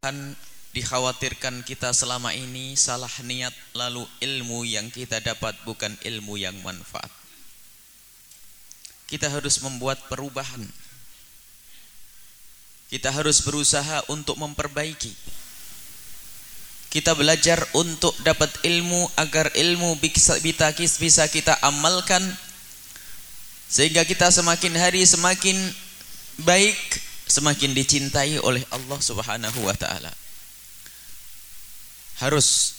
Kan dikhawatirkan kita selama ini salah niat lalu ilmu yang kita dapat bukan ilmu yang manfaat. Kita harus membuat perubahan. Kita harus berusaha untuk memperbaiki. Kita belajar untuk dapat ilmu agar ilmu bisa kita amalkan sehingga kita semakin hari semakin baik semakin dicintai oleh Allah Subhanahu wa taala. Harus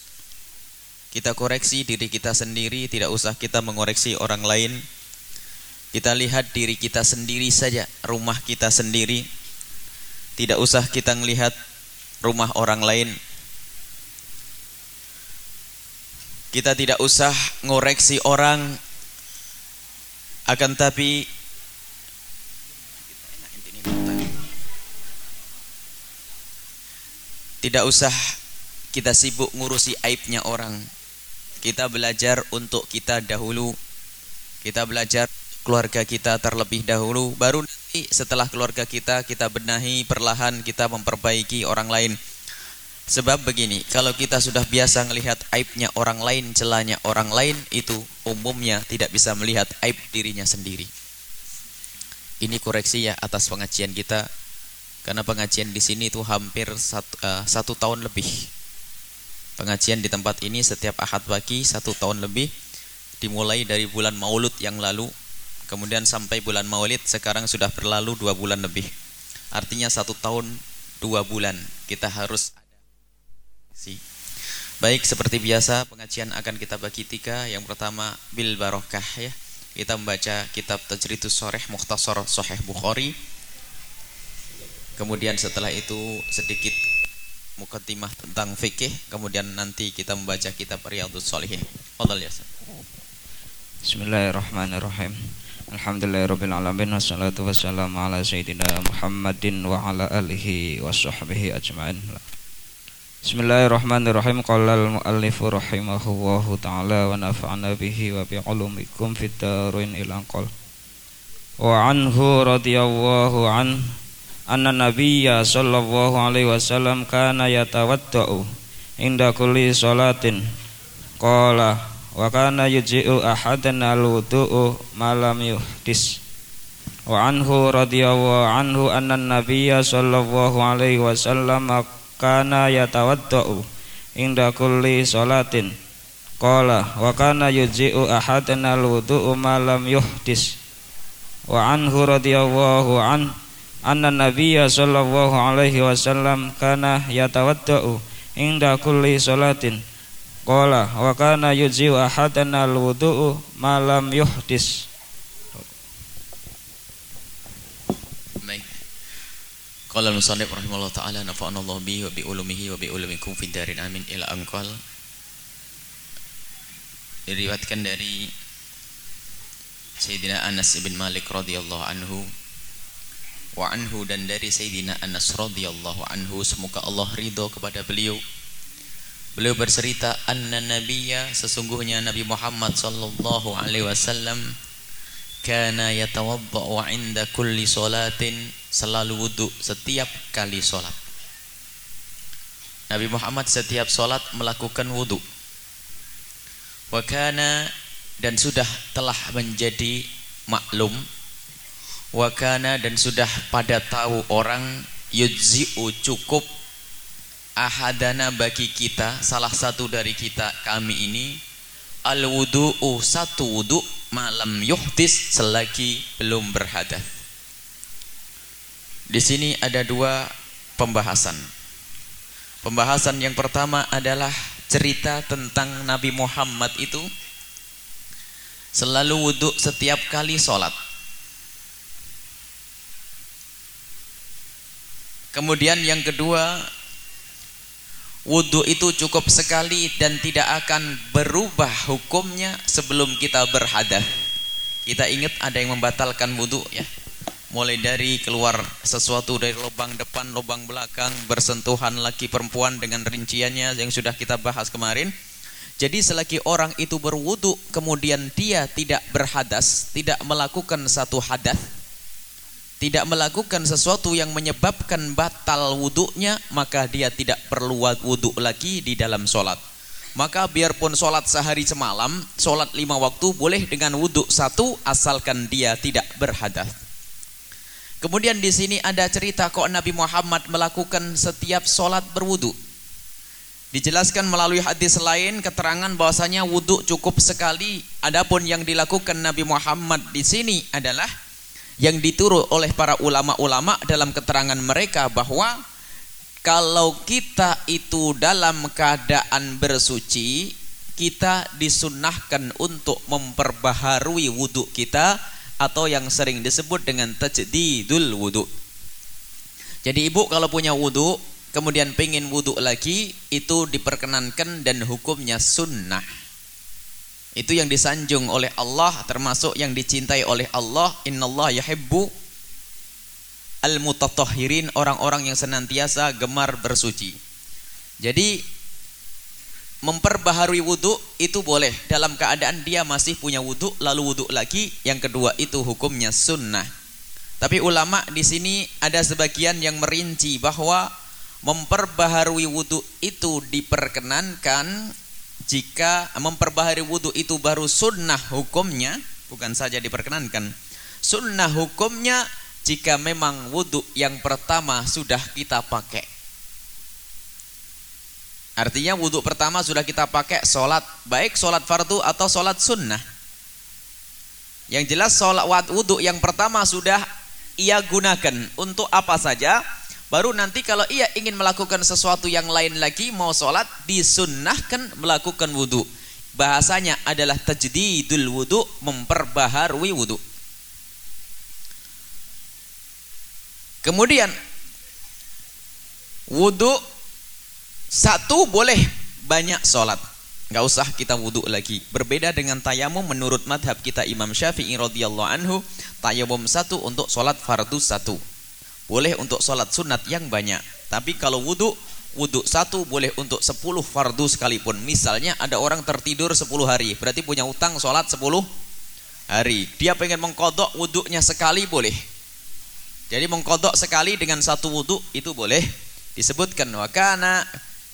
kita koreksi diri kita sendiri, tidak usah kita mengoreksi orang lain. Kita lihat diri kita sendiri saja, rumah kita sendiri. Tidak usah kita melihat rumah orang lain. Kita tidak usah ngoreksi orang akan tapi Tidak usah kita sibuk ngurusi aibnya orang. Kita belajar untuk kita dahulu. Kita belajar keluarga kita terlebih dahulu. Baru nanti setelah keluarga kita, kita benahi perlahan, kita memperbaiki orang lain. Sebab begini, kalau kita sudah biasa melihat aibnya orang lain, celahnya orang lain, itu umumnya tidak bisa melihat aib dirinya sendiri. Ini koreksi ya atas pengajian kita karena pengajian di sini itu hampir satu, uh, satu tahun lebih. Pengajian di tempat ini setiap ahad pagi satu tahun lebih. Dimulai dari bulan maulud yang lalu. Kemudian sampai bulan maulid sekarang sudah berlalu dua bulan lebih. Artinya satu tahun dua bulan kita harus ada. Si. Baik seperti biasa pengajian akan kita bagi tiga. Yang pertama bil barokah ya. Kita membaca kitab Tajridus Soreh Mukhtasar Sahih Bukhari Kemudian setelah itu sedikit mukaddimah tentang fikih, kemudian nanti kita membaca kitab Riyadhus Shalihin. Fadhal ya. Bismillahirrahmanirrahim. Alhamdulillahirabbil alamin wassalatu wassalamu ala sayyidina Muhammadin wa ala alihi washabbihi ajmain. Bismillahirrahmanirrahim. Qala al-muallif rahimahullahu taala wa nafa'ana bihi wa bi ulumikum fid darin ila qol. Wa anhu radhiyallahu anhu anna nabiyya sallallahu alaihi wasallam kana yatawaddau inda kulli salatin. Qala wa kana yujzi'u ahadan al-wudu'u malam yuhdis. Wa anhu radhiyallahu anhu anna nabiyya sallallahu alaihi wasallam kana yatawaddau inda kulli salatin. Qala wa kana yujzi'u ahadan al-wudu'u malam yuhdis. Wa anhu radhiyallahu anhu anna nabiyya sallallahu alaihi wasallam kana yatawaddau inda kulli salatin. Qala wa kana yujzi'u ahadana alwudu'u ma lam yuhdis. Qala al-musannif rahimahullah taala nafa'ana Allah bihi wa bi ulumihi wa bi ulumikum fid darin. Amin. Ila anqal. Diriwayatkan dari Sayyidina Anas bin Malik radhiyallahu anhu wa anhu dan dari Sayyidina Anas radhiyallahu anhu semoga Allah ridho kepada beliau. Beliau bercerita anna nabiyya sesungguhnya Nabi Muhammad sallallahu alaihi wasallam kana yatawaddau 'inda kulli salatin selalu wudu setiap kali salat. Nabi Muhammad setiap salat melakukan wudu wa kana dan sudah telah menjadi maklum wakana dan sudah pada tahu orang yudzi'u cukup ahadana bagi kita salah satu dari kita kami ini al wudu'u satu wudu malam yuhdis selagi belum berhadas di sini ada dua pembahasan. Pembahasan yang pertama adalah cerita tentang Nabi Muhammad itu selalu wudhu setiap kali sholat Kemudian yang kedua, wudhu itu cukup sekali dan tidak akan berubah hukumnya sebelum kita berhadas. Kita ingat ada yang membatalkan wudhu ya. Mulai dari keluar sesuatu dari lubang depan, lubang belakang, bersentuhan laki perempuan dengan rinciannya yang sudah kita bahas kemarin. Jadi selagi orang itu berwudhu kemudian dia tidak berhadas, tidak melakukan satu hadas, tidak melakukan sesuatu yang menyebabkan batal wuduknya maka dia tidak perlu wuduk lagi di dalam sholat maka biarpun sholat sehari semalam sholat lima waktu boleh dengan wuduk satu asalkan dia tidak berhadas kemudian di sini ada cerita kok Nabi Muhammad melakukan setiap sholat berwuduk. Dijelaskan melalui hadis lain keterangan bahwasanya wudhu cukup sekali. Adapun yang dilakukan Nabi Muhammad di sini adalah yang diturut oleh para ulama-ulama dalam keterangan mereka bahwa kalau kita itu dalam keadaan bersuci kita disunahkan untuk memperbaharui wudhu kita atau yang sering disebut dengan tajdidul wudhu. Jadi ibu kalau punya wudhu kemudian pengen wudhu lagi itu diperkenankan dan hukumnya sunnah itu yang disanjung oleh Allah termasuk yang dicintai oleh Allah innallaha yuhibbu al-mutatahhirin orang-orang yang senantiasa gemar bersuci. Jadi memperbaharui wudhu itu boleh dalam keadaan dia masih punya wudhu lalu wudhu lagi. Yang kedua itu hukumnya sunnah. Tapi ulama di sini ada sebagian yang merinci bahwa memperbaharui wudhu itu diperkenankan jika memperbaharui wudhu itu baru sunnah hukumnya bukan saja diperkenankan sunnah hukumnya jika memang wudhu yang pertama sudah kita pakai. Artinya wudhu pertama sudah kita pakai sholat baik sholat fardu atau sholat sunnah. Yang jelas sholat wudhu yang pertama sudah ia gunakan untuk apa saja Baru nanti kalau ia ingin melakukan sesuatu yang lain lagi mau sholat disunnahkan melakukan wudhu. Bahasanya adalah tajdidul wudhu memperbaharui wudhu. Kemudian wudhu satu boleh banyak sholat. Gak usah kita wudhu lagi. Berbeda dengan tayamum menurut madhab kita Imam Syafi'i radhiyallahu anhu, tayamum satu untuk sholat fardu satu. Boleh untuk sholat sunat yang banyak. Tapi kalau wudhu, wudhu satu boleh untuk sepuluh fardu sekalipun. Misalnya ada orang tertidur sepuluh hari. Berarti punya utang sholat sepuluh hari. Dia pengen mengkodok wudhunya sekali boleh. Jadi mengkodok sekali dengan satu wudhu itu boleh. Disebutkan wakana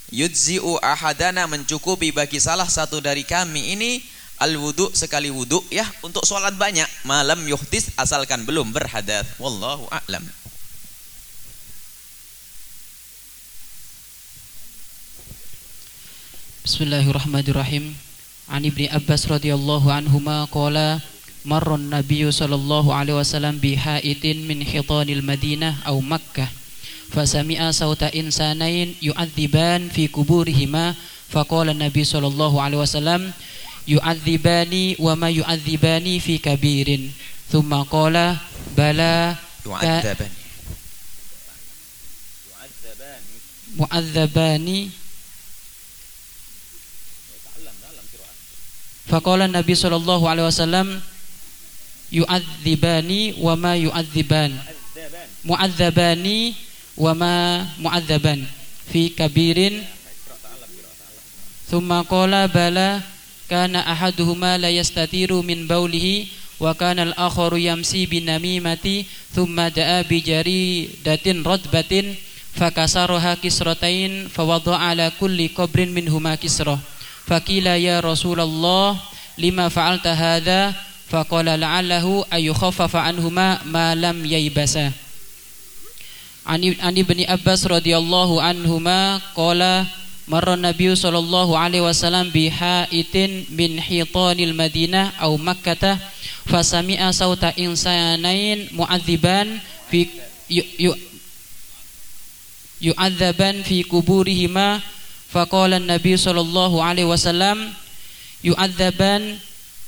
yudzi'u ahadana mencukupi bagi salah satu dari kami ini al wudhu sekali wudhu ya untuk sholat banyak malam yuhdis asalkan belum berhadat wallahu a'lam Bismillahirrahmanirrahim. An Ibni Abbas radhiyallahu anhuma qala marra an-nabiy sallallahu alaihi wasallam bi ha'itin min hitanil Madinah aw Makkah fasami'a sauta insanain yu'adziban fi kuburihima faqala an-nabiy sallallahu alaihi wasallam yu'adzibani wa ma yu'adzibani fi kabirin. Thumma qala bala yu'adzabani. Mu'adzabani Faqala Nabi sallallahu alaihi wasallam yu'adzibani wa ma yu'adziban. Mu'adzabani wa ma mu'adzaban fi kabirin. Thumma qala bala kana ahaduhuma la yastatiru min baulihi wa kana al-akharu yamsi bin namimati thumma da'a bi jaridatin radbatin fakasaraha kisratain ala kulli minhuma kisrah Fakila ya Rasulullah lima fa'alta hadha? Faqala la'allahu ayukhaffafa anhuma ma lam yaybasa. Ani Ibni Abbas radhiyallahu anhuma qala marra Nabi sallallahu alaihi wasallam bi haitin min hitanil Madinah au Makkah fasami'a sauta insanain mu'adziban fi yu, yu, yu'adzaban fi kuburihima فقال النبي صلى الله عليه وسلم يعذبان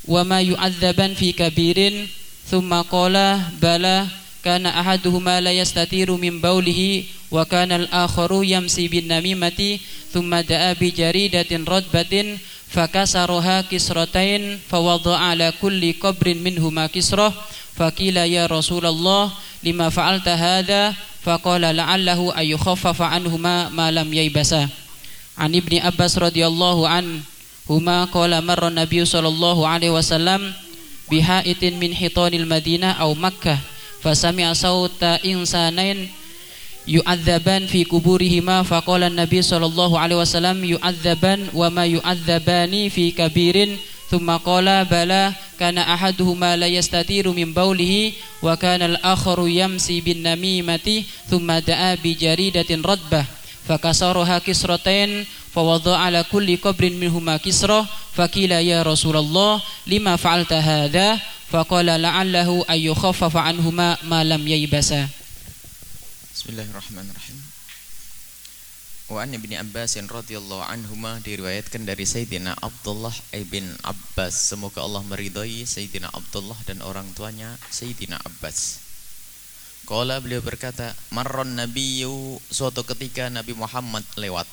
وما يعذبان في كبير. ثم قال بلى كان أحدهما لا يستتير من بوله وكان الآخر يمسي بالنميمة. ثم دعا بجريدة رتبة فكسرها كسرتين فوضع على كل قبر منهما كسرة فقيل يا رسول الله لما فعلت هذا؟ فقال لعله أن يخفف عنهما ما لم ييبسا. An Ibni Abbas radhiyallahu an huma qala marra Nabi sallallahu alaihi wasallam bihaitin min hitanil Madinah au Makkah fasami'a sauta insanain yu'adzaban fi kuburihima faqala an-nabi sallallahu alaihi wasallam yu'adzaban wa ma yu'adzabani fi kabirin thumma qala bala kana ahaduhuma la yastatiru min baulihi wa kana al-akharu yamsi bin namimati thumma da'a bi jaridatin radbah fakasaraha kisratain fawadha ala kulli qabrin minhuma kisra fakila ya Rasulullah lima fa'alta hadha faqala la'allahu ay yukhaffafa anhuma ma lam yaybasa. Bismillahirrahmanirrahim. Wa an Ibni Abbas radhiyallahu anhuma diriwayatkan dari Sayyidina Abdullah ibn Abbas. Semoga Allah meridhai Sayyidina Abdullah dan orang tuanya Sayyidina Abbas. Qala beliau berkata, "Marron nabiyyu suatu ketika Nabi Muhammad lewat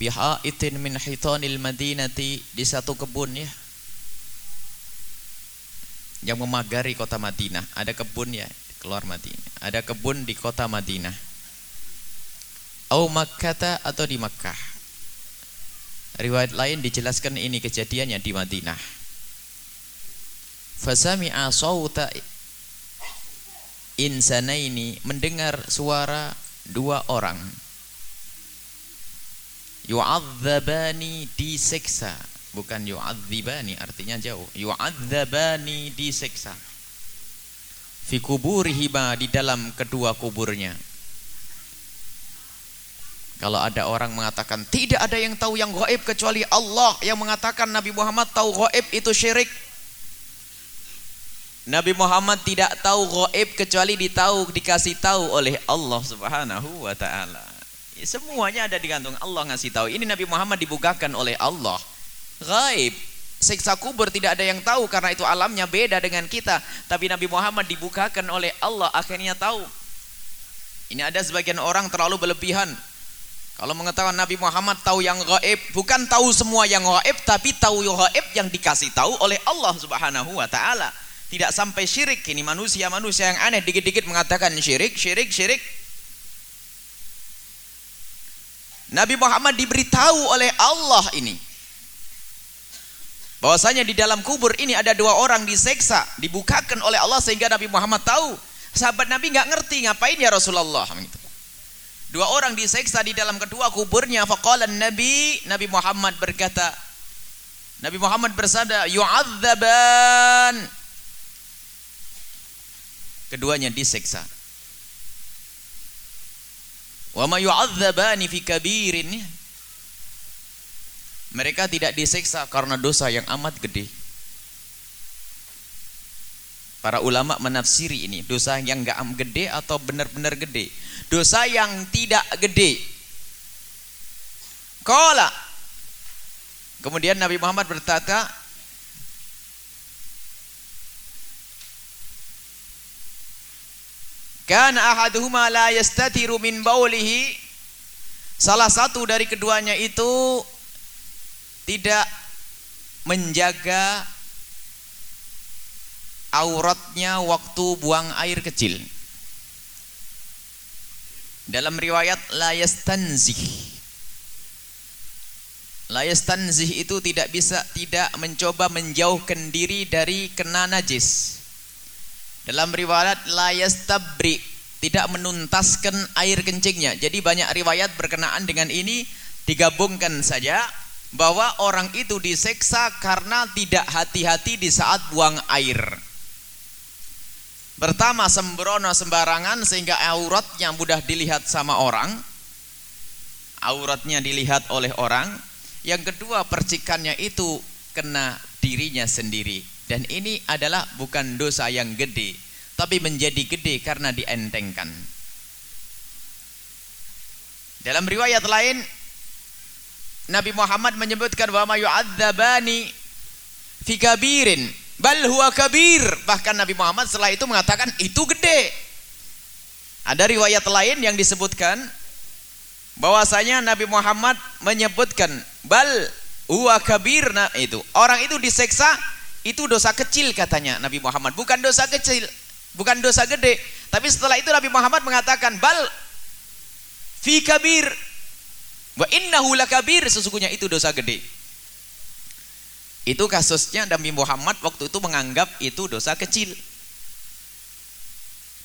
bihaitin min hitanil madinati di satu kebun ya yang memagari kota Madinah. Ada kebun ya keluar Madinah. Ada kebun di kota Madinah. Au Makkah atau di Makkah. Riwayat lain dijelaskan ini kejadiannya di Madinah. Fasami'a sawta insanaini mendengar suara dua orang. Yu'adzabani diseksa. Bukan yu'adzibani artinya jauh. Yu'adzabani diseksa. Fi kuburihima di dalam kedua kuburnya. Kalau ada orang mengatakan tidak ada yang tahu yang gaib kecuali Allah. Yang mengatakan Nabi Muhammad tahu gaib itu syirik Nabi Muhammad tidak tahu gaib kecuali ditahu dikasih tahu oleh Allah Subhanahu wa taala. Semuanya ada di gantung Allah ngasih tahu. Ini Nabi Muhammad dibukakan oleh Allah. Gaib Siksa kubur tidak ada yang tahu karena itu alamnya beda dengan kita. Tapi Nabi Muhammad dibukakan oleh Allah akhirnya tahu. Ini ada sebagian orang terlalu berlebihan. Kalau mengetahui Nabi Muhammad tahu yang gaib, bukan tahu semua yang gaib, tapi tahu yang gaib yang dikasih tahu oleh Allah Subhanahu wa taala. Tidak sampai syirik. Ini manusia-manusia yang aneh. Dikit-dikit mengatakan syirik, syirik, syirik. Nabi Muhammad diberitahu oleh Allah ini. Bahwasanya di dalam kubur ini ada dua orang diseksa dibukakan oleh Allah sehingga Nabi Muhammad tahu. Sahabat Nabi nggak ngerti ngapain ya Rasulullah? Gitu. dua orang diseksa di dalam kedua kuburnya. Faqala Nabi Nabi Muhammad berkata Nabi Muhammad bersabda yu'adzaban keduanya diseksa wa ma yu'adzabani fi kabirin mereka tidak diseksa karena dosa yang amat gede. Para ulama menafsiri ini dosa yang enggak gede atau benar-benar gede. Dosa yang tidak gede. Kola. Kemudian Nabi Muhammad berkata, Kana ahaduhuma la yastatiru min baulihi. Salah satu dari keduanya itu tidak menjaga auratnya waktu buang air kecil. Dalam riwayat la yastanzih. La yastanzih itu tidak bisa tidak mencoba menjauhkan diri dari kena najis. Dalam riwayat la yastabri tidak menuntaskan air kencingnya. Jadi banyak riwayat berkenaan dengan ini digabungkan saja bahwa orang itu diseksa karena tidak hati-hati di saat buang air. Pertama sembrono sembarangan sehingga auratnya mudah dilihat sama orang. Auratnya dilihat oleh orang. Yang kedua percikannya itu kena dirinya sendiri. Dan ini adalah bukan dosa yang gede, tapi menjadi gede karena dientengkan. Dalam riwayat lain Nabi Muhammad menyebutkan wa yu'adzabani fi kabirin bal huwa kabir. Bahkan Nabi Muhammad setelah itu mengatakan itu gede. Ada riwayat lain yang disebutkan bahwasanya Nabi Muhammad menyebutkan bal huwa kabir. Nah itu. Orang itu diseksa itu dosa kecil katanya Nabi Muhammad bukan dosa kecil bukan dosa gede tapi setelah itu Nabi Muhammad mengatakan bal fi kabir Wa innahu lakabir sesungguhnya itu dosa gede. Itu kasusnya Nabi Muhammad waktu itu menganggap itu dosa kecil.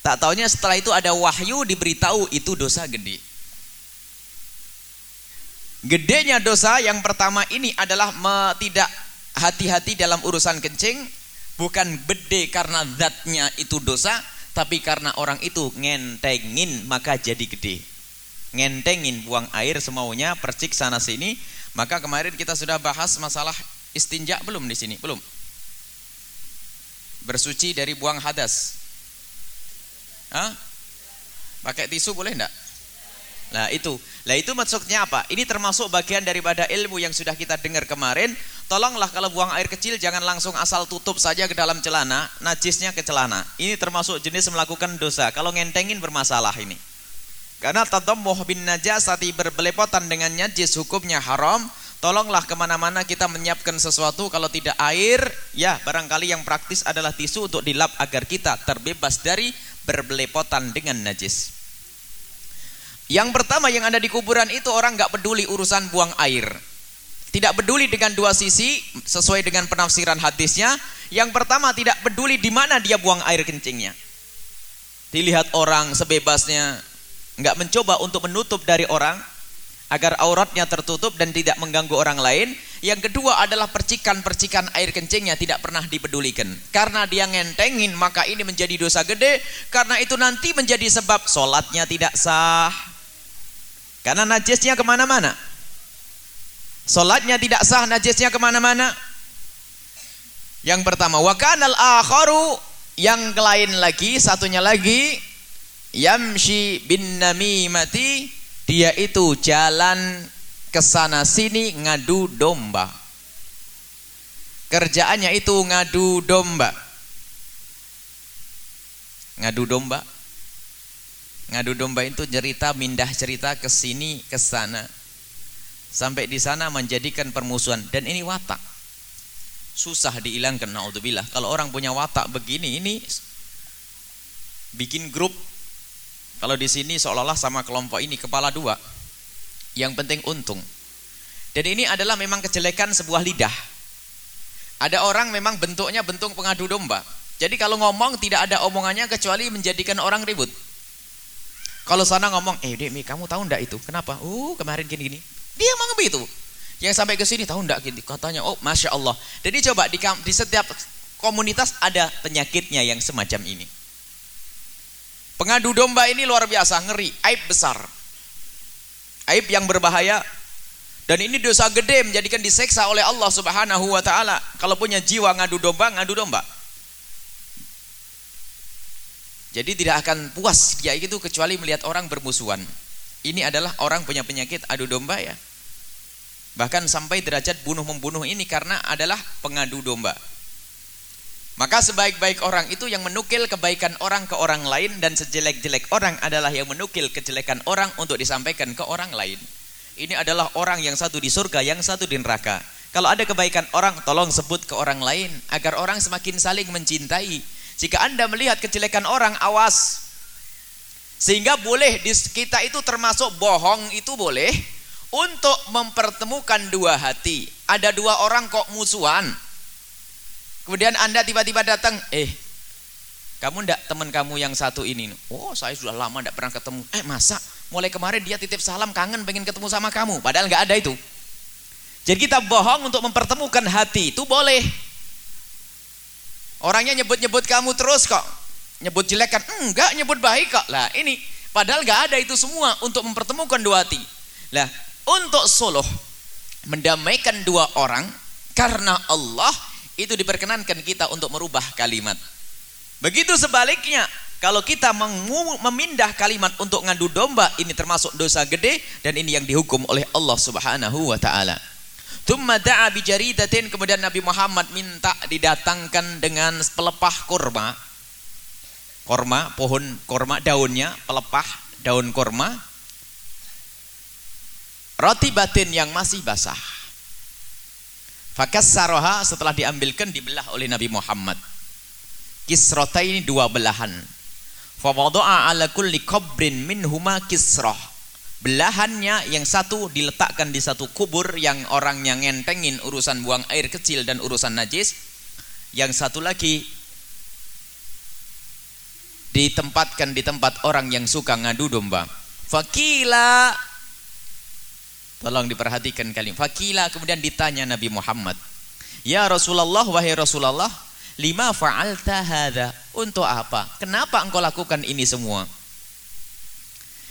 Tak taunya setelah itu ada wahyu diberitahu itu dosa gede. Gedenya dosa yang pertama ini adalah tidak hati-hati dalam urusan kencing, bukan bede karena zatnya itu dosa, tapi karena orang itu ngentengin maka jadi gede. Ngentengin buang air semaunya, percik sana sini. Maka kemarin kita sudah bahas masalah istinja belum di sini? Belum. Bersuci dari buang hadas. Hah? Pakai tisu boleh enggak? Nah itu, lah itu maksudnya apa? Ini termasuk bagian daripada ilmu yang sudah kita dengar kemarin. Tolonglah kalau buang air kecil jangan langsung asal tutup saja ke dalam celana, najisnya ke celana. Ini termasuk jenis melakukan dosa. Kalau ngentengin bermasalah ini. Karena tadammuh bin najasati berbelepotan dengan najis hukumnya haram. Tolonglah ke mana-mana kita menyiapkan sesuatu kalau tidak air, ya barangkali yang praktis adalah tisu untuk dilap agar kita terbebas dari berbelepotan dengan najis. Yang pertama yang ada di kuburan itu orang nggak peduli urusan buang air. Tidak peduli dengan dua sisi sesuai dengan penafsiran hadisnya. Yang pertama tidak peduli di mana dia buang air kencingnya. Dilihat orang sebebasnya, nggak mencoba untuk menutup dari orang agar auratnya tertutup dan tidak mengganggu orang lain. Yang kedua adalah percikan-percikan air kencingnya tidak pernah dipedulikan. Karena dia ngentengin maka ini menjadi dosa gede. Karena itu nanti menjadi sebab solatnya tidak sah. Karena najisnya ke mana-mana. Solatnya tidak sah, najisnya ke mana-mana. Yang pertama, wakanal akharu yang lain lagi, satunya lagi, yamshi bin namimati dia itu jalan ke sana sini ngadu domba. Kerjaannya itu ngadu domba. Ngadu domba. Ngadu domba itu cerita mindah cerita ke sini ke sana. Sampai di sana menjadikan permusuhan dan ini watak. Susah dihilangkan naudzubillah. Kalau orang punya watak begini ini bikin grup kalau di sini seolah-olah sama kelompok ini kepala dua. Yang penting untung. Dan ini adalah memang kejelekan sebuah lidah. Ada orang memang bentuknya bentuk pengadu domba. Jadi kalau ngomong tidak ada omongannya kecuali menjadikan orang ribut. Kalau sana ngomong, eh Demi kamu tahu ndak itu? Kenapa? Uh kemarin gini-gini. Dia mau begitu. Yang sampai ke sini tahu ndak gini? Katanya, oh masya Allah. Jadi coba di, di setiap komunitas ada penyakitnya yang semacam ini. Pengadu domba ini luar biasa, ngeri, aib besar. Aib yang berbahaya dan ini dosa gede menjadikan diseksa oleh Allah Subhanahu wa taala. Kalau punya jiwa ngadu domba, ngadu domba. Jadi tidak akan puas dia itu kecuali melihat orang bermusuhan. Ini adalah orang punya penyakit adu domba ya. Bahkan sampai derajat bunuh membunuh ini karena adalah pengadu domba. Maka sebaik-baik orang itu yang menukil kebaikan orang ke orang lain dan sejelek-jelek orang adalah yang menukil kejelekan orang untuk disampaikan ke orang lain. Ini adalah orang yang satu di surga, yang satu di neraka. Kalau ada kebaikan orang, tolong sebut ke orang lain agar orang semakin saling mencintai. Jika Anda melihat kejelekan orang, awas. Sehingga boleh kita itu termasuk bohong itu boleh untuk mempertemukan dua hati. Ada dua orang kok musuhan Kemudian Anda tiba-tiba datang, eh kamu ndak teman kamu yang satu ini? Oh, saya sudah lama ndak pernah ketemu. Eh, masa? Mulai kemarin dia titip salam kangen pengen ketemu sama kamu, padahal nggak ada itu. Jadi kita bohong untuk mempertemukan hati, itu boleh. Orangnya nyebut-nyebut kamu terus kok. Nyebut jelek kan? Enggak, nyebut baik kok. Lah, ini padahal nggak ada itu semua untuk mempertemukan dua hati. Lah, untuk suluh mendamaikan dua orang karena Allah itu diperkenankan kita untuk merubah kalimat. Begitu sebaliknya, kalau kita memindah kalimat untuk ngadu domba, ini termasuk dosa gede dan ini yang dihukum oleh Allah Subhanahu wa taala. Thumma da'a bi jaridatin kemudian Nabi Muhammad minta didatangkan dengan pelepah kurma. Korma, pohon korma daunnya, pelepah daun korma. Roti batin yang masih basah. Fakassaroha setelah diambilkan dibelah oleh Nabi Muhammad. Kisrota ini dua belahan. Fawadu'a ala kulli qabrin minhuma kisroh. Belahannya yang satu diletakkan di satu kubur yang orang yang ngentengin urusan buang air kecil dan urusan najis. Yang satu lagi ditempatkan di tempat orang yang suka ngadu domba. Fakila Tolong diperhatikan kali. Fakila kemudian ditanya Nabi Muhammad, "Ya Rasulullah, wahai Rasulullah, lima fa'alta hadza? Untuk apa? Kenapa engkau lakukan ini semua?"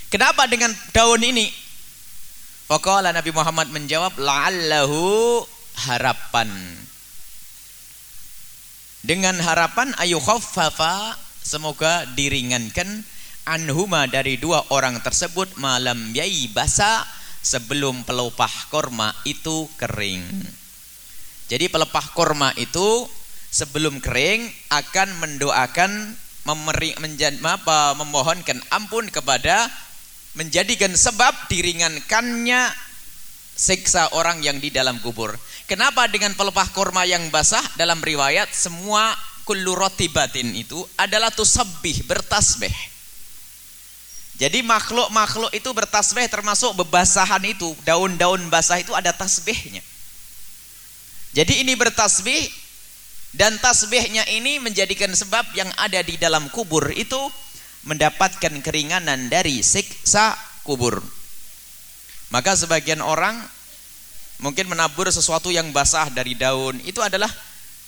Kenapa dengan daun ini? Faqala Nabi Muhammad menjawab, "La'allahu harapan." Dengan harapan ayu khaffafa semoga diringankan anhuma dari dua orang tersebut malam yai basa sebelum pelepah korma itu kering. Jadi pelepah korma itu sebelum kering akan mendoakan menjad, apa, memohonkan ampun kepada menjadikan sebab diringankannya siksa orang yang di dalam kubur. Kenapa dengan pelepah korma yang basah dalam riwayat semua kullu rotibatin itu adalah tusabbih bertasbih jadi makhluk-makhluk itu bertasbih termasuk bebasahan itu, daun-daun basah itu ada tasbihnya. Jadi ini bertasbih dan tasbihnya ini menjadikan sebab yang ada di dalam kubur itu mendapatkan keringanan dari siksa kubur. Maka sebagian orang mungkin menabur sesuatu yang basah dari daun. Itu adalah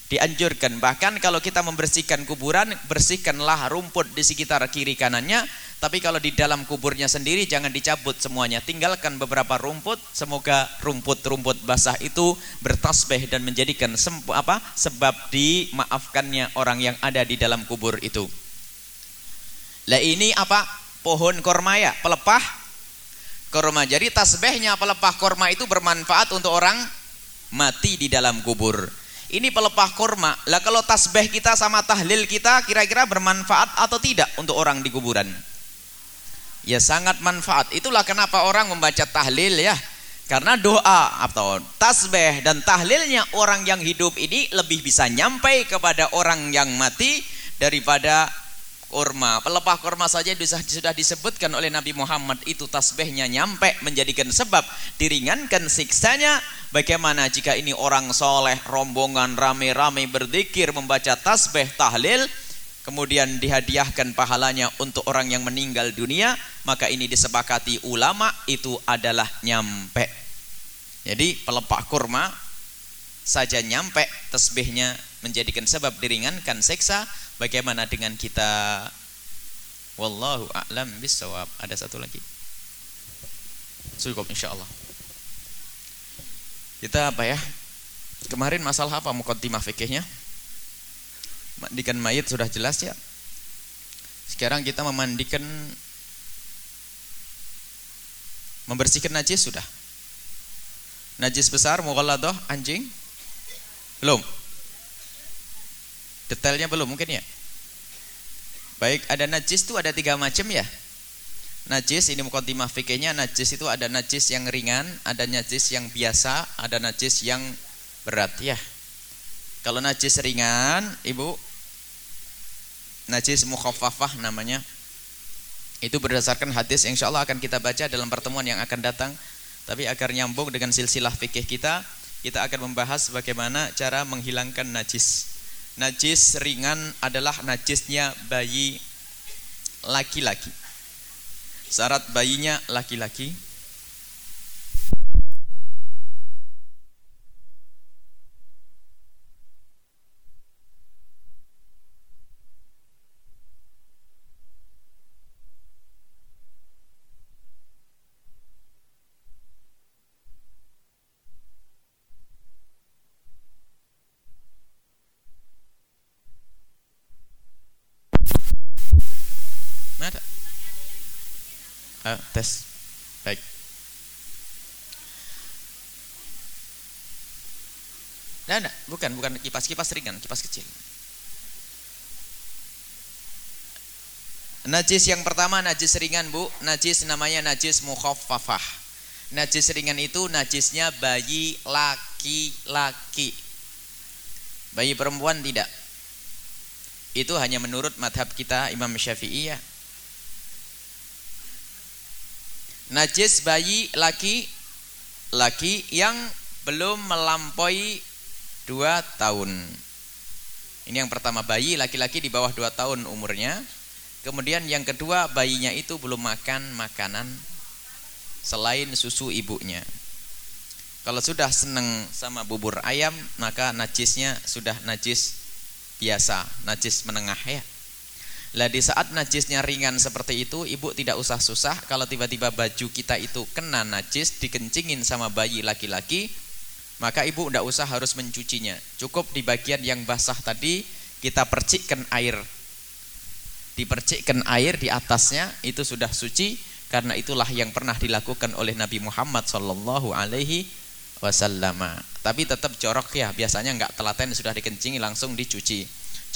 dianjurkan. Bahkan kalau kita membersihkan kuburan bersihkanlah rumput di sekitar kiri kanannya. Tapi kalau di dalam kuburnya sendiri jangan dicabut semuanya. Tinggalkan beberapa rumput. Semoga rumput-rumput basah itu bertasbih dan menjadikan apa sebab dimaafkannya orang yang ada di dalam kubur itu lah ini apa pohon korma ya pelepah korma jadi tasbihnya pelepah korma itu bermanfaat untuk orang mati di dalam kubur ini pelepah kurma. Lah kalau tasbih kita sama tahlil kita kira-kira bermanfaat atau tidak untuk orang di kuburan? Ya sangat manfaat. Itulah kenapa orang membaca tahlil ya. Karena doa atau tasbih dan tahlilnya orang yang hidup ini lebih bisa nyampai kepada orang yang mati daripada kurma. Pelepah kurma saja sudah disebutkan oleh Nabi Muhammad itu tasbihnya nyampe menjadikan sebab diringankan siksanya. Bagaimana jika ini orang soleh, rombongan rame-rame berzikir membaca tasbih tahlil, kemudian dihadiahkan pahalanya untuk orang yang meninggal dunia, maka ini disepakati ulama itu adalah nyampe. Jadi pelepah kurma saja nyampe tasbihnya menjadikan sebab diringankan seksa Bagaimana dengan kita? Wallahu a'lam bisawab. Ada satu lagi. Cukup insyaallah. Kita apa ya? Kemarin masalah apa mukaddimah fikihnya? Mandikan mayit sudah jelas ya. Sekarang kita memandikan membersihkan najis sudah. Najis besar mughalladah anjing? Belum. Detailnya belum mungkin ya? Baik, ada najis itu ada tiga macam ya. Najis ini mukaddimah fikihnya najis itu ada najis yang ringan, ada najis yang biasa, ada najis yang berat ya. Kalau najis ringan, Ibu najis mukhaffafah namanya. Itu berdasarkan hadis insya Allah akan kita baca dalam pertemuan yang akan datang. Tapi agar nyambung dengan silsilah fikih kita, kita akan membahas bagaimana cara menghilangkan najis najis ringan adalah najisnya bayi laki-laki. Syarat bayinya laki-laki Uh, tes. Baik. Nah, nah, bukan, bukan kipas, kipas ringan, kipas kecil. Najis yang pertama najis ringan, Bu. Najis namanya najis mukhaffafah. Najis ringan itu najisnya bayi laki-laki. Bayi perempuan tidak. Itu hanya menurut madhab kita Imam Syafi'i ya. Najis bayi laki laki yang belum melampaui dua tahun. Ini yang pertama bayi laki-laki di bawah dua tahun umurnya. Kemudian yang kedua bayinya itu belum makan makanan selain susu ibunya. Kalau sudah senang sama bubur ayam, maka najisnya sudah najis biasa, najis menengah ya. Lah di saat najisnya ringan seperti itu, ibu tidak usah susah kalau tiba-tiba baju kita itu kena najis dikencingin sama bayi laki-laki, maka ibu tidak usah harus mencucinya. Cukup di bagian yang basah tadi kita percikkan air. Dipercikkan air di atasnya itu sudah suci karena itulah yang pernah dilakukan oleh Nabi Muhammad sallallahu alaihi wasallam. Tapi tetap jorok ya, biasanya enggak telaten sudah dikencingi langsung dicuci.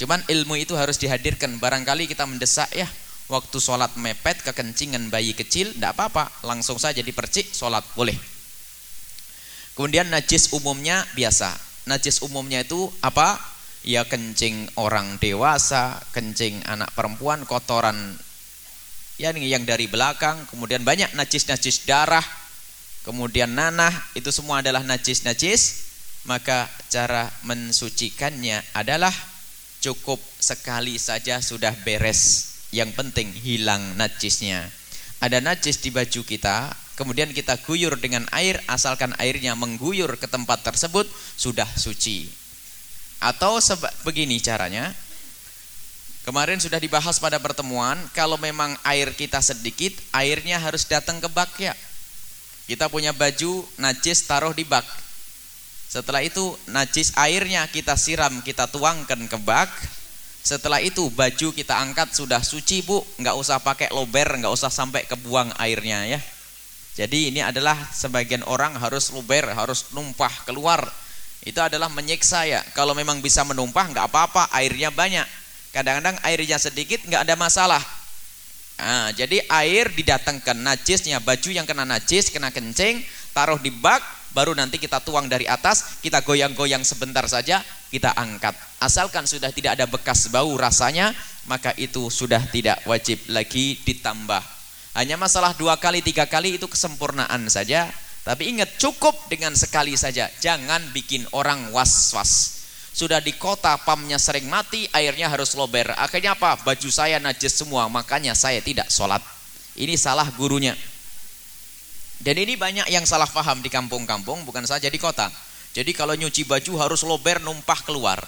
Cuman ilmu itu harus dihadirkan. Barangkali kita mendesak ya, waktu sholat mepet kekencingan bayi kecil, tidak apa-apa, langsung saja dipercik sholat boleh. Kemudian najis umumnya biasa. Najis umumnya itu apa? Ya kencing orang dewasa, kencing anak perempuan, kotoran ya yang dari belakang, kemudian banyak najis-najis darah, kemudian nanah itu semua adalah najis-najis maka cara mensucikannya adalah cukup sekali saja sudah beres. Yang penting hilang najisnya. Ada najis di baju kita kemudian kita guyur dengan air asalkan airnya mengguyur ke tempat tersebut sudah suci. Atau begini caranya. Kemarin sudah dibahas pada pertemuan kalau memang air kita sedikit airnya harus datang ke bak ya. Kita punya baju najis taruh di bak. Setelah itu najis airnya kita siram, kita tuangkan ke bak. Setelah itu baju kita angkat sudah suci bu, nggak usah pakai lober, nggak usah sampai kebuang airnya ya. Jadi ini adalah sebagian orang harus luber, harus numpah keluar. Itu adalah menyiksa ya. Kalau memang bisa menumpah nggak apa-apa, airnya banyak. Kadang-kadang airnya sedikit nggak ada masalah. Nah, jadi air didatangkan najisnya baju yang kena najis kena kencing taruh di bak baru nanti kita tuang dari atas kita goyang-goyang sebentar saja kita angkat asalkan sudah tidak ada bekas bau rasanya maka itu sudah tidak wajib lagi ditambah hanya masalah dua kali tiga kali itu kesempurnaan saja tapi ingat cukup dengan sekali saja jangan bikin orang was-was sudah di kota pamnya sering mati, airnya harus lober. Akhirnya apa? Baju saya najis semua, makanya saya tidak sholat. Ini salah gurunya. Dan ini banyak yang salah paham di kampung-kampung, bukan saja di kota. Jadi kalau nyuci baju harus lober numpah keluar.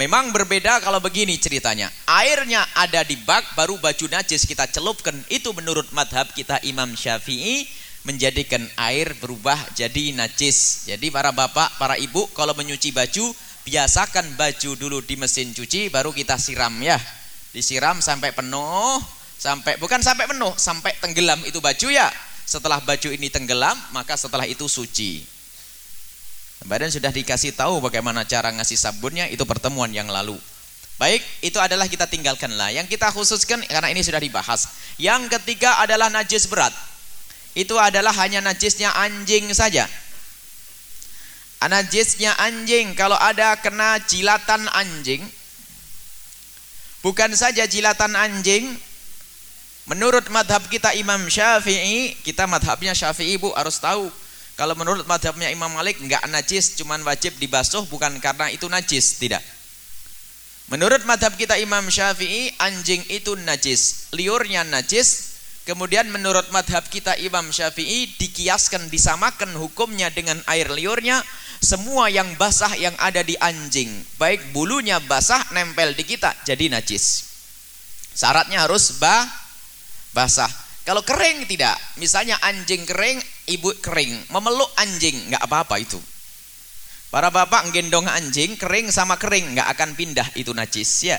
Memang berbeda kalau begini ceritanya. Airnya ada di bak, baru baju najis kita celupkan. Itu menurut madhab kita Imam Syafi'i menjadikan air berubah jadi najis. Jadi para bapak, para ibu kalau menyuci baju biasakan baju dulu di mesin cuci baru kita siram ya disiram sampai penuh sampai bukan sampai penuh sampai tenggelam itu baju ya setelah baju ini tenggelam maka setelah itu suci. Badan sudah dikasih tahu bagaimana cara ngasih sabunnya itu pertemuan yang lalu. Baik itu adalah kita tinggalkanlah yang kita khususkan karena ini sudah dibahas. Yang ketiga adalah najis berat. Itu adalah hanya najisnya anjing saja. Anajisnya anjing kalau ada kena jilatan anjing bukan saja jilatan anjing menurut madhab kita Imam Syafi'i kita madhabnya Syafi'i bu harus tahu. Kalau menurut madhabnya Imam Malik enggak najis cuman wajib dibasuh bukan karena itu najis tidak. Menurut madhab kita Imam Syafi'i anjing itu najis liurnya najis. Kemudian menurut madhab kita Imam Syafi'i dikiaskan disamakan hukumnya dengan air liurnya. Semua yang basah yang ada di anjing baik bulunya basah nempel di kita jadi najis. Syaratnya harus bah basah. Kalau kering tidak. Misalnya anjing kering ibu kering. Memeluk anjing nggak apa-apa itu. Para bapak gendong anjing kering sama kering nggak akan pindah itu najis ya.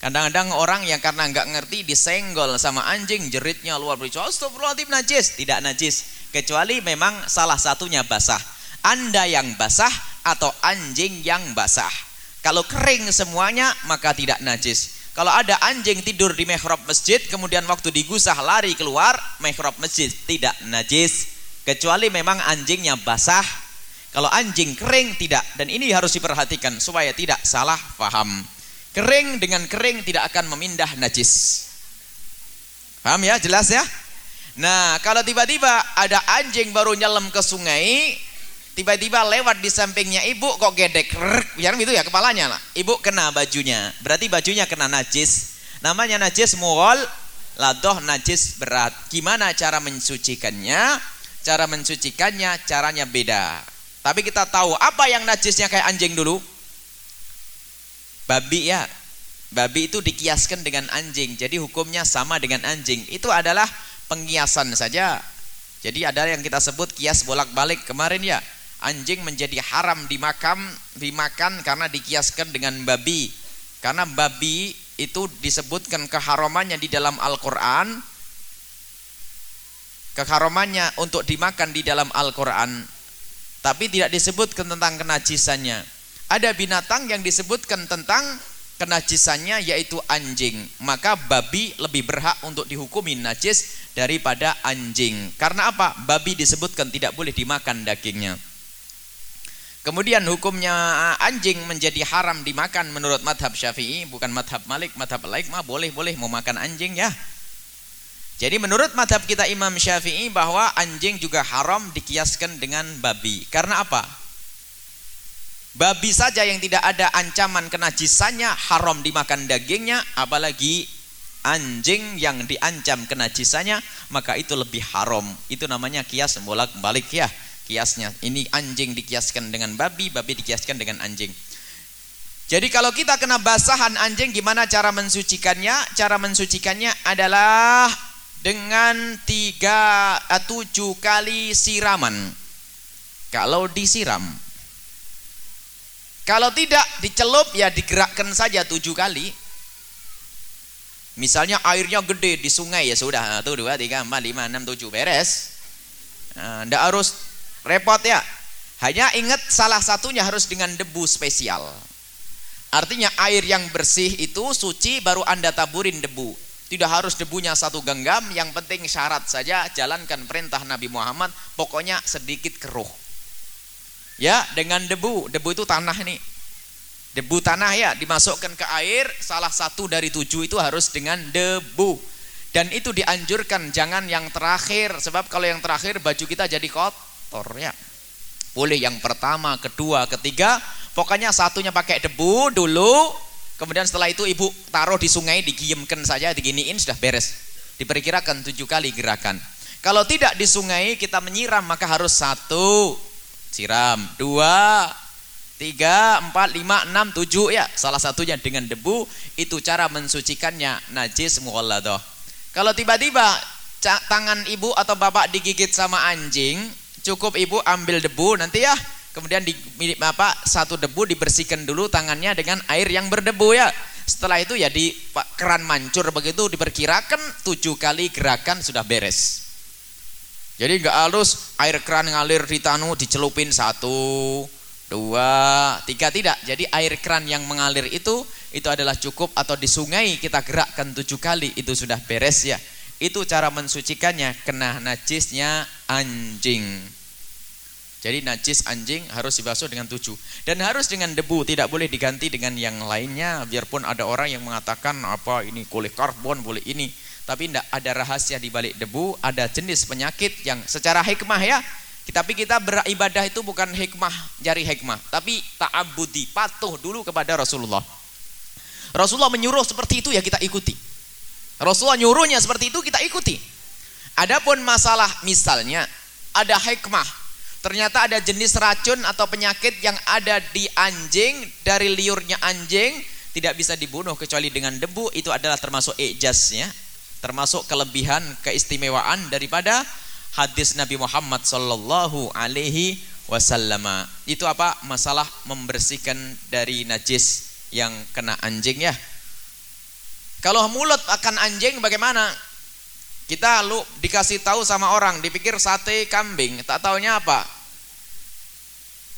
Kadang-kadang orang yang karena nggak ngerti disenggol sama anjing jeritnya luar biasa. Astagfirullahaladzim najis. Tidak najis. Kecuali memang salah satunya basah. Anda yang basah atau anjing yang basah. Kalau kering semuanya maka tidak najis. Kalau ada anjing tidur di mihrab masjid kemudian waktu digusah lari keluar mihrab masjid tidak najis kecuali memang anjingnya basah. Kalau anjing kering tidak dan ini harus diperhatikan supaya tidak salah paham. Kering dengan kering tidak akan memindah najis. Paham ya? Jelas ya? Nah, kalau tiba-tiba ada anjing baru nyelam ke sungai, tiba-tiba lewat di sampingnya ibu kok gedek biar itu ya kepalanya lah ibu kena bajunya berarti bajunya kena najis Namanya najis mughal ladoh najis berat. Gimana cara mensucikannya? Cara mensucikannya caranya beda. Tapi kita tahu apa yang najisnya kayak anjing dulu? Babi ya. Babi itu dikiaskan dengan anjing. Jadi hukumnya sama dengan anjing. Itu adalah pengkiasan saja. Jadi ada yang kita sebut kias bolak-balik kemarin ya. Anjing menjadi haram dimakan dimakan karena dikiaskan dengan babi. Karena babi itu disebutkan keharamannya di dalam Al-Qur'an. Keharamannya untuk dimakan di dalam Al-Qur'an. Tapi tidak disebutkan tentang kenajisannya. Ada binatang yang disebutkan tentang kenajisannya yaitu anjing. Maka babi lebih berhak untuk dihukumi najis daripada anjing. Karena apa? Babi disebutkan tidak boleh dimakan dagingnya. Kemudian hukumnya anjing menjadi haram dimakan menurut madhab syafi'i bukan madhab malik, madhab laik mah boleh-boleh mau makan anjing ya. Jadi menurut madhab kita Imam Syafi'i bahwa anjing juga haram dikiaskan dengan babi. Karena apa? Babi saja yang tidak ada ancaman kenajisannya haram dimakan dagingnya, apalagi anjing yang diancam kenajisannya, maka itu lebih haram. Itu namanya kias bolak-balik ya kiasnya. Ini anjing dikiaskan dengan babi, babi dikiaskan dengan anjing. Jadi kalau kita kena basahan anjing gimana cara mensucikannya? Cara mensucikannya adalah dengan tiga eh, tujuh kali siraman. Kalau disiram. Kalau tidak dicelup ya digerakkan saja tujuh kali. Misalnya airnya gede di sungai ya sudah. Satu, dua, tiga, empat, lima, enam, tujuh beres. Nah, harus Repot ya. Hanya ingat salah satunya harus dengan debu spesial. Artinya air yang bersih itu suci baru Anda taburin debu. Tidak harus debunya satu genggam, yang penting syarat saja jalankan perintah Nabi Muhammad, pokoknya sedikit keruh. Ya, dengan debu. Debu itu tanah nih. Debu tanah ya, dimasukkan ke air, salah satu dari tujuh itu harus dengan debu. Dan itu dianjurkan, jangan yang terakhir, sebab kalau yang terakhir baju kita jadi kotor kotor ya. Boleh yang pertama, kedua, ketiga, pokoknya satunya pakai debu dulu, kemudian setelah itu ibu taruh di sungai, digiemkan saja, diginiin sudah beres. Diperkirakan tujuh kali gerakan. Kalau tidak di sungai kita menyiram maka harus satu siram, dua, tiga, empat, lima, enam, tujuh ya. Salah satunya dengan debu itu cara mensucikannya najis mughalladah. Kalau tiba-tiba tangan ibu atau bapak digigit sama anjing, Cukup ibu ambil debu nanti ya. Kemudian di apa satu debu dibersihkan dulu tangannya dengan air yang berdebu ya. Setelah itu ya di keran mancur begitu diperkirakan tujuh kali gerakan sudah beres. Jadi nggak halus air keran ngalir di tanu dicelupin satu, dua, tiga tidak. Jadi air keran yang mengalir itu itu adalah cukup atau di sungai kita gerakkan tujuh kali itu sudah beres ya. Itu cara mensucikannya kena najisnya anjing. Jadi najis anjing harus dibasuh dengan tujuh dan harus dengan debu, tidak boleh diganti dengan yang lainnya. Biarpun ada orang yang mengatakan apa ini kulit karbon, boleh ini, tapi tidak ada rahasia di balik debu. Ada jenis penyakit yang secara hikmah ya, tapi kita beribadah itu bukan hikmah jari hikmah, tapi ta'abudi, patuh dulu kepada Rasulullah. Rasulullah menyuruh seperti itu ya kita ikuti. Rasulullah nyuruhnya seperti itu kita ikuti. Adapun masalah misalnya ada hikmah. Ternyata ada jenis racun atau penyakit yang ada di anjing dari liurnya anjing tidak bisa dibunuh kecuali dengan debu itu adalah termasuk ijaznya, termasuk kelebihan keistimewaan daripada hadis Nabi Muhammad sallallahu alaihi wasallam. Itu apa? Masalah membersihkan dari najis yang kena anjing ya. Kalau mulut akan anjing bagaimana? Kita lu dikasih tahu sama orang, dipikir sate kambing, tak taunya apa?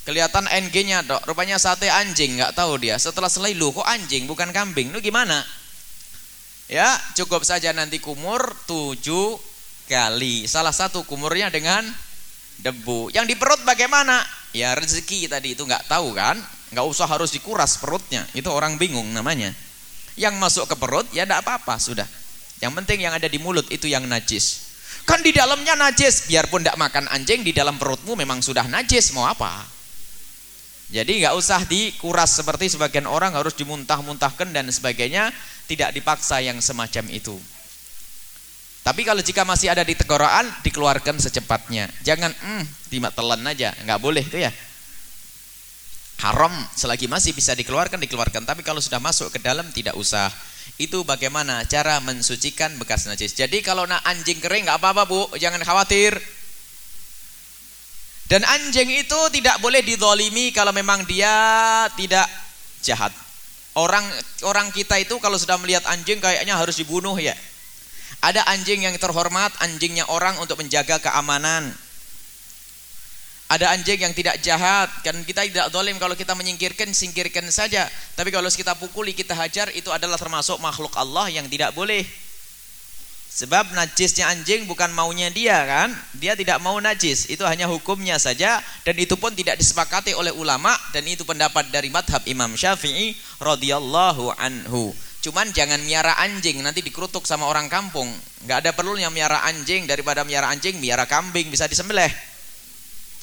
Kelihatan NG-nya, Dok. Rupanya sate anjing, nggak tahu dia. Setelah selesai lu kok anjing bukan kambing. Lu gimana? Ya, cukup saja nanti kumur tujuh kali. Salah satu kumurnya dengan debu. Yang di perut bagaimana? Ya rezeki tadi itu nggak tahu kan? Nggak usah harus dikuras perutnya. Itu orang bingung namanya. Yang masuk ke perut ya tidak apa-apa sudah. Yang penting yang ada di mulut itu yang najis. Kan di dalamnya najis, biarpun tidak makan anjing di dalam perutmu memang sudah najis, mau apa? Jadi nggak usah dikuras seperti sebagian orang harus dimuntah-muntahkan dan sebagainya. tidak dipaksa yang semacam itu. Tapi kalau jika masih ada di tenggorokan, dikeluarkan secepatnya. Jangan, hmm, timak telan aja, nggak boleh itu ya. Haram selagi masih bisa dikeluarkan, dikeluarkan. Tapi kalau sudah masuk ke dalam, tidak usah. Itu bagaimana cara mensucikan bekas najis. Jadi kalau nak anjing kering nggak apa-apa bu, jangan khawatir. Dan anjing itu tidak boleh didolimi kalau memang dia tidak jahat. Orang orang kita itu kalau sudah melihat anjing kayaknya harus dibunuh ya. Ada anjing yang terhormat, anjingnya orang untuk menjaga keamanan. Ada anjing yang tidak jahat, kan kita tidak dolim kalau kita menyingkirkan, singkirkan saja. Tapi kalau kita pukuli, kita hajar, itu adalah termasuk makhluk Allah yang tidak boleh. Sebab najisnya anjing bukan maunya dia kan, dia tidak mau najis, itu hanya hukumnya saja dan itu pun tidak disepakati oleh ulama dan itu pendapat dari madhab Imam Syafi'i radhiyallahu anhu. Cuman jangan miara anjing nanti dikerutuk sama orang kampung. Nggak ada perlunya miara anjing daripada miara anjing, miara kambing bisa disembelih.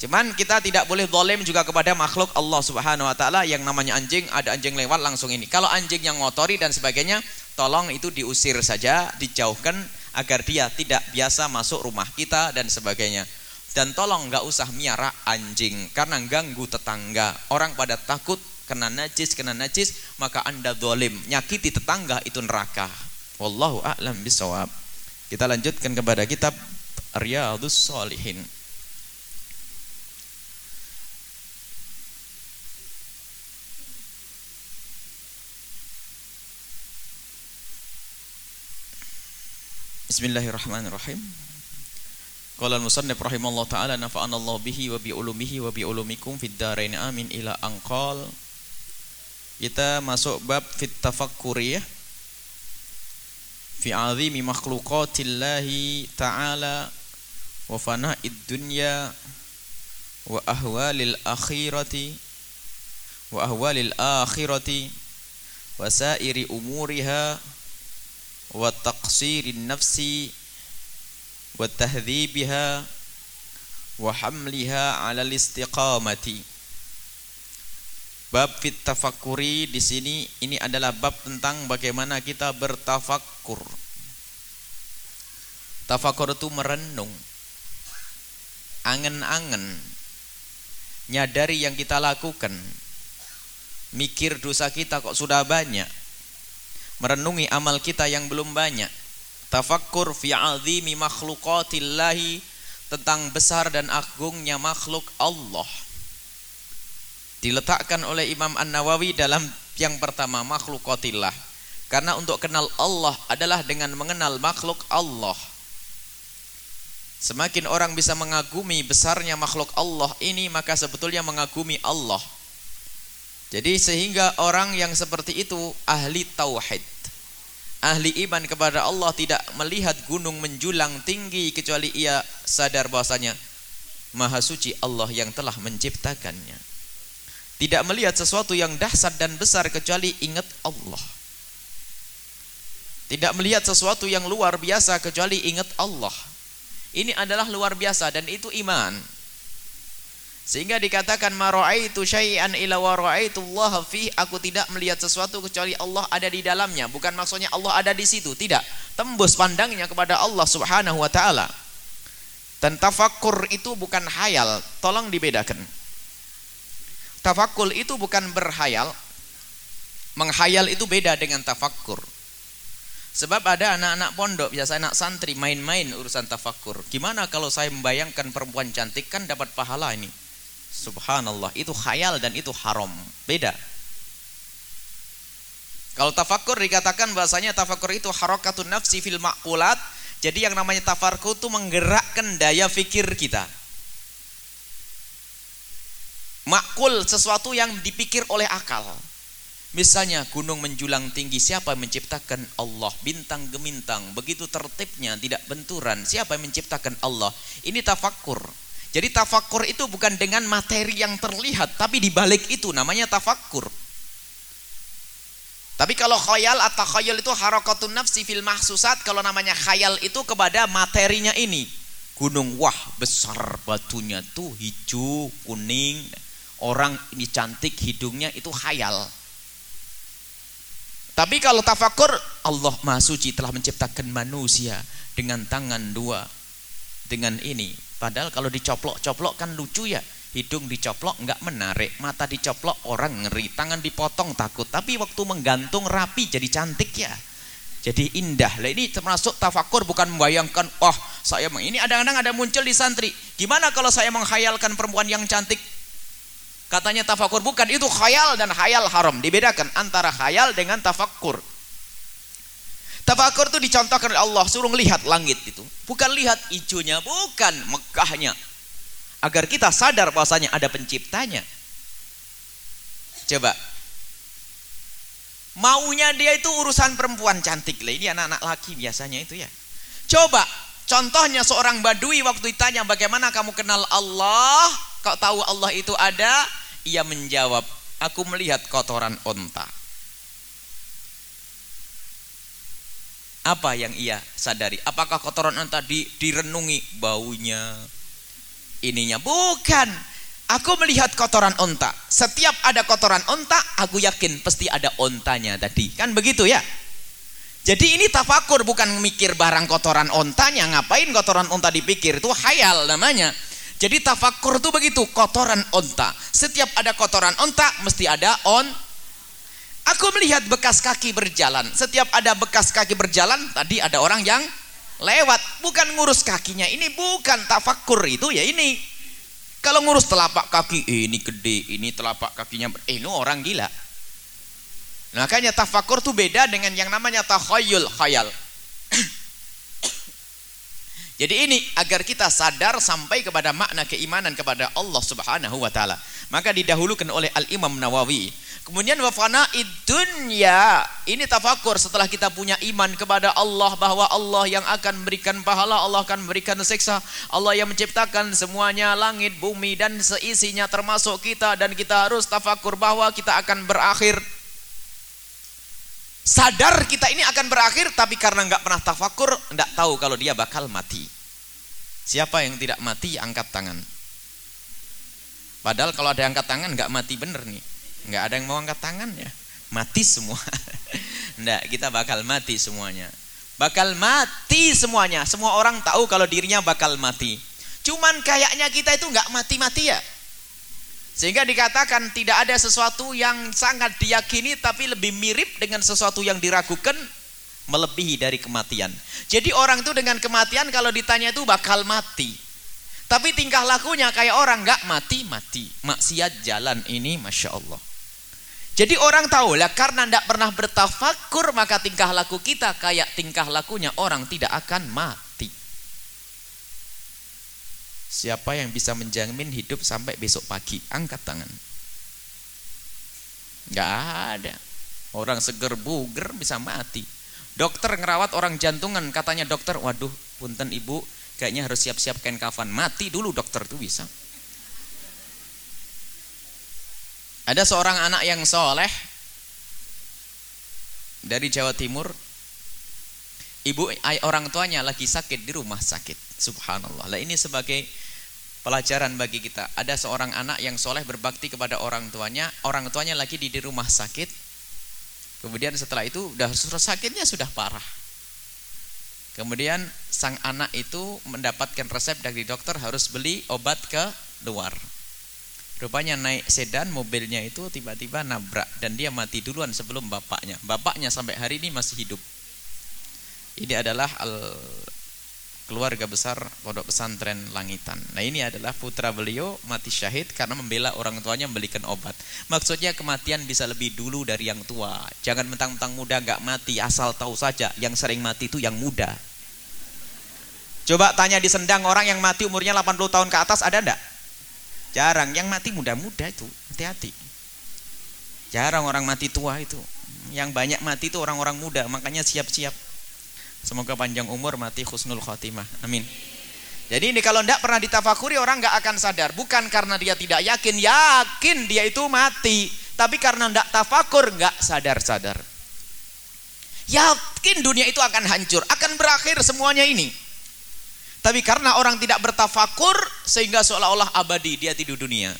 Cuman kita tidak boleh dolim juga kepada makhluk Allah Subhanahu Wa Taala yang namanya anjing. Ada anjing lewat langsung ini. Kalau anjing yang ngotori dan sebagainya, tolong itu diusir saja, dijauhkan agar dia tidak biasa masuk rumah kita dan sebagainya. Dan tolong nggak usah miara anjing karena ganggu tetangga. Orang pada takut kena najis, kena najis, maka anda dolim. Nyakiti tetangga itu neraka. Wallahu a'lam bisawab. Kita lanjutkan kepada kitab Riyadus Salihin. Bismillahirrahmanirrahim. Qala al-musannif rahimallahu taala nafa'ana Allah bihi wa bi ulumihi wa bi ulumikum fid dharain amin ila anqal kita masuk bab fit tafakkuri ya. Fi azimi makhluqatillahi ta'ala wa fana'id dunya wa ahwalil akhirati wa ahwalil akhirati wa sairi umuriha wa taqsirin nafsi wa tahdhibiha wa hamliha 'ala al-istiqamati. Bab fit tafakuri di sini ini adalah bab tentang bagaimana kita bertafakur. Tafakur itu merenung, angen-angen, nyadari yang kita lakukan, mikir dosa kita kok sudah banyak, merenungi amal kita yang belum banyak. Tafakur fi azimi makhluqatillahi tentang besar dan agungnya makhluk Allah. Diletakkan oleh Imam An-Nawawi dalam yang pertama makhlukatillah karena untuk kenal Allah adalah dengan mengenal makhluk Allah. Semakin orang bisa mengagumi besarnya makhluk Allah ini maka sebetulnya mengagumi Allah. Jadi sehingga orang yang seperti itu ahli tauhid ahli iman kepada Allah tidak melihat gunung menjulang tinggi kecuali ia sadar bahwasanya maha suci Allah yang telah menciptakannya tidak melihat sesuatu yang dahsyat dan besar kecuali ingat Allah. Tidak melihat sesuatu yang luar biasa kecuali ingat Allah. Ini adalah luar biasa dan itu iman. Sehingga dikatakan mara'aitu syai'an ila wa ra'aitullah fi aku tidak melihat sesuatu kecuali Allah ada di dalamnya. Bukan maksudnya Allah ada di situ, tidak. Tembus pandangnya kepada Allah Subhanahu wa taala. Dan tafakkur itu bukan hayal, tolong dibedakan. Tafakul itu bukan berhayal. Menghayal itu beda dengan tafakkur. Sebab ada anak-anak pondok, biasa anak santri main-main urusan tafakkur. Gimana kalau saya membayangkan perempuan cantik kan dapat pahala ini? Subhanallah, itu khayal dan itu haram. Beda. Kalau tafakkur dikatakan bahasanya tafakkur itu harakatun nafsi fil maqulat. Jadi yang namanya tafakkur itu menggerakkan daya fikir kita makul sesuatu yang dipikir oleh akal misalnya gunung menjulang tinggi siapa yang menciptakan Allah bintang gemintang begitu tertibnya tidak benturan siapa yang menciptakan Allah ini tafakur jadi tafakur itu bukan dengan materi yang terlihat tapi dibalik itu namanya tafakur tapi kalau khayal atau khayal itu harakatun nafsi fil mahsusat kalau namanya khayal itu kepada materinya ini gunung wah besar batunya tuh hijau kuning orang ini cantik hidungnya itu khayal Tapi kalau tafakur, Allah Maha telah menciptakan manusia dengan tangan dua. Dengan ini. Padahal kalau dicoplok-coplok kan lucu ya. Hidung dicoplok nggak menarik, mata dicoplok orang ngeri, tangan dipotong takut. Tapi waktu menggantung rapi jadi cantik ya. Jadi indah. Lah ini termasuk tafakur bukan membayangkan, oh saya ini kadang-kadang ada muncul di santri. Gimana kalau saya menghayalkan perempuan yang cantik? Katanya tafakur bukan itu khayal dan khayal haram. Dibedakan antara khayal dengan tafakur. Tafakur itu dicontohkan oleh Allah suruh lihat langit itu. Bukan lihat hijaunya, bukan megahnya. Agar kita sadar bahwasanya ada penciptanya. Coba. Maunya dia itu urusan perempuan cantik lah. Ini anak-anak laki biasanya itu ya. Coba contohnya seorang badui waktu ditanya bagaimana kamu kenal Allah? Kau tahu Allah itu ada? Ia menjawab, aku melihat kotoran onta. Apa yang ia sadari? Apakah kotoran onta di, direnungi baunya? Ininya bukan. Aku melihat kotoran onta. Setiap ada kotoran onta, aku yakin pasti ada ontanya tadi. Kan begitu ya? Jadi ini tafakur bukan mikir barang kotoran ontanya. Ngapain kotoran onta dipikir? Itu hayal namanya. Jadi tafakur itu begitu, kotoran onta. Setiap ada kotoran onta, mesti ada on. Aku melihat bekas kaki berjalan. Setiap ada bekas kaki berjalan, tadi ada orang yang lewat. Bukan ngurus kakinya, ini bukan tafakur itu ya ini. Kalau ngurus telapak kaki, eh, ini gede, ini telapak kakinya, eh, ini orang gila. Makanya tafakur itu beda dengan yang namanya takhayul, khayal. Jadi ini agar kita sadar sampai kepada makna keimanan kepada Allah Subhanahu wa taala. Maka didahulukan oleh Al Imam Nawawi. Kemudian wafana dunya. Ini tafakur setelah kita punya iman kepada Allah bahwa Allah yang akan memberikan pahala, Allah akan memberikan siksa. Allah yang menciptakan semuanya langit, bumi dan seisinya termasuk kita dan kita harus tafakur bahwa kita akan berakhir sadar kita ini akan berakhir tapi karena nggak pernah tafakur nggak tahu kalau dia bakal mati siapa yang tidak mati angkat tangan padahal kalau ada angkat tangan nggak mati bener nih nggak ada yang mau angkat tangan ya mati semua nggak kita bakal mati semuanya bakal mati semuanya semua orang tahu kalau dirinya bakal mati cuman kayaknya kita itu nggak mati-mati ya sehingga dikatakan tidak ada sesuatu yang sangat diyakini tapi lebih mirip dengan sesuatu yang diragukan melebihi dari kematian. Jadi orang itu dengan kematian kalau ditanya itu bakal mati. Tapi tingkah lakunya kayak orang nggak mati-mati. Maksiat jalan ini Masya Allah. Jadi orang tahu lah karena tidak pernah bertafakur maka tingkah laku kita kayak tingkah lakunya orang tidak akan mati. Siapa yang bisa menjamin hidup sampai besok pagi? Angkat tangan. Gak ada. Orang seger buger bisa mati. Dokter ngerawat orang jantungan, katanya dokter, waduh, punten ibu, kayaknya harus siap-siap kain kafan. Mati dulu dokter tuh bisa. Ada seorang anak yang soleh dari Jawa Timur. Ibu orang tuanya lagi sakit di rumah sakit. Subhanallah. Lah ini sebagai pelajaran bagi kita. Ada seorang anak yang soleh berbakti kepada orang tuanya, orang tuanya lagi di, di rumah sakit. Kemudian setelah itu udah sakitnya sudah parah. Kemudian sang anak itu mendapatkan resep dari dokter harus beli obat ke luar. Rupanya naik sedan mobilnya itu tiba-tiba nabrak dan dia mati duluan sebelum bapaknya. Bapaknya sampai hari ini masih hidup. Ini adalah al keluarga besar pondok pesantren Langitan. Nah ini adalah putra beliau mati syahid karena membela orang tuanya membelikan obat. Maksudnya kematian bisa lebih dulu dari yang tua. Jangan mentang-mentang muda gak mati, asal tahu saja yang sering mati itu yang muda. Coba tanya di Sendang orang yang mati umurnya 80 tahun ke atas ada ndak? Jarang, yang mati muda-muda itu, hati-hati. Jarang orang mati tua itu. Yang banyak mati itu orang-orang muda, makanya siap-siap. Semoga panjang umur mati khusnul khotimah. Amin. Jadi ini kalau tidak pernah ditafakuri orang nggak akan sadar. Bukan karena dia tidak yakin, yakin dia itu mati. Tapi karena tidak tafakur nggak sadar-sadar. Yakin dunia itu akan hancur, akan berakhir semuanya ini. Tapi karena orang tidak bertafakur sehingga seolah-olah abadi dia tidur dunia.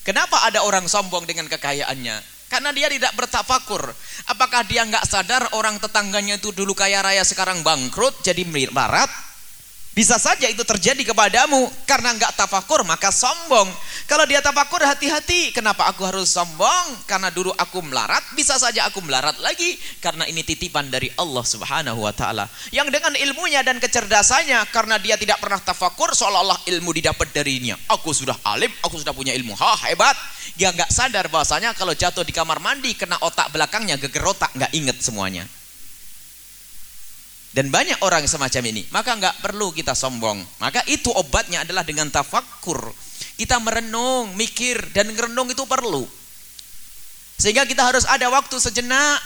Kenapa ada orang sombong dengan kekayaannya? Karena dia tidak bertafakur. Apakah dia nggak sadar orang tetangganya itu dulu kaya raya sekarang bangkrut jadi melarat? Bisa saja itu terjadi kepadamu karena nggak tafakur maka sombong. Kalau dia tafakur hati-hati. Kenapa aku harus sombong? Karena dulu aku melarat, bisa saja aku melarat lagi karena ini titipan dari Allah Subhanahu wa taala. Yang dengan ilmunya dan kecerdasannya karena dia tidak pernah tafakur seolah-olah ilmu didapat darinya. Aku sudah alim, aku sudah punya ilmu. Ha, hebat. Dia nggak sadar bahwasanya kalau jatuh di kamar mandi kena otak belakangnya geger otak nggak inget semuanya. Dan banyak orang semacam ini. Maka nggak perlu kita sombong. Maka itu obatnya adalah dengan tafakkur. Kita merenung, mikir, dan merenung itu perlu. Sehingga kita harus ada waktu sejenak.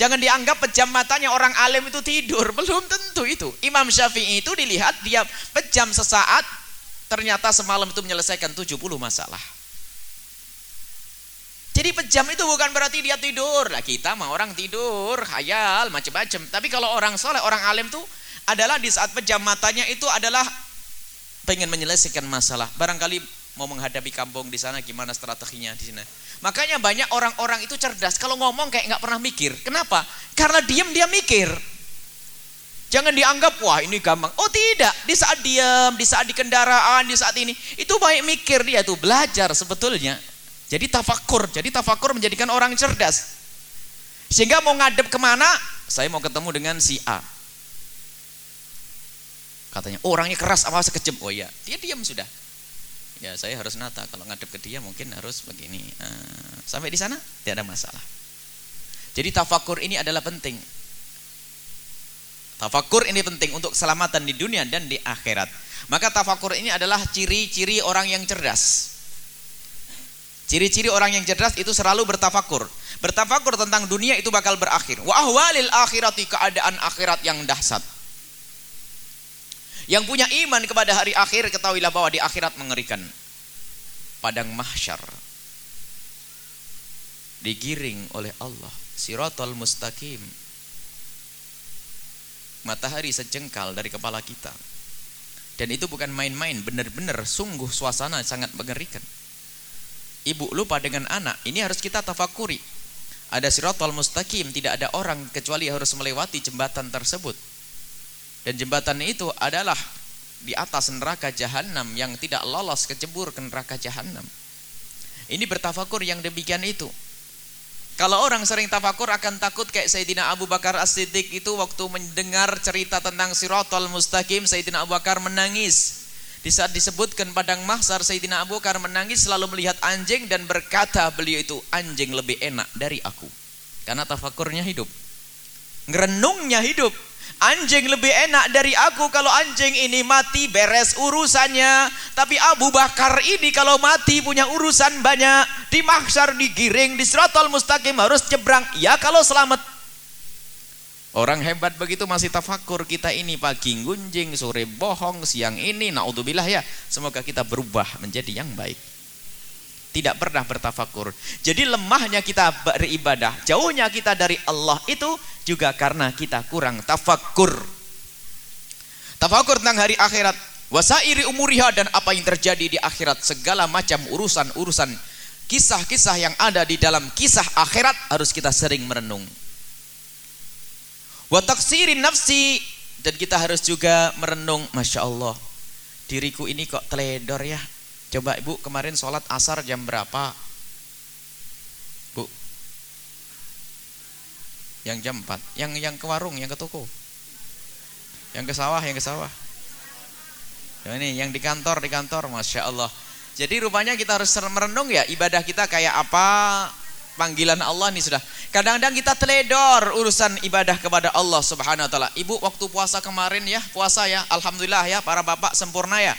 Jangan dianggap pejam matanya orang alim itu tidur. Belum tentu itu. Imam Syafi'i itu dilihat dia pejam sesaat. Ternyata semalam itu menyelesaikan 70 masalah. Jadi pejam itu bukan berarti dia tidur. Lah kita mah orang tidur, khayal, macam-macam. Tapi kalau orang soleh, orang alim tuh adalah di saat pejam matanya itu adalah pengen menyelesaikan masalah. Barangkali mau menghadapi kampung di sana gimana strateginya di sana. Makanya banyak orang-orang itu cerdas. Kalau ngomong kayak nggak pernah mikir. Kenapa? Karena diam dia mikir. Jangan dianggap wah ini gampang. Oh tidak, di saat diam, di saat di kendaraan, di saat ini itu baik mikir dia tuh belajar sebetulnya. Jadi tafakur, jadi tafakur menjadikan orang cerdas. Sehingga mau ngadep ke mana, saya mau ketemu dengan si A. Katanya, oh, orangnya keras apa sekejap. Oh iya, dia diam sudah. Ya saya harus nata, kalau ngadep ke dia mungkin harus begini. Nah, sampai di sana tidak ada masalah. Jadi tafakur ini adalah penting. Tafakur ini penting untuk keselamatan di dunia dan di akhirat. Maka tafakur ini adalah ciri-ciri orang yang cerdas. Ciri-ciri orang yang cerdas itu selalu bertafakur. Bertafakur tentang dunia itu bakal berakhir. Wa ahwalil akhirati keadaan akhirat yang dahsyat. Yang punya iman kepada hari akhir ketahuilah bahwa di akhirat mengerikan. Padang mahsyar digiring oleh Allah. Siratul mustaqim. Matahari sejengkal dari kepala kita. Dan itu bukan main-main, benar-benar sungguh suasana sangat mengerikan ibu lupa dengan anak, ini harus kita tafakuri. Ada siratul mustaqim, tidak ada orang kecuali harus melewati jembatan tersebut. Dan jembatan itu adalah di atas neraka jahanam yang tidak lolos kecebur ke neraka jahanam. Ini bertafakur yang demikian itu. Kalau orang sering tafakur akan takut kayak Sayyidina Abu Bakar As-Siddiq itu waktu mendengar cerita tentang siratul mustaqim, Sayyidina Abu Bakar menangis. Di saat disebutkan padang mahsar Sayyidina Abu Bakar menangis selalu melihat anjing dan berkata beliau itu anjing lebih enak dari aku. Karena tafakurnya hidup. Ngerenungnya hidup. Anjing lebih enak dari aku kalau anjing ini mati beres urusannya. Tapi Abu Bakar ini kalau mati punya urusan banyak. Di mahsyar digiring, di siratul mustaqim harus cebrang. Ya kalau selamat Orang hebat begitu masih tafakur kita ini pagi gunjing, sore bohong, siang ini naudzubillah ya. Semoga kita berubah menjadi yang baik. Tidak pernah bertafakur. Jadi lemahnya kita beribadah, jauhnya kita dari Allah itu juga karena kita kurang tafakur. Tafakur tentang hari akhirat, wasairi umuriha dan apa yang terjadi di akhirat, segala macam urusan-urusan kisah-kisah yang ada di dalam kisah akhirat harus kita sering merenung wa taksirin nafsi. Dan kita harus juga merenung Masya Allah diriku ini kok teledor ya? Coba ibu kemarin sholat asar jam berapa? Bu. Yang jam 4 yang yang ke warung yang ke toko. Yang ke sawah yang ke sawah. Yang ini yang di kantor di kantor Masya Allah. Jadi rupanya kita harus merenung ya ibadah kita kayak apa panggilan Allah nih sudah. Kadang-kadang kita teledor urusan ibadah kepada Allah Subhanahu wa taala. Ibu waktu puasa kemarin ya, puasa ya, alhamdulillah ya para bapak sempurna ya.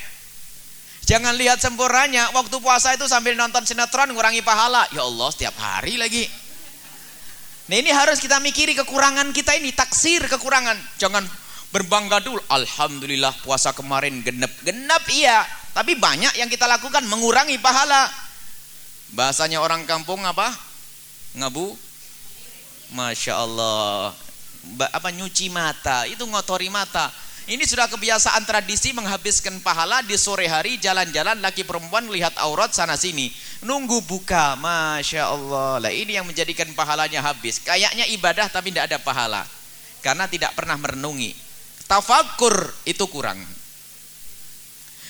Jangan lihat sempurnanya, waktu puasa itu sambil nonton sinetron ngurangi pahala. Ya Allah, setiap hari lagi. Nah ini harus kita mikiri kekurangan kita ini, taksir kekurangan. Jangan berbangga dulu. Alhamdulillah puasa kemarin genep. Genep iya, tapi banyak yang kita lakukan mengurangi pahala. Bahasanya orang kampung apa? Ngabu Masya Allah apa nyuci mata itu ngotori mata Ini sudah kebiasaan tradisi menghabiskan pahala di sore hari jalan-jalan laki perempuan lihat aurat sana sini. Nunggu buka, Masya Allah. Lah ini yang menjadikan pahalanya habis. Kayaknya ibadah tapi tidak ada pahala. Karena tidak pernah merenungi. Tafakur itu kurang.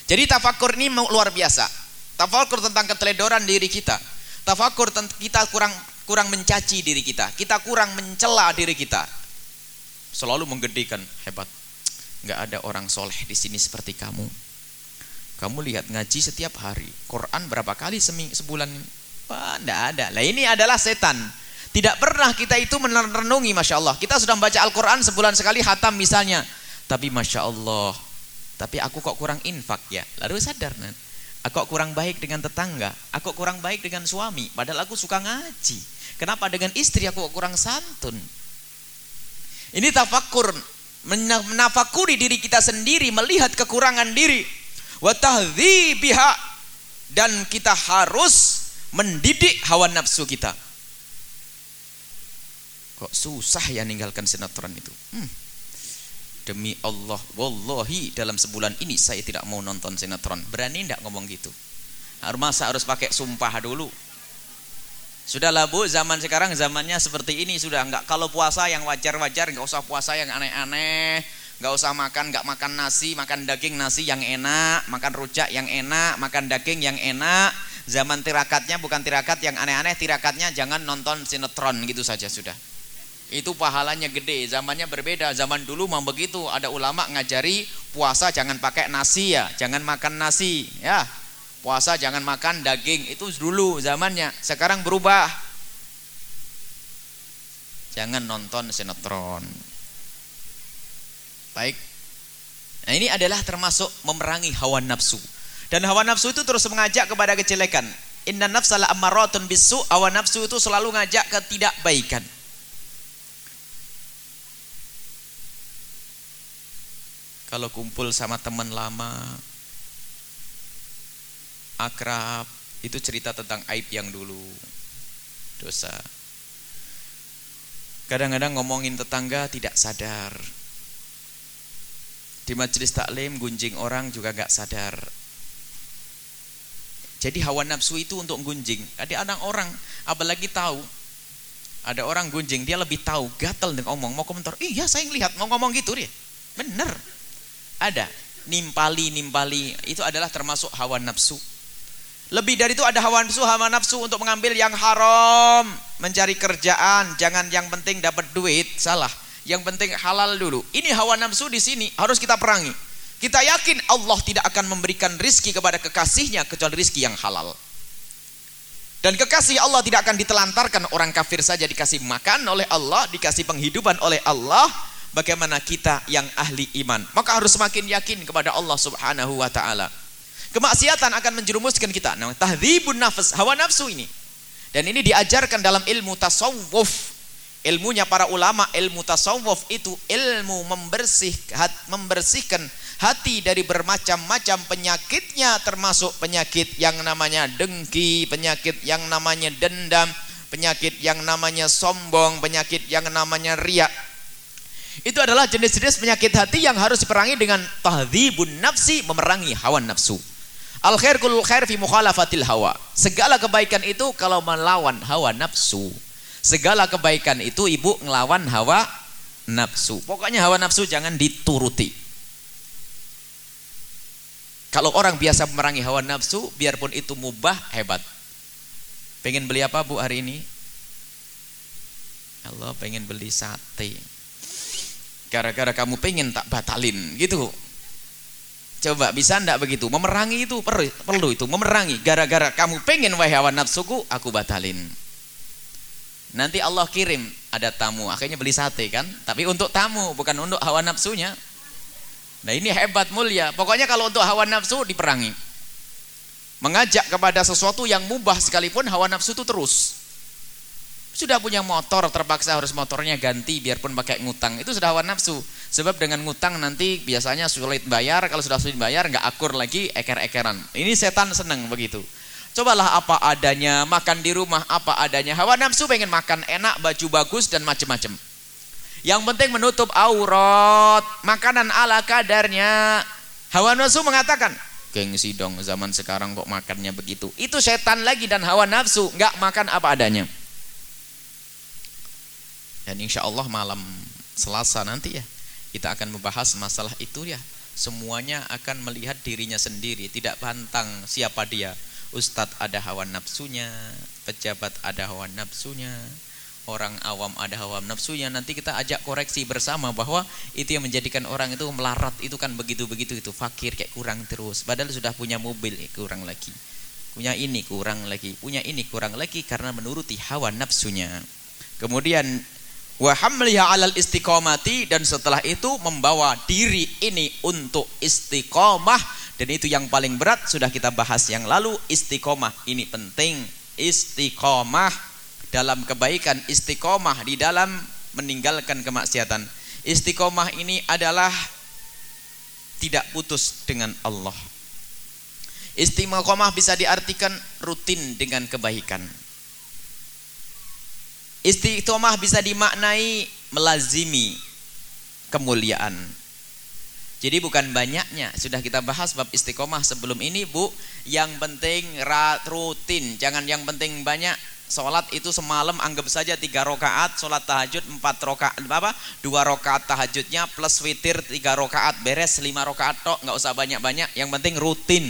Jadi tafakur ini luar biasa. Tafakur tentang keteledoran diri kita. Tafakur kita kurang kurang mencaci diri kita. Kita kurang mencela diri kita. Selalu menggedekan, hebat nggak ada orang soleh di sini seperti kamu. Kamu lihat ngaji setiap hari, Quran berapa kali sebulan? Wah, nggak ada. Lah ini adalah setan. Tidak pernah kita itu merenungi, masya Allah. Kita sudah membaca Al-Quran sebulan sekali hatam misalnya, tapi masya Allah. Tapi aku kok kurang infak ya. Lalu sadar, nan. Aku kurang baik dengan tetangga. Aku kurang baik dengan suami. Padahal aku suka ngaji. Kenapa dengan istri aku kurang santun? Ini tafakur menafakuri diri kita sendiri, melihat kekurangan diri. Biha dan kita harus mendidik hawa nafsu kita. Kok susah ya ninggalkan sinetron itu? Hmm. Demi Allah, wallahi dalam sebulan ini saya tidak mau nonton sinetron. Berani tidak ngomong gitu? Masa harus pakai sumpah dulu. Sudahlah bu, zaman sekarang zamannya seperti ini sudah nggak kalau puasa yang wajar-wajar, nggak usah puasa yang aneh-aneh, nggak usah makan nggak makan nasi, makan daging nasi yang enak, makan rujak yang enak, makan daging yang enak. Zaman tirakatnya bukan tirakat yang aneh-aneh, tirakatnya jangan nonton sinetron gitu saja sudah. Itu pahalanya gede, zamannya berbeda. Zaman dulu mau begitu, ada ulama ngajari puasa jangan pakai nasi ya, jangan makan nasi ya Puasa jangan makan daging, itu dulu zamannya. Sekarang berubah. Jangan nonton sinetron. Baik. Nah ini adalah termasuk memerangi hawa nafsu. Dan hawa nafsu itu terus mengajak kepada kejelekan. Inna nafsala ammaratun bisu. Hawa nafsu itu selalu ngajak ke tidak baikan. Kalau kumpul sama teman lama, akrab itu cerita tentang aib yang dulu dosa. Kadang-kadang ngomongin tetangga tidak sadar. Di majelis taklim gunjing orang juga gak sadar. Jadi hawa nafsu itu untuk gunjing. Ada anak orang apalagi tahu. Ada orang gunjing dia lebih tahu gatel dengan ngomong mau komentar iya saya ngelihat mau ngomong gitu dia. Bener. Ada. Nimpali nimpali itu adalah termasuk hawa nafsu lebih dari itu ada hawa nafsu, hawa nafsu untuk mengambil yang haram, mencari kerjaan, jangan yang penting dapat duit, salah. Yang penting halal dulu. Ini hawa nafsu di sini harus kita perangi. Kita yakin Allah tidak akan memberikan rizki kepada kekasihnya kecuali rizki yang halal. Dan kekasih Allah tidak akan ditelantarkan orang kafir saja dikasih makan oleh Allah, dikasih penghidupan oleh Allah. Bagaimana kita yang ahli iman? Maka harus semakin yakin kepada Allah Subhanahu wa taala. Kemaksiatan akan menjerumuskan kita. Nah, tahdzibun nafs, hawa nafsu ini. Dan ini diajarkan dalam ilmu tasawuf. Ilmunya para ulama, ilmu tasawuf itu ilmu membersih, hat, membersihkan hati dari bermacam-macam penyakitnya termasuk penyakit yang namanya dengki, penyakit yang namanya dendam, penyakit yang namanya sombong, penyakit yang namanya riak. Itu adalah jenis-jenis penyakit hati yang harus diperangi dengan tahdzibun nafsi, memerangi hawa nafsu. Al khair kulul khair fi mukhalafatil hawa. Segala kebaikan itu kalau melawan hawa nafsu. Segala kebaikan itu ibu ngelawan hawa nafsu. Pokoknya hawa nafsu jangan dituruti. Kalau orang biasa memerangi hawa nafsu, biarpun itu mubah, hebat. Pengen beli apa bu hari ini? Allah pengen beli sate. Gara-gara kamu pengen tak batalin gitu. Coba bisa ndak begitu? Memerangi itu perlu, perlu itu, memerangi. Gara-gara kamu pengen wahai hawa nafsuku, aku batalin. Nanti Allah kirim ada tamu, akhirnya beli sate kan? Tapi untuk tamu, bukan untuk hawa nafsunya. Nah ini hebat mulia. Pokoknya kalau untuk hawa nafsu diperangi. Mengajak kepada sesuatu yang mubah sekalipun hawa nafsu itu terus. Sudah punya motor terpaksa harus motornya ganti biarpun pakai ngutang. Itu sudah hawa nafsu. Sebab dengan ngutang nanti biasanya sulit bayar. Kalau sudah sulit bayar nggak akur lagi eker-ekeran. Ini setan senang begitu. Cobalah apa adanya, makan di rumah apa adanya. Hawa nafsu pengen makan enak, baju bagus dan macam-macam. Yang penting menutup aurat, makanan ala kadarnya. Hawa nafsu mengatakan, gengsi dong zaman sekarang kok makannya begitu. Itu setan lagi dan hawa nafsu, nggak makan apa adanya. Dan insya Allah malam Selasa nanti ya kita akan membahas masalah itu ya. Semuanya akan melihat dirinya sendiri, tidak pantang siapa dia. Ustadz ada hawa nafsunya, pejabat ada hawa nafsunya, orang awam ada hawa nafsunya. Nanti kita ajak koreksi bersama bahwa itu yang menjadikan orang itu melarat itu kan begitu-begitu itu fakir kayak kurang terus. Padahal sudah punya mobil ya, kurang lagi. Punya ini kurang lagi, punya ini kurang lagi karena menuruti hawa nafsunya. Kemudian wa hamliha alal istiqomati dan setelah itu membawa diri ini untuk istiqomah dan itu yang paling berat sudah kita bahas yang lalu istiqomah ini penting. Istiqomah dalam kebaikan istiqomah di dalam meninggalkan kemaksiatan. Istiqomah ini adalah tidak putus dengan Allah. Istiqomah bisa diartikan rutin dengan kebaikan Istiqomah bisa dimaknai melazimi kemuliaan. Jadi bukan banyaknya, sudah kita bahas bab istiqomah sebelum ini Bu. Yang penting rutin, jangan yang penting banyak. Sholat itu semalam anggap saja tiga rakaat, sholat tahajud empat rakaat apa? Dua rakaat tahajudnya plus witir tiga rakaat beres lima rakaat tok, nggak usah banyak banyak. Yang penting rutin.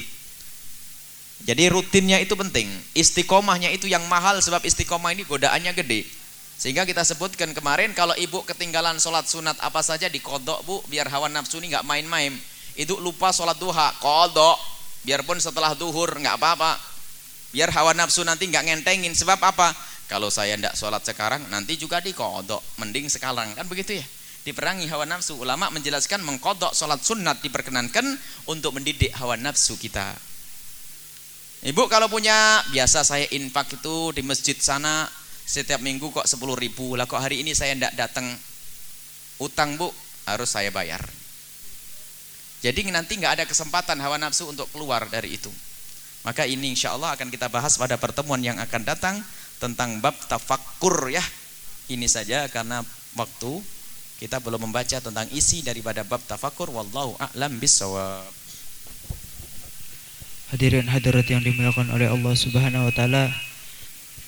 Jadi rutinnya itu penting. Istiqomahnya itu yang mahal sebab istiqomah ini godaannya gede. Sehingga kita sebutkan kemarin kalau ibu ketinggalan sholat sunat apa saja dikodok bu biar hawa nafsu ini nggak main-main. Itu lupa sholat duha kodok biarpun setelah duhur nggak apa-apa. Biar hawa nafsu nanti nggak ngentengin sebab apa? Kalau saya tidak sholat sekarang nanti juga dikodok. Mending sekarang kan begitu ya. Diperangi hawa nafsu. Ulama menjelaskan mengkodok sholat sunat diperkenankan untuk mendidik hawa nafsu kita. Ibu kalau punya biasa saya infak itu di masjid sana setiap minggu kok 10 ribu. Lah kok hari ini saya tidak datang utang bu harus saya bayar. Jadi nanti nggak ada kesempatan hawa nafsu untuk keluar dari itu. Maka ini insya Allah akan kita bahas pada pertemuan yang akan datang tentang bab tafakkur ya. Ini saja karena waktu. Kita belum membaca tentang isi daripada bab tafakkur. Wallahu a'lam bisawab Hadirin hadirat yang dimuliakan oleh Allah Subhanahu wa taala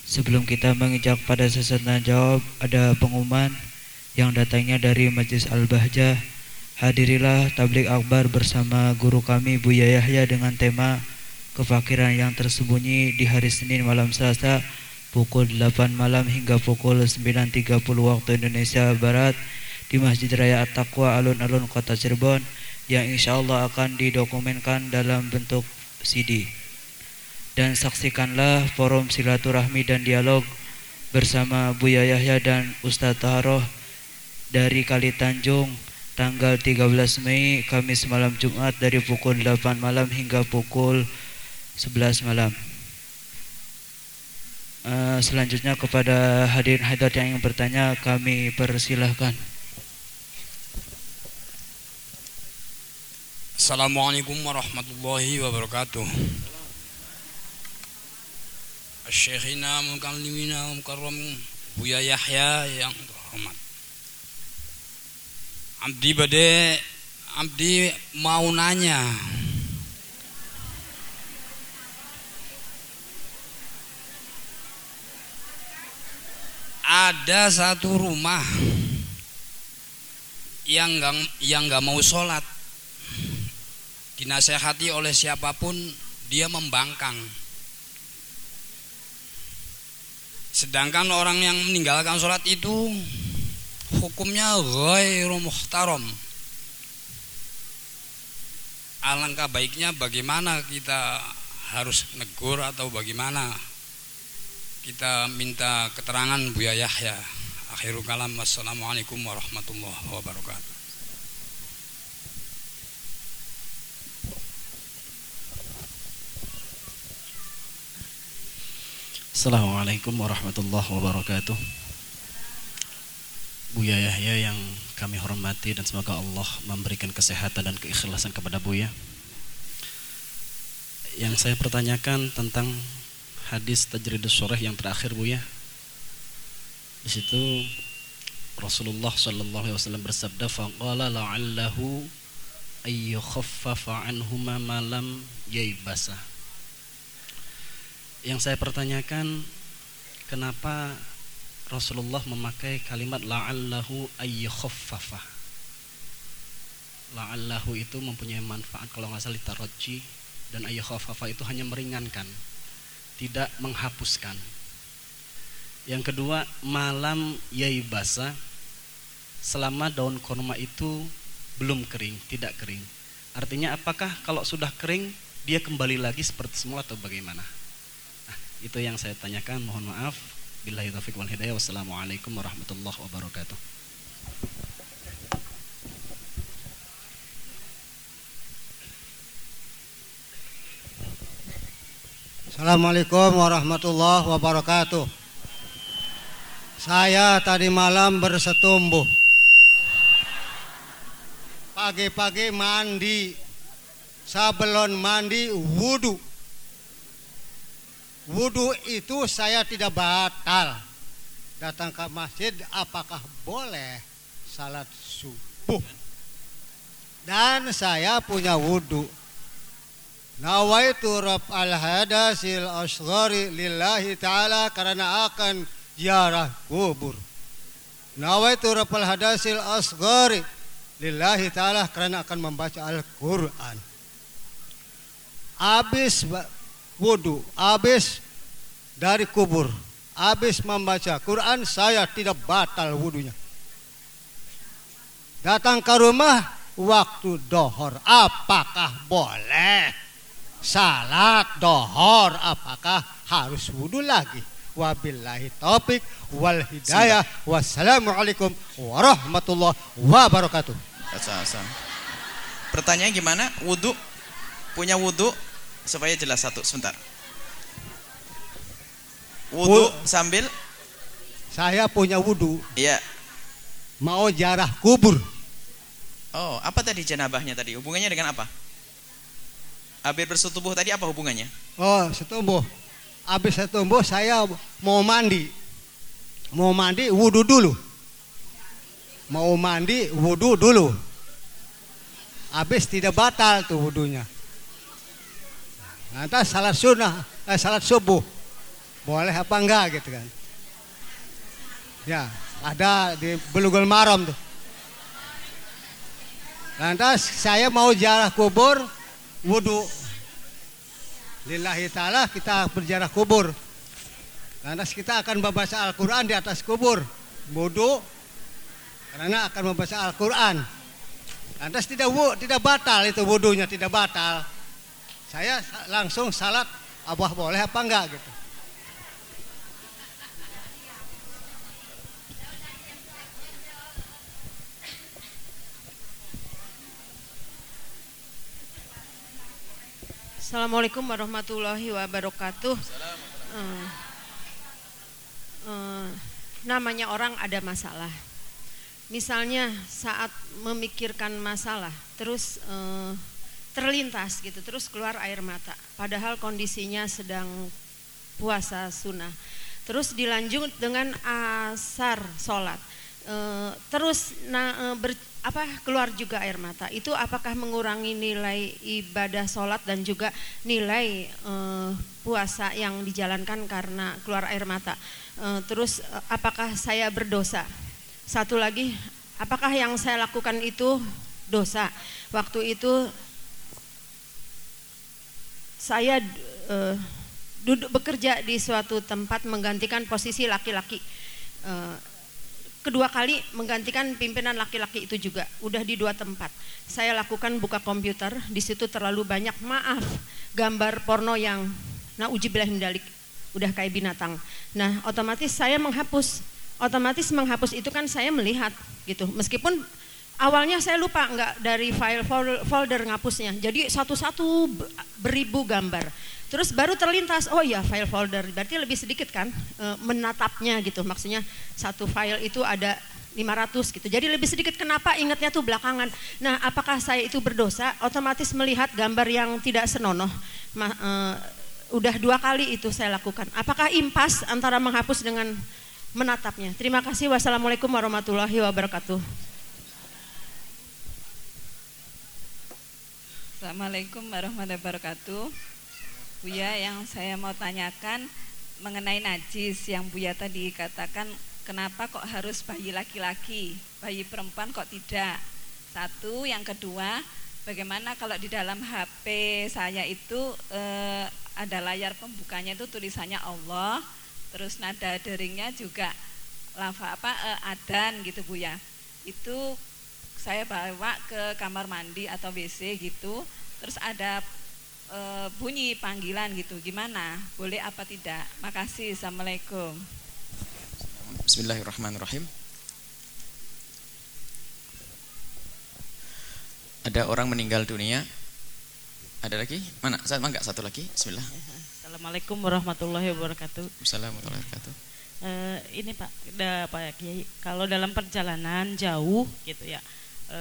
Sebelum kita mengijak pada sesetengah jawab, ada pengumuman yang datangnya dari Majlis Al-Bahjah. Hadirilah tablik akbar bersama guru kami Buya Yahya dengan tema kefakiran yang tersembunyi di hari Senin malam Selasa pukul 8 malam hingga pukul 9.30 waktu Indonesia Barat di Masjid Raya At-Taqwa alun-alun kota Cirebon yang insya Allah akan didokumenkan dalam bentuk CD dan saksikanlah forum silaturahmi dan dialog bersama Buya Yahya dan Ustadz Taharoh dari Kali Tanjung tanggal 13 Mei Kamis malam Jumat dari pukul 8 malam hingga pukul 11 malam. Uh, selanjutnya kepada hadirin hadirat yang ingin bertanya kami persilahkan. Assalamualaikum warahmatullahi wabarakatuh. Syekhina Mukallimina Mukarram Buya Yahya yang terhormat. Abdi bade Abdi mau nanya. Ada satu rumah yang gak, yang nggak mau sholat. Dinasehati oleh siapa pun dia membangkang Sedangkan orang yang meninggalkan sholat itu hukumnya ghairu muhtaram. Alangkah baiknya bagaimana kita harus negur atau bagaimana kita minta keterangan Buya Yahya. Akhirul kalam. Wassalamualaikum warahmatullahi wabarakatuh. Assalamualaikum warahmatullahi wabarakatuh. Buya Yahya yang kami hormati dan semoga Allah memberikan kesehatan dan keikhlasan kepada Buya Yang saya pertanyakan tentang hadis tajridus soreh yang terakhir Buya Di situ Rasulullah Shallallahu Alaihi Wasallam bersabda, "Faqala la'allahu ayyukhaffafa anhuma malam yaibasa." Yang saya pertanyakan, kenapa Rasulullah memakai kalimat la'allahu ayyukhaffafa? La'allahu itu mempunyai manfaat kalau nggak salah litaraji dan ayyukhaffafa itu hanya meringankan, tidak menghapuskan. Yang kedua, malam yaibasa selama daun korma itu belum kering, tidak kering. Artinya apakah kalau sudah kering dia kembali lagi seperti semula atau bagaimana? Itu yang saya tanyakan. Mohon maaf. Billahi taufiq wal hidayah. Wassalamualaikum warahmatullahi wabarakatuh. Assalamualaikum warahmatullahi wabarakatuh. Saya tadi malam bersetumbuh. Pagi-pagi mandi. Sebelum mandi wudhu. Wudhu itu saya tidak batal. Datang ke masjid apakah boleh salat subuh? Dan saya punya wudhu. Nawaitu rab al hadasil asghari lillahi ta'ala karena akan ziarah kubur. Nawaitu rab al hadasil asghari lillahi ta'ala karena akan membaca Al-Quran. Habis wudhu, habis dari kubur, habis membaca Quran saya tidak batal wudhunya. Datang ke rumah waktu dohor, apakah boleh? salat dohor apakah harus wudhu lagi? Wabillahi taufik wal hidayah. Wassalamualaikum warahmatullahi wabarakatuh. Pertanyaan gimana? Wudhu punya wudhu supaya jelas satu sebentar wudhu sambil saya punya wudhu iya mau jarah kubur oh apa tadi jenabahnya tadi hubungannya dengan apa Habis bersetubuh tadi apa hubungannya? Oh, setubuh. Habis setubuh saya mau mandi. Mau mandi wudhu dulu. Mau mandi wudhu dulu. Habis tidak batal tuh wudhunya. Nanti salat sunnah, eh, salat subuh. Boleh apa enggak gitu kan. Ya, ada di Belugul Maram tuh. Lantas saya mau jarah kubur, wudhu lillahi ta'ala kita berjarah kubur lantas kita akan membaca Al-Quran di atas kubur wudhu karena akan membaca Al-Quran lantas tidak tidak batal itu wudhunya tidak batal saya langsung salat abah boleh apa enggak gitu Assalamualaikum warahmatullahi wabarakatuh. Uh, uh, namanya orang ada masalah. Misalnya saat memikirkan masalah, terus uh, terlintas gitu, terus keluar air mata. Padahal kondisinya sedang puasa sunnah. Terus dilanjut dengan asar sholat. Uh, terus na, uh, ber, apa keluar juga air mata itu apakah mengurangi nilai ibadah sholat dan juga nilai uh, puasa yang dijalankan karena keluar air mata uh, terus uh, apakah saya berdosa satu lagi apakah yang saya lakukan itu dosa waktu itu saya uh, duduk bekerja di suatu tempat menggantikan posisi laki-laki. Uh, kedua kali menggantikan pimpinan laki-laki itu juga. Udah di dua tempat. Saya lakukan buka komputer. Di situ terlalu banyak maaf gambar porno yang nah uji hindalik. Udah kayak binatang. Nah otomatis saya menghapus. Otomatis menghapus itu kan saya melihat gitu. Meskipun awalnya saya lupa nggak dari file folder ngapusnya jadi satu-satu beribu gambar Terus baru terlintas, oh ya file folder, berarti lebih sedikit kan e, menatapnya gitu. Maksudnya satu file itu ada 500 gitu. Jadi lebih sedikit kenapa ingatnya tuh belakangan. Nah, apakah saya itu berdosa? Otomatis melihat gambar yang tidak senonoh. Ma, e, udah dua kali itu saya lakukan. Apakah impas antara menghapus dengan menatapnya. Terima kasih. Wassalamualaikum warahmatullahi wabarakatuh. Assalamualaikum warahmatullahi wabarakatuh. Buya yang saya mau tanyakan mengenai najis yang Buya tadi katakan kenapa kok harus bayi laki-laki, bayi perempuan kok tidak? Satu, yang kedua, bagaimana kalau di dalam HP saya itu eh, ada layar pembukanya itu tulisannya Allah, terus nada deringnya juga lava apa eh, adan gitu Bu ya. Itu saya bawa ke kamar mandi atau WC gitu terus ada e, bunyi panggilan gitu gimana? Boleh apa tidak? Makasih assalamualaikum. Bismillahirrahmanirrahim. Ada orang meninggal dunia. Ada lagi? Mana? Saya enggak satu lagi. Bismillah. Assalamualaikum warahmatullahi wabarakatuh. Assalamualaikum warahmatullahi wabarakatuh. Uh, ini Pak, da, Pak Kiai, kalau dalam perjalanan jauh gitu ya, e,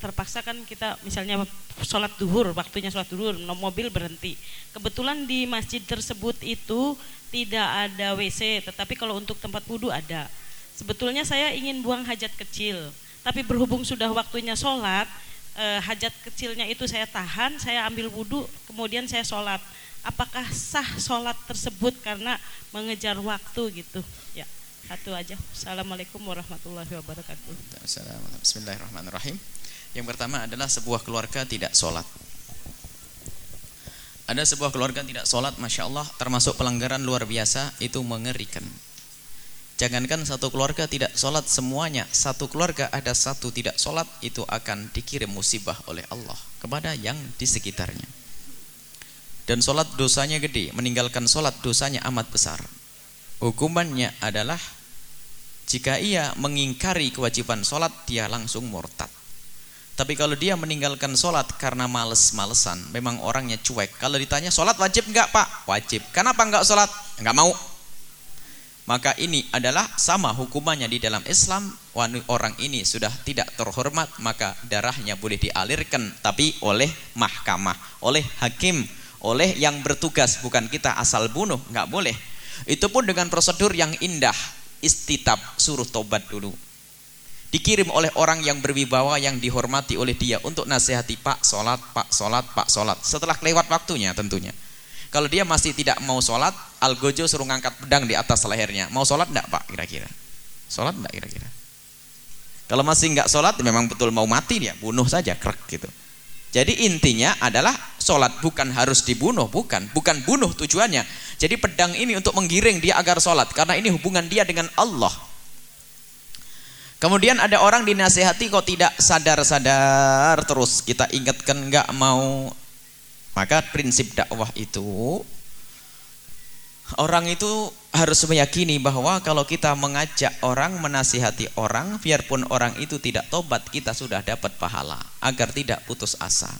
terpaksa kan kita misalnya sholat duhur waktunya sholat duhur mobil berhenti. Kebetulan di masjid tersebut itu tidak ada WC tetapi kalau untuk tempat wudhu ada. Sebetulnya saya ingin buang hajat kecil tapi berhubung sudah waktunya sholat e, hajat kecilnya itu saya tahan saya ambil wudhu kemudian saya sholat. Apakah sah sholat tersebut karena mengejar waktu gitu? Ya satu aja. Assalamualaikum warahmatullahi wabarakatuh. Assalamualaikum. Bismillahirrahmanirrahim. Yang pertama adalah sebuah keluarga tidak sholat. Ada sebuah keluarga tidak sholat, masya Allah, termasuk pelanggaran luar biasa, itu mengerikan. Jangankan satu keluarga tidak sholat semuanya, satu keluarga ada satu tidak sholat, itu akan dikirim musibah oleh Allah kepada yang di sekitarnya. Dan sholat dosanya gede, meninggalkan sholat dosanya amat besar. Hukumannya adalah jika ia mengingkari kewajiban sholat, dia langsung murtad. Tapi kalau dia meninggalkan sholat karena males-malesan, memang orangnya cuek. Kalau ditanya sholat wajib enggak pak? Wajib. Kenapa enggak sholat? Enggak mau. Maka ini adalah sama hukumannya di dalam Islam. Orang ini sudah tidak terhormat, maka darahnya boleh dialirkan. Tapi oleh mahkamah, oleh hakim, oleh yang bertugas. Bukan kita asal bunuh, enggak boleh. Itu pun dengan prosedur yang indah istitab suruh tobat dulu. Dikirim oleh orang yang berwibawa yang dihormati oleh dia untuk nasihati pak sholat pak sholat pak sholat. Setelah lewat waktunya tentunya. Kalau dia masih tidak mau sholat algojo suruh ngangkat pedang di atas lehernya. Mau sholat enggak pak kira-kira? Sholat enggak kira-kira? Kalau masih enggak sholat memang betul mau mati dia bunuh saja krek gitu jadi intinya adalah sholat bukan harus dibunuh, bukan, bukan bunuh tujuannya. Jadi pedang ini untuk menggiring dia agar sholat, karena ini hubungan dia dengan Allah. Kemudian ada orang dinasehati kok tidak sadar-sadar terus kita ingatkan nggak mau. Maka prinsip dakwah itu Orang itu harus meyakini bahwa kalau kita mengajak orang, menasihati orang, biarpun orang itu tidak tobat, kita sudah dapat pahala agar tidak putus asa.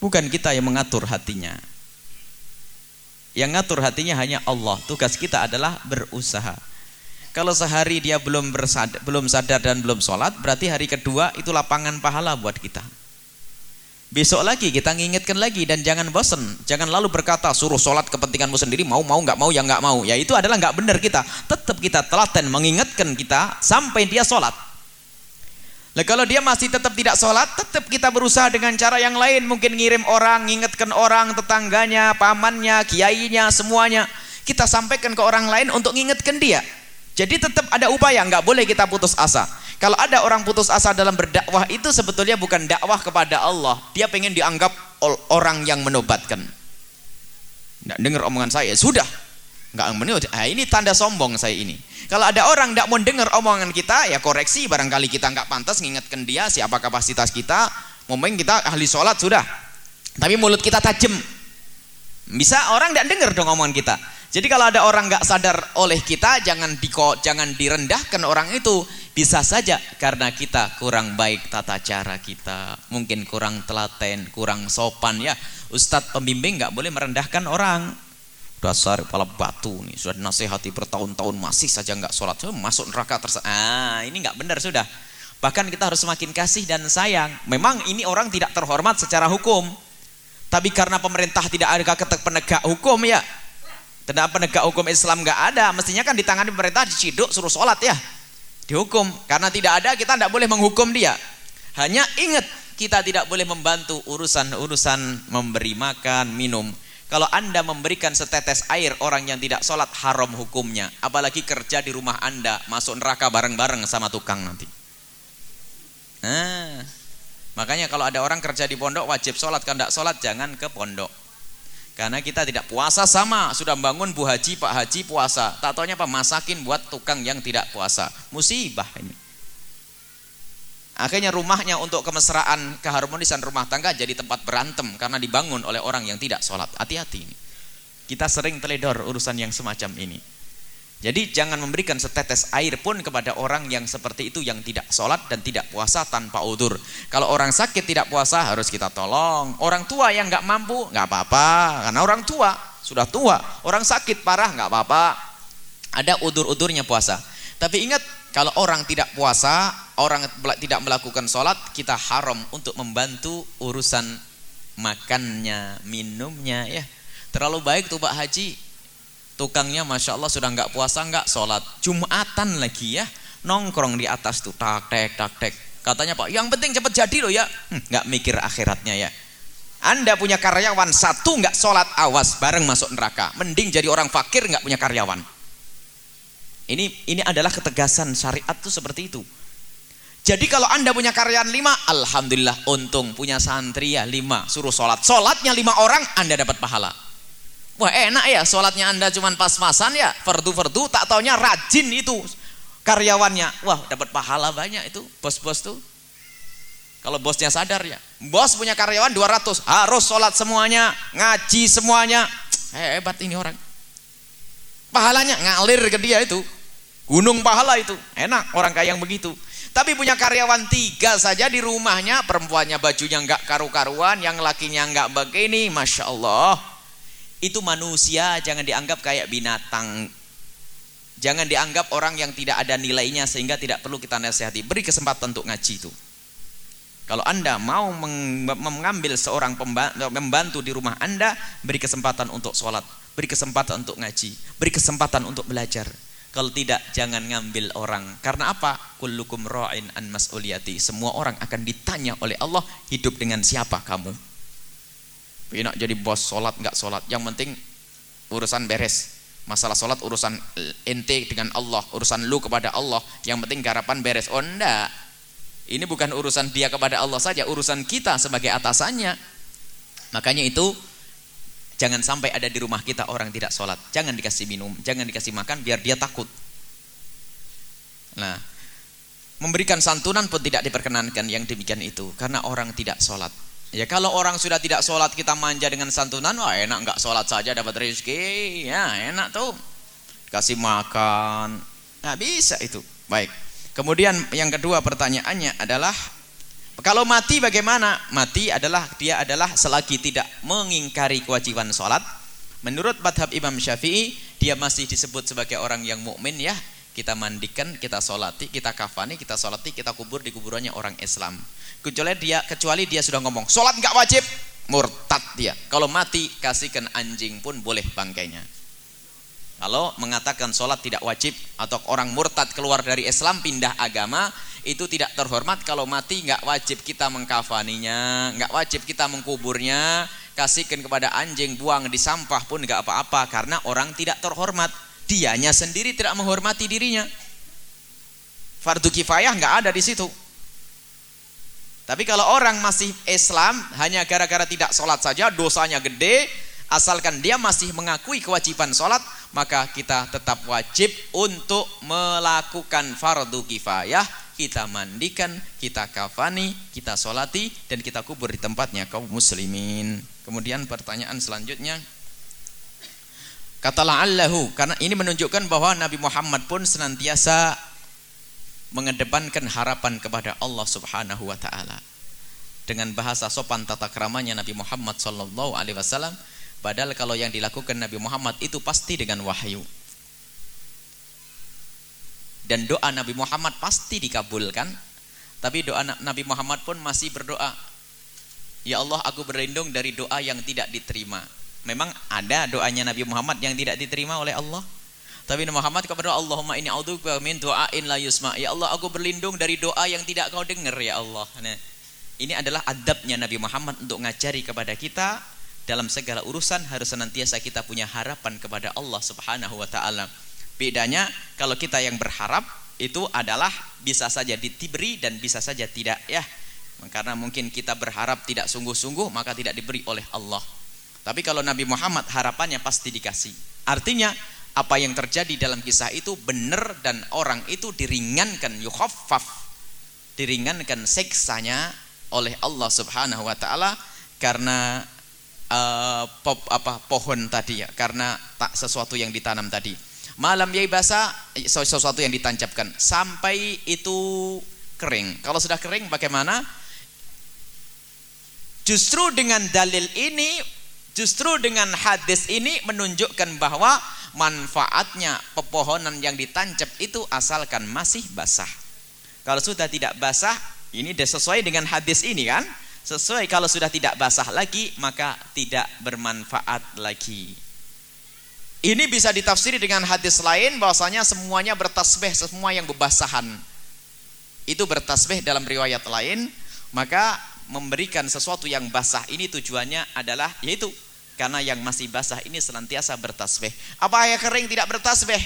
Bukan kita yang mengatur hatinya. Yang ngatur hatinya hanya Allah. Tugas kita adalah berusaha. Kalau sehari dia belum bersadar, belum sadar dan belum sholat, berarti hari kedua itu lapangan pahala buat kita. Besok lagi kita ngingetkan lagi dan jangan bosan. Jangan lalu berkata suruh sholat kepentinganmu sendiri mau mau nggak mau ya nggak mau. Ya itu adalah nggak benar kita. Tetap kita telaten mengingatkan kita sampai dia sholat. Nah kalau dia masih tetap tidak sholat, tetap kita berusaha dengan cara yang lain. Mungkin ngirim orang, ngingetkan orang, tetangganya, pamannya, kiainya, semuanya. Kita sampaikan ke orang lain untuk ngingetkan dia. Jadi tetap ada upaya, nggak boleh kita putus asa. Kalau ada orang putus asa dalam berdakwah itu sebetulnya bukan dakwah kepada Allah. Dia pengen dianggap orang yang menobatkan. Nggak dengar omongan saya, sudah. Nggak menurut. Ah, ini tanda sombong saya ini. Kalau ada orang nggak mau dengar omongan kita, ya koreksi. Barangkali kita nggak pantas ngingetkan dia siapa kapasitas kita. Momen kita ahli sholat sudah. Tapi mulut kita tajam. Bisa orang nggak dengar dong omongan kita. Jadi kalau ada orang nggak sadar oleh kita, jangan di jangan direndahkan orang itu. Bisa saja karena kita kurang baik tata cara kita, mungkin kurang telaten, kurang sopan ya. Ustadz pembimbing nggak boleh merendahkan orang. Dasar kepala batu nih, sudah nasihati bertahun-tahun masih saja nggak sholat, masuk neraka terus. Ah, ini nggak benar sudah. Bahkan kita harus semakin kasih dan sayang. Memang ini orang tidak terhormat secara hukum. Tapi karena pemerintah tidak ada ketek penegak hukum ya, Tidak penegak hukum Islam nggak ada, mestinya kan ditangani pemerintah diciduk suruh sholat ya. Dihukum, karena tidak ada kita tidak boleh menghukum dia. Hanya ingat kita tidak boleh membantu urusan-urusan memberi makan, minum. Kalau anda memberikan setetes air orang yang tidak sholat haram hukumnya. Apalagi kerja di rumah anda masuk neraka bareng-bareng sama tukang nanti. Nah, makanya kalau ada orang kerja di pondok wajib sholat. Kalau tidak sholat jangan ke pondok. Karena kita tidak puasa sama. Sudah bangun Bu Haji, Pak Haji puasa. Tak taunya apa masakin buat tukang yang tidak puasa. Musibah ini. Akhirnya rumahnya untuk kemesraan, keharmonisan rumah tangga jadi tempat berantem karena dibangun oleh orang yang tidak sholat. Hati-hati ini. Kita sering teledor urusan yang semacam ini. Jadi jangan memberikan setetes air pun kepada orang yang seperti itu yang tidak sholat dan tidak puasa tanpa udur. Kalau orang sakit tidak puasa harus kita tolong. Orang tua yang nggak mampu nggak apa-apa karena orang tua sudah tua. Orang sakit parah nggak apa-apa. Ada udur-udurnya puasa. Tapi ingat kalau orang tidak puasa, orang tidak melakukan sholat, kita haram untuk membantu urusan makannya, minumnya ya. Terlalu baik tuh Pak Haji, tukangnya Masya Allah sudah nggak puasa, nggak sholat. Jumatan lagi ya, nongkrong di atas tuh, tak tek, tak tek. Katanya Pak, yang penting cepat jadi loh ya. Hm, nggak mikir akhiratnya ya. Anda punya karyawan satu nggak sholat awas bareng masuk neraka. Mending jadi orang fakir nggak punya karyawan. Ini ini adalah ketegasan syariat tuh seperti itu. Jadi kalau anda punya karyawan lima, alhamdulillah untung punya santri ya lima, suruh sholat, sholatnya lima orang, anda dapat pahala. Wah enak ya, sholatnya anda cuma pas-pasan ya, fardu-fardu, tak taunya rajin itu karyawannya, wah dapat pahala banyak itu bos-bos tuh. Kalau bosnya sadar ya, bos punya karyawan 200, harus sholat semuanya, ngaji semuanya, hebat ini orang. Pahalanya ngalir ke dia itu. Gunung pahala itu. Enak orang kaya yang begitu. Tapi punya karyawan tiga saja di rumahnya. Perempuannya bajunya nggak karu-karuan. Yang lakinya nggak begini. Masya Allah. Itu manusia jangan dianggap kayak binatang. Jangan dianggap orang yang tidak ada nilainya sehingga tidak perlu kita nasihati. Beri kesempatan untuk ngaji itu. Kalau anda mau mengambil seorang pembantu di rumah anda, beri kesempatan untuk sholat, beri kesempatan untuk ngaji, beri kesempatan untuk belajar. Kalau tidak jangan ngambil orang. Karena apa? Kullukum ra'in an mas'uliyati. Semua orang akan ditanya oleh Allah hidup dengan siapa kamu. Enak jadi bos solat nggak solat. Yang penting urusan beres. Masalah solat urusan ente dengan Allah, urusan lu kepada Allah. Yang penting garapan beres. Oh enggak. Ini bukan urusan dia kepada Allah saja, urusan kita sebagai atasannya. Makanya itu Jangan sampai ada di rumah kita orang tidak sholat. Jangan dikasih minum, jangan dikasih makan biar dia takut. Nah, memberikan santunan pun tidak diperkenankan yang demikian itu. Karena orang tidak sholat. Ya kalau orang sudah tidak sholat kita manja dengan santunan, wah enak nggak sholat saja dapat rezeki. Ya enak tuh. Kasih makan. Nah bisa itu. Baik. Kemudian yang kedua pertanyaannya adalah kalau mati bagaimana? Mati adalah dia adalah selagi tidak mengingkari kewajiban sholat. Menurut madhab Imam Syafi'i, dia masih disebut sebagai orang yang mukmin ya. Kita mandikan, kita sholati, kita kafani, kita sholati, kita kubur di kuburannya orang Islam. Kecuali dia, kecuali dia sudah ngomong, sholat nggak wajib, murtad dia. Kalau mati, kasihkan anjing pun boleh bangkainya. Kalau mengatakan sholat tidak wajib atau orang murtad keluar dari Islam pindah agama, itu tidak terhormat kalau mati nggak wajib kita mengkafaninya nggak wajib kita mengkuburnya kasihkan kepada anjing buang di sampah pun nggak apa-apa karena orang tidak terhormat dianya sendiri tidak menghormati dirinya. Fardu kifayah nggak ada di situ. Tapi kalau orang masih Islam hanya gara-gara tidak sholat saja dosanya gede asalkan dia masih mengakui kewajiban sholat maka kita tetap wajib untuk melakukan fardu kifayah. Kita mandikan, kita kafani, kita solati, dan kita kubur di tempatnya kaum muslimin. Kemudian pertanyaan selanjutnya, kata la'allahu, karena ini menunjukkan bahwa Nabi Muhammad pun senantiasa mengedepankan harapan kepada Allah subhanahu wa ta'ala. Dengan bahasa sopan tata keramanya Nabi Muhammad sallallahu alaihi wasallam, padahal kalau yang dilakukan Nabi Muhammad itu pasti dengan wahyu dan doa Nabi Muhammad pasti dikabulkan tapi doa Nabi Muhammad pun masih berdoa Ya Allah aku berlindung dari doa yang tidak diterima Memang ada doanya Nabi Muhammad yang tidak diterima oleh Allah. Tapi Nabi Muhammad kepada Allahumma ini a'udzubika min du'ain la yusma. Ya Allah, aku berlindung dari doa yang tidak kau dengar ya Allah. Nah, ini adalah adabnya Nabi Muhammad untuk ngajari kepada kita dalam segala urusan harus senantiasa kita punya harapan kepada Allah Subhanahu wa taala. Bedanya kalau kita yang berharap itu adalah bisa saja diberi dan bisa saja tidak ya. Karena mungkin kita berharap tidak sungguh-sungguh maka tidak diberi oleh Allah. Tapi kalau Nabi Muhammad harapannya pasti dikasih. Artinya apa yang terjadi dalam kisah itu benar dan orang itu diringankan yukhaffaf. Diringankan seksanya oleh Allah Subhanahu wa taala karena uh, pop, apa pohon tadi ya karena tak sesuatu yang ditanam tadi. Malam yai basa sesuatu yang ditancapkan. Sampai itu kering. Kalau sudah kering bagaimana? Justru dengan dalil ini Justru dengan hadis ini menunjukkan bahwa manfaatnya pepohonan yang ditancap itu asalkan masih basah. Kalau sudah tidak basah, ini sesuai dengan hadis ini kan? Sesuai kalau sudah tidak basah lagi, maka tidak bermanfaat lagi. Ini bisa ditafsiri dengan hadis lain bahwasanya semuanya bertasbih, semua yang bebasahan. Itu bertasbih dalam riwayat lain, maka memberikan sesuatu yang basah ini tujuannya adalah yaitu karena yang masih basah ini senantiasa bertasbih. Apa yang kering tidak bertasbih?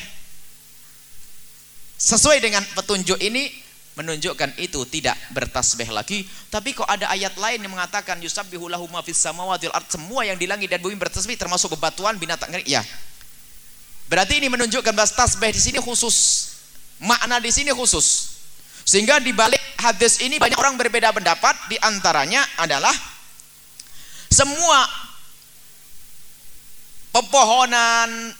Sesuai dengan petunjuk ini menunjukkan itu tidak bertasbih lagi. Tapi kok ada ayat lain yang mengatakan yusabbihu lahu ma fis samawati semua yang di langit dan bumi bertasbih termasuk bebatuan binatang kering. Ya. Berarti ini menunjukkan bahwa tasbih di sini khusus. Makna di sini khusus. Sehingga di balik hadis ini banyak orang berbeda pendapat di antaranya adalah semua pepohonan,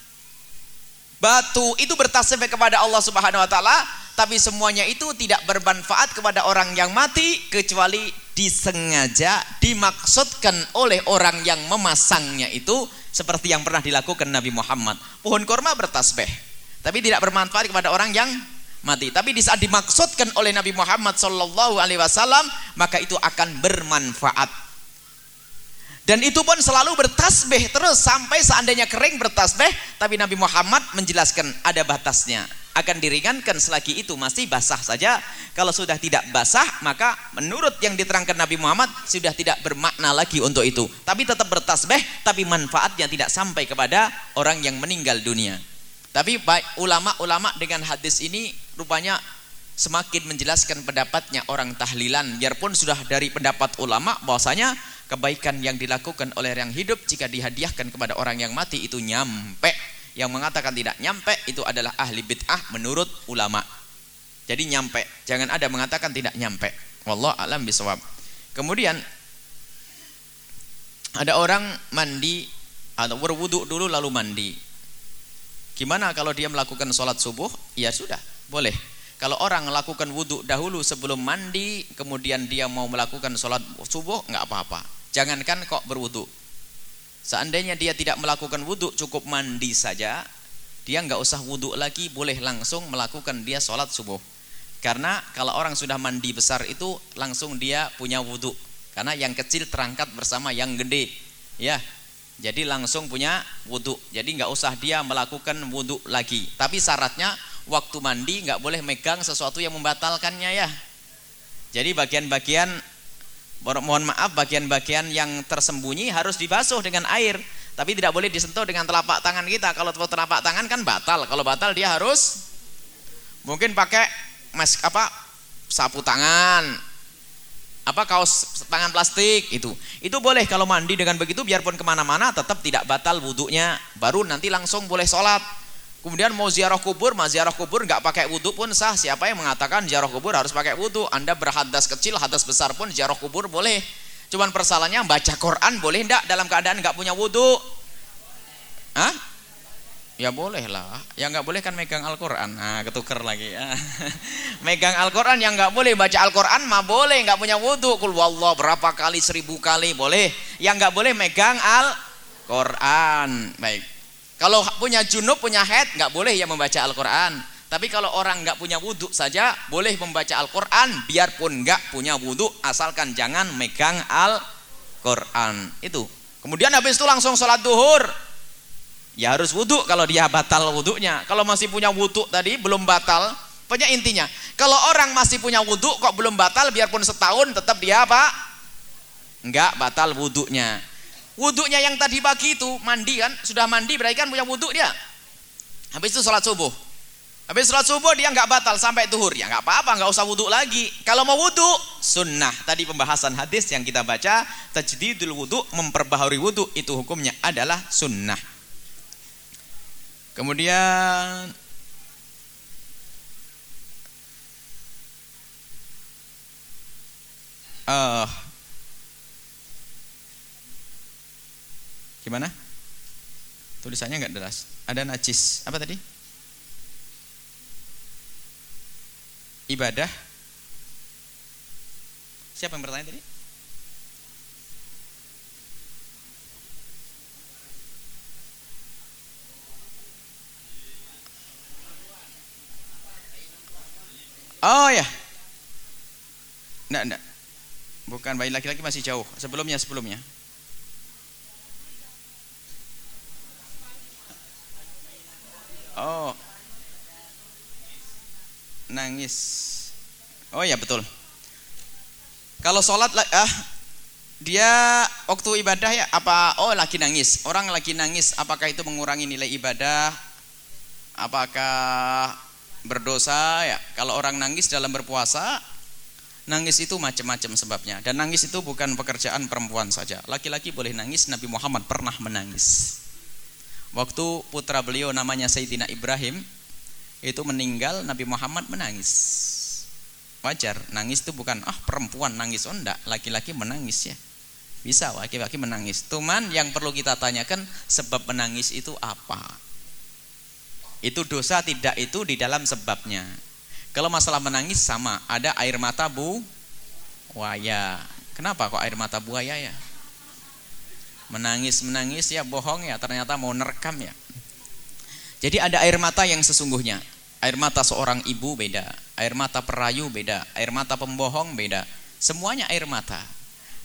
batu itu bertasbih kepada Allah Subhanahu wa taala, tapi semuanya itu tidak bermanfaat kepada orang yang mati kecuali disengaja dimaksudkan oleh orang yang memasangnya itu seperti yang pernah dilakukan Nabi Muhammad. Pohon korma bertasbih, tapi tidak bermanfaat kepada orang yang mati. Tapi di saat dimaksudkan oleh Nabi Muhammad sallallahu alaihi wasallam, maka itu akan bermanfaat dan itu pun selalu bertasbih terus sampai seandainya kering bertasbih, tapi Nabi Muhammad menjelaskan ada batasnya. Akan diringankan selagi itu masih basah saja. Kalau sudah tidak basah, maka menurut yang diterangkan Nabi Muhammad sudah tidak bermakna lagi untuk itu. Tapi tetap bertasbih, tapi manfaatnya tidak sampai kepada orang yang meninggal dunia. Tapi baik ulama-ulama dengan hadis ini rupanya semakin menjelaskan pendapatnya orang tahlilan biarpun sudah dari pendapat ulama bahwasanya kebaikan yang dilakukan oleh yang hidup jika dihadiahkan kepada orang yang mati itu nyampe. Yang mengatakan tidak nyampe itu adalah ahli bid'ah menurut ulama. Jadi nyampe. Jangan ada mengatakan tidak nyampe. Wallah alam bisawab kemudian ada orang mandi atau berwudu dulu lalu mandi. Gimana kalau dia melakukan sholat subuh? Ya sudah boleh. Kalau orang melakukan wudhu dahulu sebelum mandi kemudian dia mau melakukan sholat subuh nggak apa-apa Jangankan kok berwudu. Seandainya dia tidak melakukan wudu cukup mandi saja, dia nggak usah wudu lagi, boleh langsung melakukan dia sholat subuh. Karena kalau orang sudah mandi besar itu langsung dia punya wudu. Karena yang kecil terangkat bersama yang gede, ya. Jadi langsung punya wudu. Jadi nggak usah dia melakukan wudu lagi. Tapi syaratnya waktu mandi nggak boleh megang sesuatu yang membatalkannya ya. Jadi bagian-bagian mohon maaf bagian-bagian yang tersembunyi harus dibasuh dengan air. Tapi tidak boleh disentuh dengan telapak tangan kita. Kalau telapak tangan kan batal. Kalau batal dia harus mungkin pakai mas apa sapu tangan. Apa kaos tangan plastik itu. Itu boleh kalau mandi dengan begitu biarpun ke mana-mana tetap tidak batal wudhunya. Baru nanti langsung boleh sholat Kemudian mau ziarah kubur, mau ziarah kubur nggak pakai wudhu pun sah. Siapa yang mengatakan ziarah kubur harus pakai wudhu? Anda berhadas kecil, hadas besar pun ziarah kubur boleh. Cuman persoalannya baca Quran boleh enggak dalam keadaan nggak punya wudhu? Hah? Ya boleh lah. Yang nggak boleh kan megang Al-Quran. Nah, ketuker lagi ya. megang Al-Quran yang nggak boleh baca Al-Quran mah boleh nggak punya wudhu. Kul wallah berapa kali seribu kali boleh. Yang nggak boleh megang Al-Quran. Baik. Kalau punya junub, punya head, nggak boleh ya membaca Al-Quran. Tapi kalau orang nggak punya wudhu saja, boleh membaca Al-Quran, biarpun nggak punya wudhu, asalkan jangan megang Al-Quran. Itu. Kemudian habis itu langsung sholat duhur. Ya harus wudhu kalau dia batal wudhunya. Kalau masih punya wudhu tadi belum batal. Pokoknya intinya, kalau orang masih punya wudhu kok belum batal, biarpun setahun tetap dia apa? Enggak batal wudhunya. Wudhunya yang tadi pagi itu mandi kan, sudah mandi berarti kan punya wudhu dia. Habis itu sholat subuh. Habis sholat subuh dia nggak batal sampai tuhur ya nggak apa-apa nggak usah wudhu lagi. Kalau mau wudhu sunnah tadi pembahasan hadis yang kita baca tajdidul wudhu memperbaharui wudhu itu hukumnya adalah sunnah. Kemudian uh, gimana? Tulisannya nggak jelas. Ada najis. Apa tadi? ibadah siapa yang bertanya tadi Oh ya Enggak, enggak Bukan bayi laki-laki masih jauh Sebelumnya, sebelumnya Oh. Nangis. Oh ya betul. Kalau sholat ah dia waktu ibadah ya apa oh lagi nangis? Orang lagi nangis apakah itu mengurangi nilai ibadah? Apakah berdosa ya? Kalau orang nangis dalam berpuasa nangis itu macam-macam sebabnya. Dan nangis itu bukan pekerjaan perempuan saja. Laki-laki boleh nangis Nabi Muhammad pernah menangis waktu putra beliau namanya Sayyidina Ibrahim itu meninggal Nabi Muhammad menangis. Wajar nangis itu bukan ah perempuan nangis. Oh enggak laki-laki menangis ya. Bisa laki-laki menangis. Cuman yang perlu kita tanyakan sebab menangis itu apa? Itu dosa tidak itu di dalam sebabnya. Kalau masalah menangis sama ada air mata bu buaya. Kenapa kok air mata buaya ya menangis menangis ya bohong ya ternyata mau nerekam ya jadi ada air mata yang sesungguhnya. Air mata seorang ibu beda, air mata perayu beda, air mata pembohong beda. Semuanya air mata.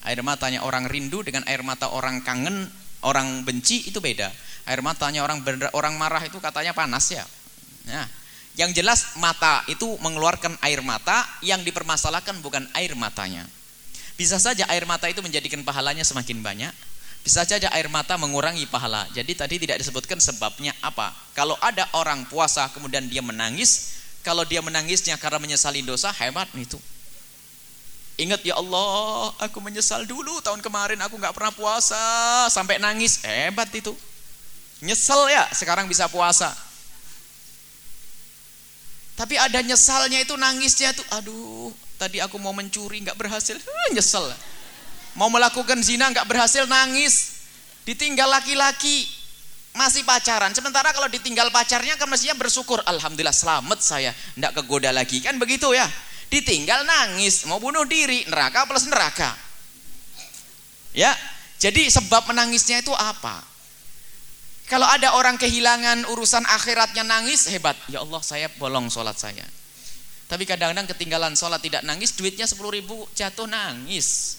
Air matanya orang rindu dengan air mata orang kangen, orang benci itu beda. Air matanya orang orang marah itu katanya panas ya. Nah, yang jelas mata itu mengeluarkan air mata yang dipermasalahkan bukan air matanya. Bisa saja air mata itu menjadikan pahalanya semakin banyak, bisa saja air mata mengurangi pahala. Jadi tadi tidak disebutkan sebabnya apa. Kalau ada orang puasa kemudian dia menangis, kalau dia menangisnya karena menyesali dosa, hebat itu. Ingat ya Allah, aku menyesal dulu tahun kemarin aku nggak pernah puasa sampai nangis. Hebat itu. Nyesel ya, sekarang bisa puasa. Tapi ada nyesalnya itu nangisnya tuh, aduh, tadi aku mau mencuri nggak berhasil, nyesel mau melakukan zina nggak berhasil nangis. Ditinggal laki-laki. Masih pacaran. Sementara kalau ditinggal pacarnya kan mestinya bersyukur. Alhamdulillah selamat saya. Nggak kegoda lagi. Kan begitu ya? Ditinggal nangis. Mau bunuh diri neraka plus neraka. Ya? Jadi sebab menangisnya itu apa? Kalau ada orang kehilangan urusan akhiratnya nangis hebat. Ya Allah saya bolong sholat saya. Tapi kadang-kadang ketinggalan sholat tidak nangis duitnya 10 ribu jatuh nangis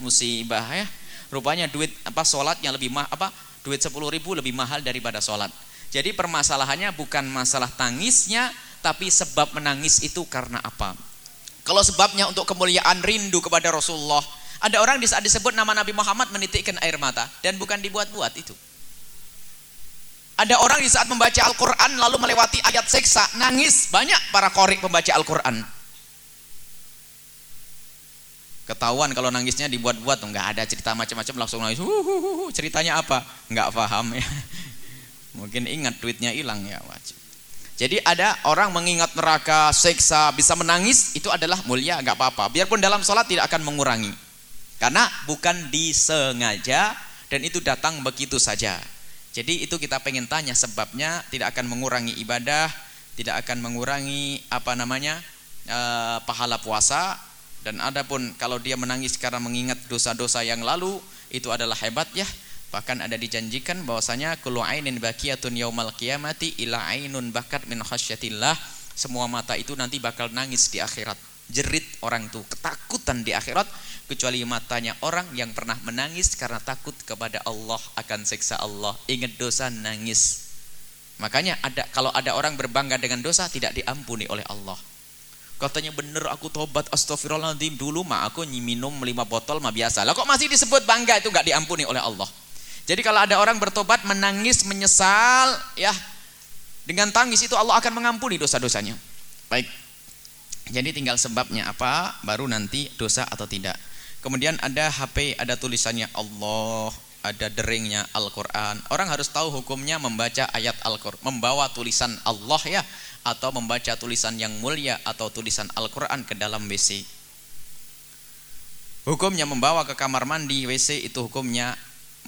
musibah ya. Rupanya duit apa sholatnya lebih mah apa duit sepuluh ribu lebih mahal daripada sholat. Jadi permasalahannya bukan masalah tangisnya tapi sebab menangis itu karena apa? Kalau sebabnya untuk kemuliaan rindu kepada Rasulullah ada orang di saat disebut nama Nabi Muhammad menitikkan air mata dan bukan dibuat-buat itu. Ada orang di saat membaca Al-Quran lalu melewati ayat seksa nangis. Banyak para korik pembaca Al-Quran ketahuan kalau nangisnya dibuat-buat nggak ada cerita macam-macam langsung nangis ceritanya apa? Nggak paham ya. Mungkin ingat duitnya hilang ya wajib. Jadi ada orang mengingat neraka seksa bisa menangis itu adalah mulia nggak apa-apa. Biarpun dalam sholat tidak akan mengurangi. Karena bukan disengaja dan itu datang begitu saja. Jadi itu kita pengen tanya sebabnya tidak akan mengurangi ibadah tidak akan mengurangi apa namanya eh, pahala puasa dan adapun kalau dia menangis karena mengingat dosa-dosa yang lalu itu adalah hebat ya. Bahkan ada dijanjikan bahwasanya kullu ainin baqiyatun yaumal qiyamati ila ainun bakat min khasyatillah. Semua mata itu nanti bakal nangis di akhirat. jerit orang itu ketakutan di akhirat kecuali matanya orang yang pernah menangis karena takut kepada Allah akan siksa Allah ingat dosa nangis makanya ada kalau ada orang berbangga dengan dosa tidak diampuni oleh Allah katanya bener aku tobat astagfirullahaladzim. Dulu mah aku minum lima botol mah biasa lah. Kok masih disebut bangga? Itu nggak diampuni oleh Allah. Jadi kalau ada orang bertobat menangis menyesal ya dengan tangis itu Allah akan mengampuni dosa-dosanya. Baik. Jadi tinggal sebabnya apa, baru nanti dosa atau tidak. Kemudian ada HP, ada tulisannya Allah, ada deringnya Al-Quran. Orang harus tahu hukumnya membaca ayat Al-Quran, membawa tulisan Allah ya, atau membaca tulisan yang mulia atau tulisan Al-Quran ke dalam WC. Hukumnya membawa ke kamar mandi WC itu hukumnya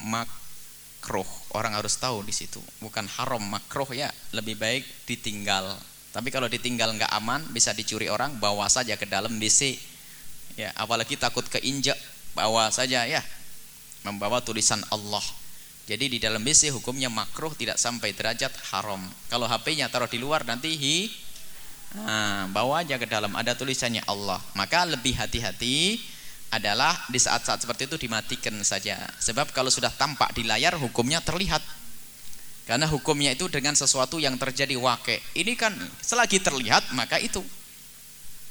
makruh. Orang harus tahu di situ, bukan haram makruh ya, lebih baik ditinggal tapi kalau ditinggal nggak aman, bisa dicuri orang, bawa saja ke dalam DC. Ya, apalagi takut keinjak, bawa saja ya. Membawa tulisan Allah. Jadi di dalam BC hukumnya makruh tidak sampai derajat haram. Kalau HP-nya taruh di luar nanti hi nah, bawa aja ke dalam ada tulisannya Allah. Maka lebih hati-hati adalah di saat-saat seperti itu dimatikan saja. Sebab kalau sudah tampak di layar hukumnya terlihat karena hukumnya itu dengan sesuatu yang terjadi wake. Ini kan selagi terlihat maka itu.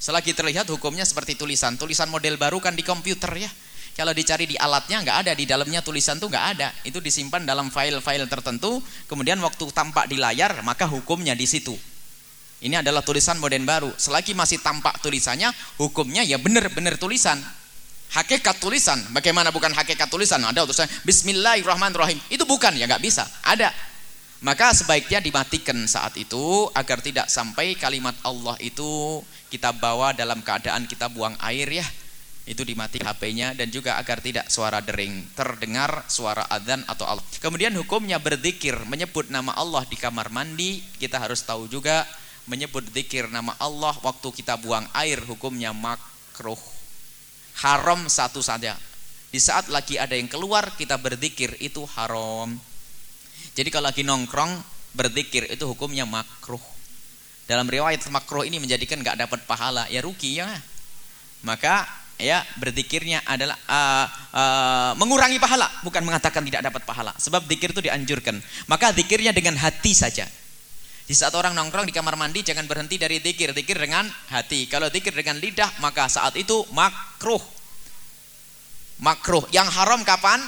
Selagi terlihat hukumnya seperti tulisan. Tulisan model baru kan di komputer ya. Kalau dicari di alatnya nggak ada, di dalamnya tulisan tuh nggak ada. Itu disimpan dalam file-file tertentu. Kemudian waktu tampak di layar maka hukumnya di situ. Ini adalah tulisan model baru. Selagi masih tampak tulisannya, hukumnya ya benar-benar tulisan. Hakikat tulisan, bagaimana bukan hakikat tulisan? Ada tulisan Bismillahirrahmanirrahim. Itu bukan ya nggak bisa. Ada maka sebaiknya dimatikan saat itu agar tidak sampai kalimat Allah itu kita bawa dalam keadaan kita buang air ya. Itu dimati HP-nya dan juga agar tidak suara dering terdengar suara adzan atau Allah. Kemudian hukumnya berzikir menyebut nama Allah di kamar mandi, kita harus tahu juga menyebut zikir nama Allah waktu kita buang air hukumnya makruh. Haram satu saja. Di saat lagi ada yang keluar kita berzikir itu haram. Jadi kalau lagi nongkrong berzikir itu hukumnya makruh. Dalam riwayat makruh ini menjadikan nggak dapat pahala, ya rugi ya. Maka ya berzikirnya adalah uh, uh, mengurangi pahala, bukan mengatakan tidak dapat pahala. Sebab zikir itu dianjurkan. Maka zikirnya dengan hati saja. Di saat orang nongkrong di kamar mandi jangan berhenti dari zikir, zikir dengan hati. Kalau zikir dengan lidah maka saat itu makruh. Makruh. Yang haram kapan?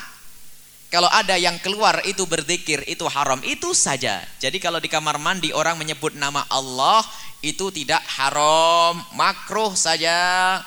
Kalau ada yang keluar itu berzikir itu haram itu saja. Jadi kalau di kamar mandi orang menyebut nama Allah itu tidak haram, makruh saja.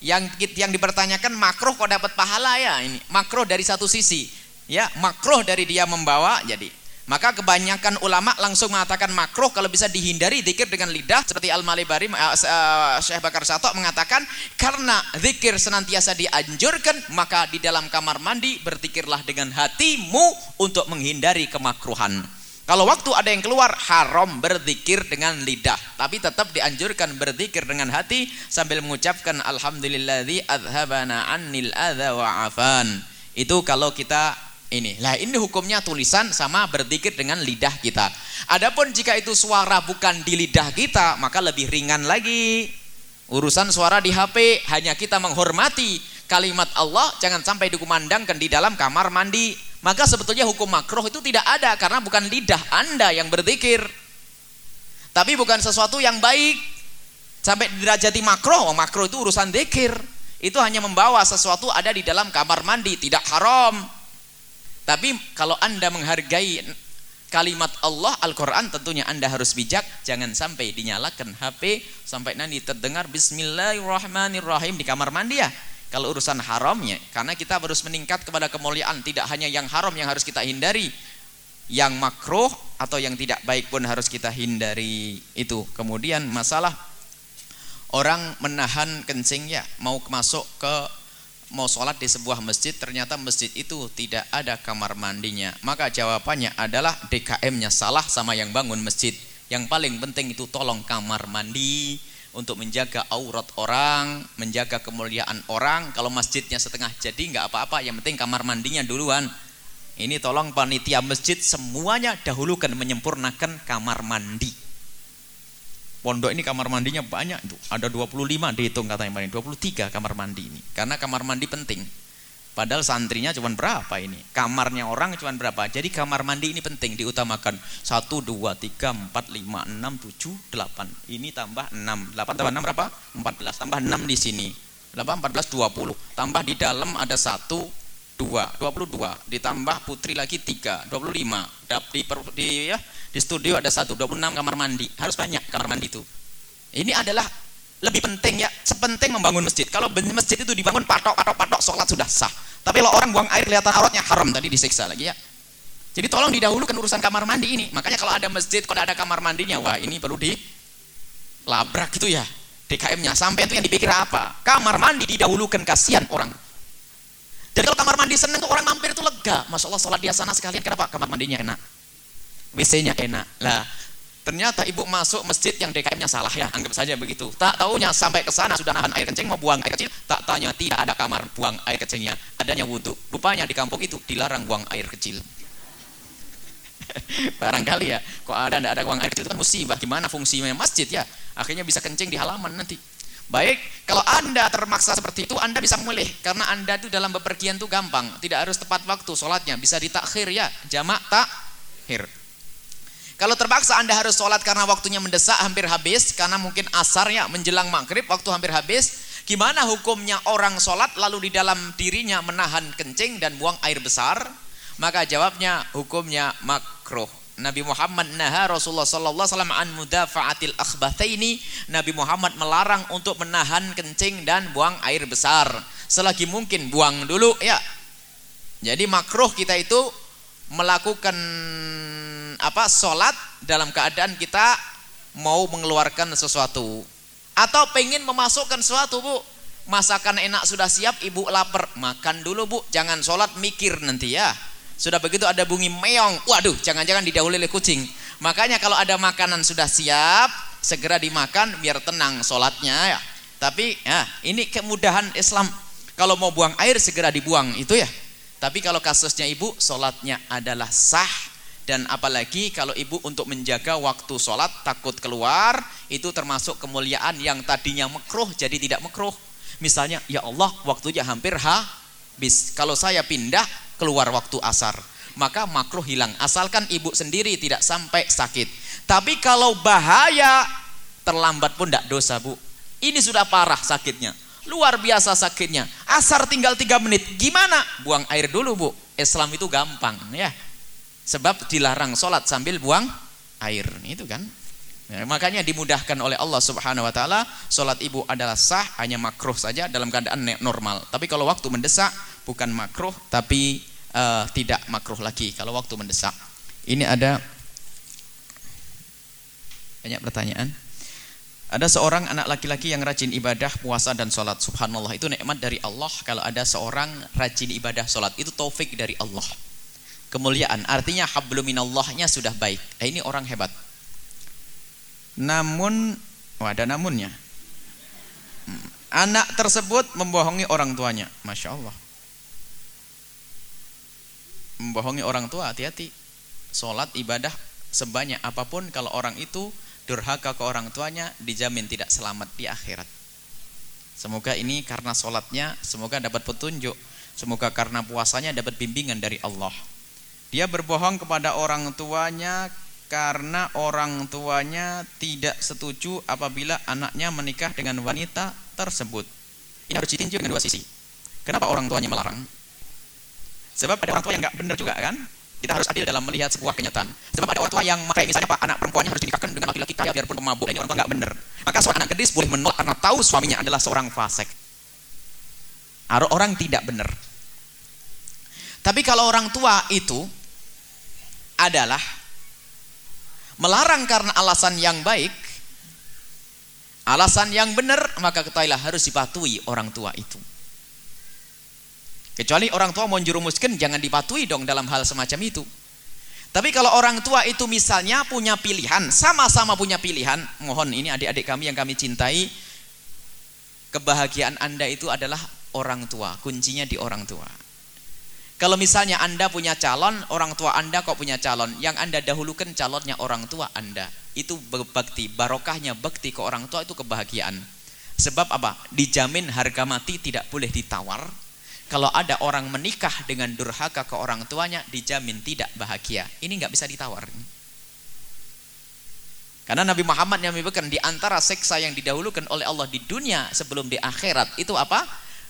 Yang yang dipertanyakan makruh kok dapat pahala ya ini. Makruh dari satu sisi. Ya, makruh dari dia membawa jadi maka kebanyakan ulama langsung mengatakan makruh kalau bisa dihindari zikir dengan lidah seperti Al-Malibari uh, Syekh Bakar Sato mengatakan karena zikir senantiasa dianjurkan maka di dalam kamar mandi berzikirlah dengan hatimu untuk menghindari kemakruhan. Kalau waktu ada yang keluar haram berzikir dengan lidah, tapi tetap dianjurkan berzikir dengan hati sambil mengucapkan alhamdulilladzi adhabana annil adza wa afan. Itu kalau kita ini. Lah ini hukumnya tulisan sama berzikir dengan lidah kita. Adapun jika itu suara bukan di lidah kita, maka lebih ringan lagi. Urusan suara di HP hanya kita menghormati kalimat Allah jangan sampai dikumandangkan di dalam kamar mandi. Maka sebetulnya hukum makruh itu tidak ada karena bukan lidah Anda yang berzikir. Tapi bukan sesuatu yang baik. Sampai derajati makruh, oh, makruh itu urusan zikir. Itu hanya membawa sesuatu ada di dalam kamar mandi, tidak haram. Tapi kalau Anda menghargai kalimat Allah Al-Quran tentunya Anda harus bijak jangan sampai dinyalakan HP sampai nanti terdengar Bismillahirrahmanirrahim di kamar mandi ya kalau urusan haramnya karena kita harus meningkat kepada kemuliaan tidak hanya yang haram yang harus kita hindari yang makruh atau yang tidak baik pun harus kita hindari itu. Kemudian masalah orang menahan kencing ya mau masuk ke mau sholat di sebuah masjid ternyata masjid itu tidak ada kamar mandinya. Maka jawabannya adalah DKM-nya salah sama yang bangun masjid. Yang paling penting itu tolong kamar mandi untuk menjaga aurat orang menjaga kemuliaan orang kalau masjidnya setengah jadi nggak apa-apa yang penting kamar mandinya duluan ini tolong panitia masjid semuanya dahulukan menyempurnakan kamar mandi Pondok ini kamar mandinya banyak. Ada 25 dihitung katanya kemarin, 23 kamar mandi ini. Karena kamar mandi penting. Padahal santrinya cuma berapa ini? Kamarnya orang cuma berapa? Jadi kamar mandi ini penting diutamakan. 1 2 3 4 5 6 7 8. Ini tambah 6. 8 tambah 6 berapa? 14. Tambah 6 di sini. 8 14 20. Tambah di dalam ada 1 2 22 ditambah putri lagi 3 25 di, di ya di studio ada satu 26 kamar mandi harus banyak kamar mandi itu ini adalah lebih penting ya sepenting membangun masjid kalau masjid itu dibangun patok patok patok sholat sudah sah tapi kalau orang buang air kelihatan auratnya haram tadi disiksa lagi ya jadi tolong didahulukan urusan kamar mandi ini makanya kalau ada masjid kalau ada kamar mandinya wah ini perlu di labrak itu ya DKM-nya sampai itu yang dipikir apa kamar mandi didahulukan kasihan orang jadi kalau kamar mandi seneng tuh orang mampir itu lega. Masya Allah sholat dia sana sekalian. Kenapa? Kamar mandinya enak. WC-nya enak. Lah, ternyata ibu masuk masjid yang DKM-nya salah ya. Anggap saja begitu. Tak tahunya sampai ke sana sudah nahan air kencing mau buang air kecil. Tak tanya tidak ada kamar buang air kecilnya. Adanya wudhu. Rupanya di kampung itu dilarang buang air kecil. Barangkali ya, kok ada tidak ada buang air kecil itu kan musibah. Gimana fungsinya masjid ya? Akhirnya bisa kencing di halaman nanti. Baik, kalau Anda termaksa seperti itu, Anda bisa memilih. Karena Anda itu dalam bepergian itu gampang. Tidak harus tepat waktu sholatnya. Bisa ditakhir ya, jamak takhir. Kalau terpaksa Anda harus sholat karena waktunya mendesak, hampir habis. Karena mungkin asar ya, menjelang maghrib, waktu hampir habis. Gimana hukumnya orang sholat lalu di dalam dirinya menahan kencing dan buang air besar? Maka jawabnya hukumnya makruh. Nabi Muhammad naha Rasulullah sallallahu alaihi wasallam an mudafa'atil akhbathaini. Nabi Muhammad melarang untuk menahan kencing dan buang air besar. Selagi mungkin buang dulu ya. Jadi makruh kita itu melakukan apa salat dalam keadaan kita mau mengeluarkan sesuatu atau pengen memasukkan sesuatu bu masakan enak sudah siap ibu lapar makan dulu bu jangan sholat mikir nanti ya sudah begitu ada bunyi meong. Waduh, jangan-jangan didahului oleh kucing. Makanya kalau ada makanan sudah siap, segera dimakan biar tenang sholatnya ya. Tapi ya, ini kemudahan Islam. Kalau mau buang air segera dibuang itu ya. Tapi kalau kasusnya ibu, sholatnya adalah sah. Dan apalagi kalau ibu untuk menjaga waktu sholat takut keluar itu termasuk kemuliaan yang tadinya mekruh jadi tidak mekruh. Misalnya, ya Allah waktunya hampir habis. Kalau saya pindah keluar waktu asar. Maka makruh hilang. Asalkan ibu sendiri tidak sampai sakit. Tapi kalau bahaya terlambat pun tidak dosa bu. Ini sudah parah sakitnya luar biasa sakitnya. Asar tinggal tiga menit. Gimana? Buang air dulu bu. Islam itu gampang ya. Sebab dilarang sholat sambil buang air. Itu kan? Ya, makanya dimudahkan oleh Allah Subhanahu wa taala, salat ibu adalah sah, hanya makruh saja dalam keadaan normal. Tapi kalau waktu mendesak bukan makruh tapi uh, tidak makruh lagi kalau waktu mendesak. Ini ada banyak pertanyaan. Ada seorang anak laki-laki yang rajin ibadah, puasa dan sholat. Subhanallah itu nikmat dari Allah. Kalau ada seorang rajin ibadah, sholat itu taufik dari Allah. Kemuliaan artinya habluminallahnya sudah baik. Nah, ini orang hebat namun oh ada namunnya. Hmm. Anak tersebut membohongi orang tuanya. Masya Allah. Membohongi orang tua, hati-hati. Sholat, ibadah, sebanyak apa pun kalau orang itu durhaka ke orang tuanya, dijamin tidak selamat di akhirat. Semoga ini karena sholatnya, semoga dapat petunjuk. Semoga karena puasanya dapat bimbingan dari Allah. Dia berbohong kepada orang tuanya karena orang tuanya tidak setuju apabila anaknya menikah dengan wanita tersebut. Ini harus ditinjau dengan dua sisi. Kenapa orang tuanya melarang? Sebab ada orang tua yang nggak benar juga kan? Kita harus adil dalam melihat sebuah kenyataan. Sebab ada orang tua yang kayak misalnya pak anak perempuannya harus dinikahkan dengan laki-laki kaya biarpun pemabuk. Ini orang tua nggak benar. Maka seorang anak gadis boleh menolak karena tahu suaminya adalah seorang fasik. Orang tidak benar. Tapi kalau orang tua itu adalah melarang karena alasan yang baik, alasan yang benar, maka ketahuilah harus dipatuhi orang tua itu. Kecuali orang tua mau jerumuskan, jangan dipatuhi dong dalam hal semacam itu. Tapi kalau orang tua itu misalnya punya pilihan, sama-sama punya pilihan, mohon ini adik-adik kami yang kami cintai, kebahagiaan Anda itu adalah orang tua, kuncinya di orang tua. Kalau misalnya Anda punya calon, orang tua Anda kok punya calon, yang Anda dahulukan calonnya orang tua Anda. Itu berbakti, barokahnya bakti ke orang tua itu kebahagiaan. Sebab apa? Dijamin harga mati tidak boleh ditawar. Kalau ada orang menikah dengan durhaka ke orang tuanya, dijamin tidak bahagia. Ini nggak bisa ditawar. Karena Nabi Muhammad yang menyebutkan di antara seksa yang didahulukan oleh Allah di dunia sebelum di akhirat itu apa?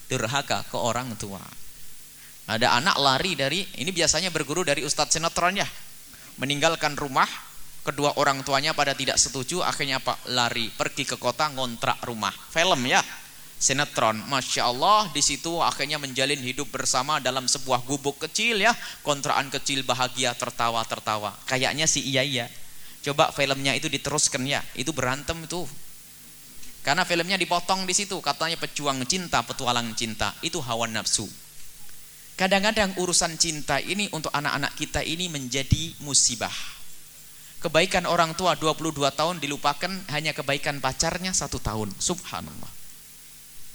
Durhaka ke orang tua. Ada anak lari dari ini biasanya berguru dari ustadz sinetron ya. Meninggalkan rumah, kedua orang tuanya pada tidak setuju, akhirnya apa? Lari pergi ke kota ngontrak rumah. Film ya. Sinetron, masya Allah di situ akhirnya menjalin hidup bersama dalam sebuah gubuk kecil ya, kontrakan kecil bahagia tertawa tertawa. Kayaknya sih iya iya. Coba filmnya itu diteruskan ya, itu berantem itu. Karena filmnya dipotong di situ, katanya pejuang cinta, petualang cinta, itu hawa nafsu. Kadang-kadang urusan cinta ini untuk anak-anak kita ini menjadi musibah. Kebaikan orang tua 22 tahun dilupakan hanya kebaikan pacarnya satu tahun. Subhanallah.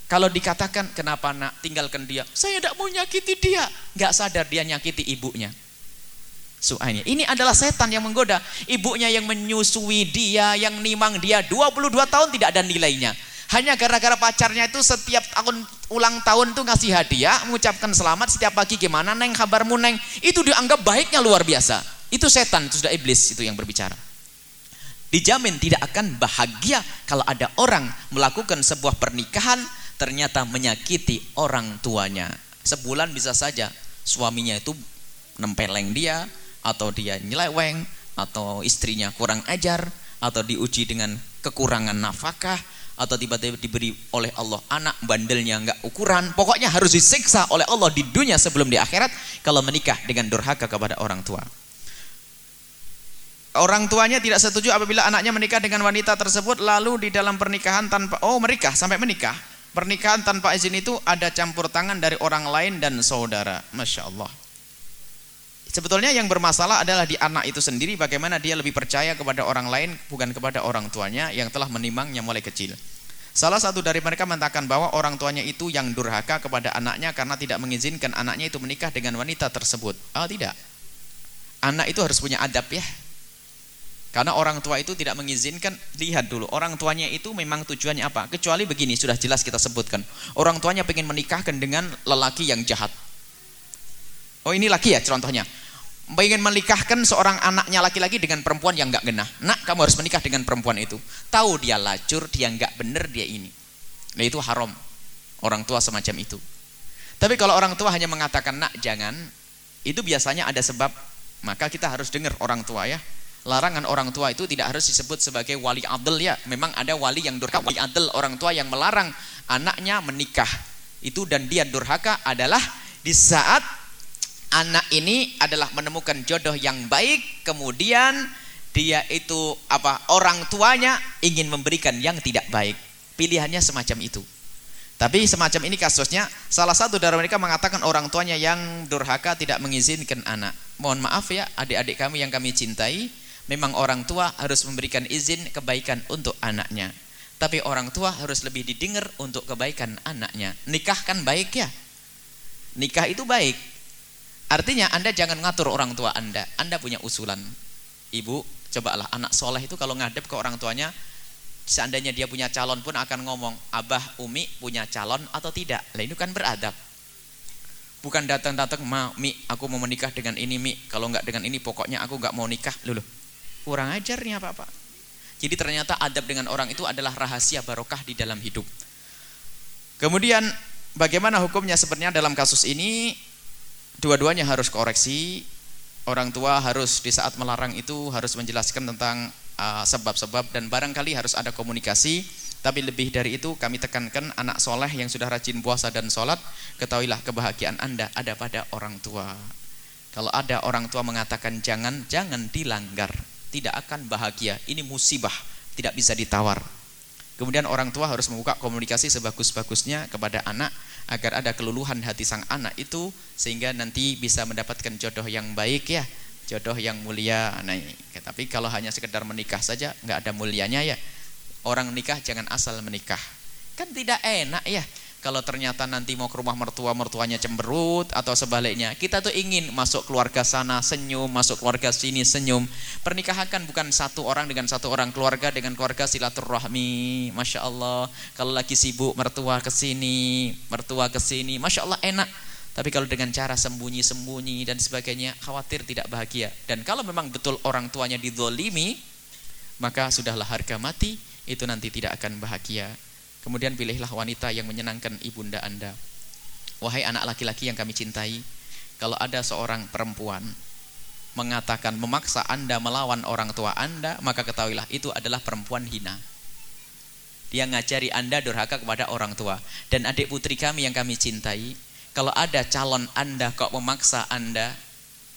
Kalau dikatakan kenapa nak tinggalkan dia? Saya tidak mau nyakiti dia. Gak sadar dia nyakiti ibunya. Soalnya ini adalah setan yang menggoda. Ibunya yang menyusui dia, yang nimang dia 22 tahun tidak ada nilainya. Hanya gara-gara pacarnya itu setiap tahun ulang tahun tuh ngasih hadiah, mengucapkan selamat setiap pagi gimana neng kabarmu neng. Itu dianggap baiknya luar biasa. Itu setan, itu sudah iblis itu yang berbicara. Dijamin tidak akan bahagia kalau ada orang melakukan sebuah pernikahan ternyata menyakiti orang tuanya. Sebulan bisa saja suaminya itu nempeleng dia atau dia nyeleweng atau istrinya kurang ajar atau diuji dengan kekurangan nafkah atau tiba-tiba diberi oleh Allah anak bandelnya enggak ukuran. Pokoknya harus disiksa oleh Allah di dunia sebelum di akhirat kalau menikah dengan durhaka kepada orang tua. Orang tuanya tidak setuju apabila anaknya menikah dengan wanita tersebut lalu di dalam pernikahan tanpa oh menikah sampai menikah pernikahan tanpa izin itu ada campur tangan dari orang lain dan saudara Masya Allah Sebetulnya yang bermasalah adalah di anak itu sendiri bagaimana dia lebih percaya kepada orang lain bukan kepada orang tuanya yang telah menimangnya mulai kecil. Salah satu dari mereka mengatakan bahwa orang tuanya itu yang durhaka kepada anaknya karena tidak mengizinkan anaknya itu menikah dengan wanita tersebut. Oh tidak. Anak itu harus punya adab ya. Karena orang tua itu tidak mengizinkan, lihat dulu, orang tuanya itu memang tujuannya apa? Kecuali begini, sudah jelas kita sebutkan. Orang tuanya ingin menikahkan dengan lelaki yang jahat. Oh ini laki ya contohnya ingin menikahkan seorang anaknya laki-laki dengan perempuan yang nggak genah. Nak, kamu harus menikah dengan perempuan itu. Tahu dia lacur, dia nggak bener, dia ini. Nah itu haram. Orang tua semacam itu. Tapi kalau orang tua hanya mengatakan nak jangan, itu biasanya ada sebab. Maka kita harus dengar orang tua ya. Larangan orang tua itu tidak harus disebut sebagai wali adil ya. Memang ada wali yang durhaka, wali adil orang tua yang melarang anaknya menikah. Itu dan dia durhaka adalah di saat anak ini adalah menemukan jodoh yang baik kemudian dia itu apa orang tuanya ingin memberikan yang tidak baik pilihannya semacam itu tapi semacam ini kasusnya salah satu dari mereka mengatakan orang tuanya yang durhaka tidak mengizinkan anak mohon maaf ya adik-adik kami yang kami cintai memang orang tua harus memberikan izin kebaikan untuk anaknya tapi orang tua harus lebih didengar untuk kebaikan anaknya nikah kan baik ya nikah itu baik Artinya Anda jangan ngatur orang tua Anda. Anda punya usulan. Ibu, cobalah anak soleh itu kalau ngadep ke orang tuanya, seandainya dia punya calon pun akan ngomong, Abah, Umi punya calon atau tidak. Lah itu kan beradab. Bukan datang-datang, Ma, Mi, aku mau menikah dengan ini, Mi. Kalau nggak dengan ini, pokoknya aku nggak mau nikah. Lulu, kurang ajarnya Bapak. Jadi ternyata adab dengan orang itu adalah rahasia barokah di dalam hidup. Kemudian bagaimana hukumnya sebenarnya dalam kasus ini? dua-duanya harus koreksi orang tua harus di saat melarang itu harus menjelaskan tentang uh, sebab-sebab uh, dan barangkali harus ada komunikasi tapi lebih dari itu kami tekankan anak soleh yang sudah rajin puasa dan sholat ketahuilah kebahagiaan anda ada pada orang tua kalau ada orang tua mengatakan jangan jangan dilanggar tidak akan bahagia. Ini musibah tidak bisa ditawar. Kemudian orang tua harus membuka komunikasi sebagus-bagusnya kepada anak agar ada keluluhan hati sang anak itu sehingga nanti bisa mendapatkan jodoh yang baik ya jodoh yang mulia. Nah, tapi kalau hanya sekedar menikah saja nggak ada mulianya ya. Orang nikah jangan asal menikah. Kan tidak enak ya kalau ternyata nanti mau ke rumah mertua mertuanya cemberut atau sebaliknya kita tuh ingin masuk keluarga sana senyum masuk keluarga sini senyum. Pernikahan kan bukan satu orang dengan satu orang keluarga dengan keluarga silaturahmi masya Allah. Kalau lagi sibuk mertua ke sini mertua ke sini masya Allah enak. Tapi kalau dengan cara sembunyi-sembunyi dan sebagainya khawatir tidak bahagia. Dan kalau memang betul orang tuanya didolimi maka sudahlah harga mati itu nanti tidak akan bahagia Kemudian pilihlah wanita yang menyenangkan ibunda anda. Wahai anak laki-laki yang kami cintai, kalau ada seorang perempuan mengatakan memaksa anda melawan orang tua anda, maka ketahuilah itu adalah perempuan hina. Dia ngajari anda durhaka kepada orang tua. Dan adik putri kami yang kami cintai, kalau ada calon anda kok memaksa anda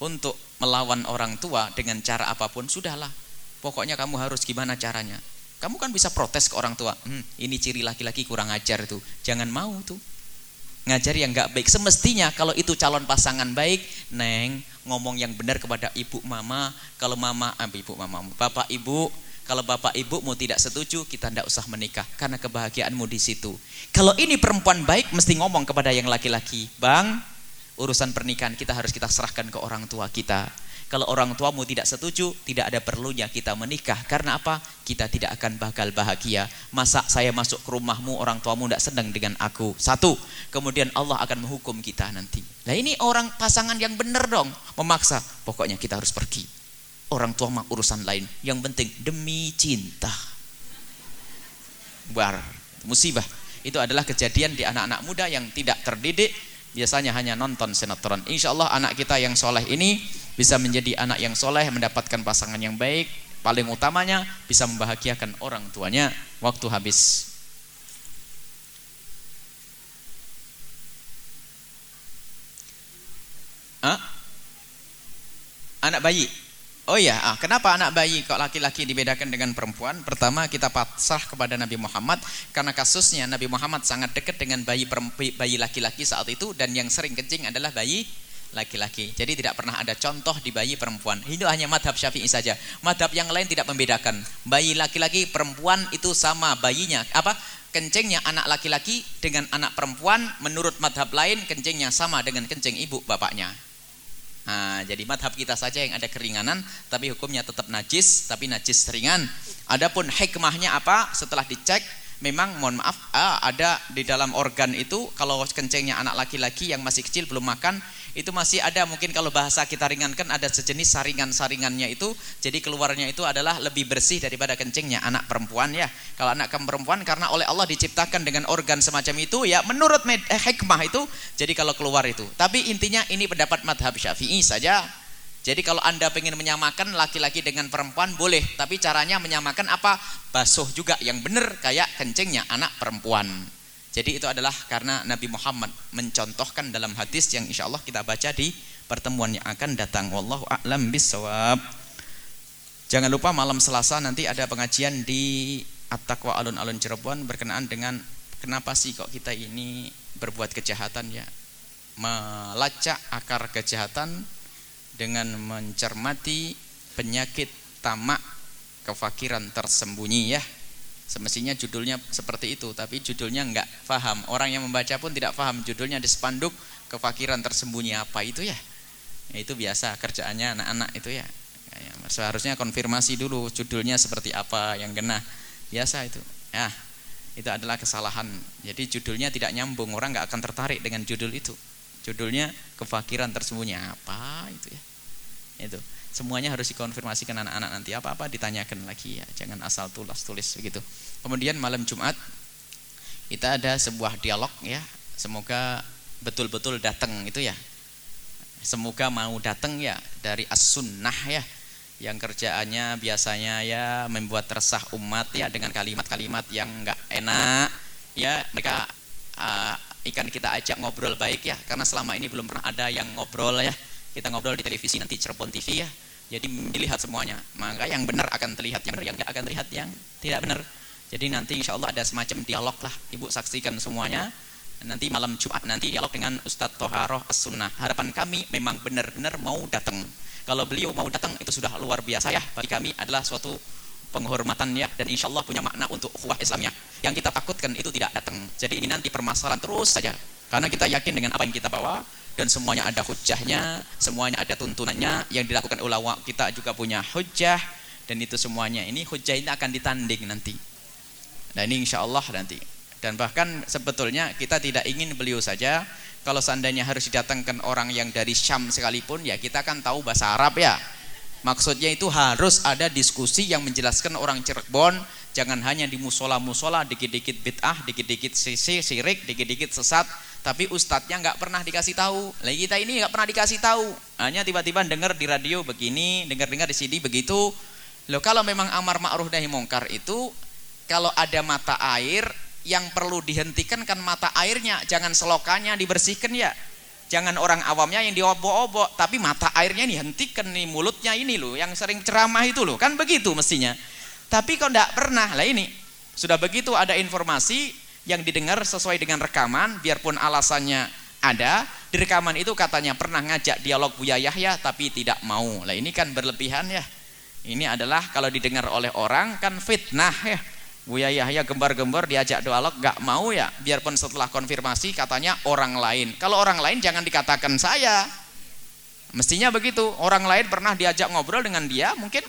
untuk melawan orang tua dengan cara apa pun, sudahlah. Pokoknya kamu harus gimana caranya. Kamu kan bisa protes ke orang tua. Hmm, ini ciri laki-laki kurang ajar tuh. Jangan mau tuh. Ngajar yang nggak baik. Semestinya kalau itu calon pasangan baik, neng ngomong yang benar kepada ibu mama. Kalau mama, ah, ibu mama, bapak ibu, kalau bapak ibu mau tidak setuju, kita tidak usah menikah karena kebahagiaanmu di situ. Kalau ini perempuan baik, mesti ngomong kepada yang laki-laki, bang, urusan pernikahan kita harus kita serahkan ke orang tua kita kalau orang tuamu tidak setuju, tidak ada perlunya kita menikah. Karena apa? Kita tidak akan bakal bahagia. Masa saya masuk ke rumahmu, orang tuamu tidak senang dengan aku. Satu, kemudian Allah akan menghukum kita nanti. Nah ini orang pasangan yang benar dong, memaksa. Pokoknya kita harus pergi. Orang tua mah urusan lain. Yang penting demi cinta. Bar, musibah. Itu adalah kejadian di anak-anak muda yang tidak terdidik, biasanya hanya nonton sinetron. Insya Allah anak kita yang soleh ini bisa menjadi anak yang soleh, mendapatkan pasangan yang baik, paling utamanya bisa membahagiakan orang tuanya waktu habis. Hah? Anak bayi. Oh iya, ah, kenapa anak bayi kok laki-laki dibedakan dengan perempuan? Pertama kita pasrah kepada Nabi Muhammad karena kasusnya Nabi Muhammad sangat dekat dengan bayi bayi laki-laki saat itu dan yang sering kencing adalah bayi laki-laki. Jadi tidak pernah ada contoh di bayi perempuan. Itu hanya madhab syafi'i saja. Madhab yang lain tidak membedakan. Bayi laki-laki perempuan itu sama bayinya. Apa? Kencingnya anak laki-laki dengan anak perempuan menurut madhab lain kencingnya sama dengan kencing ibu bapaknya. Nah, jadi madhab kita saja yang ada keringanan tapi hukumnya tetap najis tapi najis ringan. Adapun hikmahnya apa? Setelah dicek memang mohon maaf ada di dalam organ itu kalau kencingnya anak laki-laki yang masih kecil belum makan itu masih ada mungkin kalau bahasa kita ringankan ada sejenis saringan-saringannya itu. Jadi keluarnya itu adalah lebih bersih daripada kencingnya anak perempuan ya. Kalau anak perempuan karena oleh Allah diciptakan dengan organ semacam itu ya menurut med, eh, hikmah itu jadi kalau keluar itu. Tapi intinya ini pendapat madhab syafi'i saja. Jadi kalau anda ingin menyamakan laki-laki dengan perempuan boleh. Tapi caranya menyamakan apa? Basuh juga yang benar kayak kencingnya anak perempuan jadi itu adalah karena Nabi Muhammad mencontohkan dalam hadis yang insya Allah kita baca di pertemuan yang akan datang. Wallahu a'lam bisawab. Jangan lupa malam Selasa nanti ada pengajian di At-Taqwa Alun-Alun Cirebon berkenaan dengan kenapa sih kok kita ini berbuat kejahatan ya. Melacak akar kejahatan dengan mencermati penyakit tamak kefakiran tersembunyi ya. Semestinya judulnya seperti itu, tapi judulnya enggak paham. Orang yang membaca pun tidak paham judulnya di spanduk kefakiran tersembunyi apa itu ya. ya itu biasa kerjaannya anak-anak itu ya. ya. Seharusnya konfirmasi dulu judulnya seperti apa yang kena. Biasa itu. Ya, itu adalah kesalahan. Jadi judulnya tidak nyambung, orang enggak akan tertarik dengan judul itu. Judulnya kefakiran tersembunyi apa itu ya. Itu semuanya harus dikonfirmasikan anak-anak nanti. Apa-apa ditanyakan lagi ya. Jangan asal tulis tulis begitu. Kemudian malam Jumat kita ada sebuah dialog ya. Semoga betul-betul datang itu ya. Semoga mau datang ya dari as-sunnah ya. Yang kerjaannya biasanya ya membuat resah umat ya dengan kalimat-kalimat yang enggak enak ya. Mereka uh, ikan kita ajak ngobrol baik ya. Karena selama ini belum pernah ada yang ngobrol ya. Kita ngobrol di televisi nanti Cirebon TV ya jadi dilihat semuanya. Maka yang benar akan terlihat yang benar yang tidak akan terlihat yang tidak benar. Jadi nanti insya Allah ada semacam dialog lah. Ibu saksikan semuanya. Nanti malam Jumat nanti dialog dengan Ustadz Toharoh As-Sunnah. Harapan kami memang benar-benar mau datang. Kalau beliau mau datang itu sudah luar biasa ya. Bagi kami adalah suatu penghormatan ya. Dan insya Allah punya makna untuk ukhuwah Islamnya. Yang kita takutkan itu tidak datang. Jadi ini nanti permasalahan terus saja. Karena kita yakin dengan apa yang kita bawa dan semuanya ada hujahnya semuanya ada tuntunannya. Yang dilakukan ulama kita juga punya hujah. Dan itu semuanya ini hujah ini akan ditanding nanti. Nah ini insya Allah nanti. Dan bahkan sebetulnya kita tidak ingin beliau saja kalau seandainya harus didatangkan orang yang dari Syam sekalipun ya kita kan tahu bahasa Arab ya. Maksudnya itu harus ada diskusi yang menjelaskan orang Cirebon jangan hanya di musola-musola dikit-dikit bid'ah, dikit-dikit sisi sirik, dikit-dikit sesat, tapi ustadznya nggak pernah dikasih tahu. Lagi kita ini nggak pernah dikasih tahu, hanya tiba-tiba dengar di radio begini, dengar-dengar di sini begitu. Loh kalau memang amar ma'ruf nahi mungkar itu kalau ada mata air yang perlu dihentikan kan mata airnya, jangan selokannya dibersihkan ya. Jangan orang awamnya yang diobok-obok, tapi mata airnya nih hentikan nih mulutnya ini loh, yang sering ceramah itu loh, kan begitu mestinya. Tapi kok tidak pernah lah ini. Sudah begitu ada informasi yang didengar sesuai dengan rekaman, biarpun alasannya ada, di rekaman itu katanya pernah ngajak dialog Buya Yahya tapi tidak mau. Lah ini kan berlebihan ya. Ini adalah kalau didengar oleh orang kan fitnah ya. Buya Yahya gembar-gembar diajak dialog gak mau ya. Biarpun setelah konfirmasi katanya orang lain. Kalau orang lain jangan dikatakan saya. Mestinya begitu. Orang lain pernah diajak ngobrol dengan dia mungkin.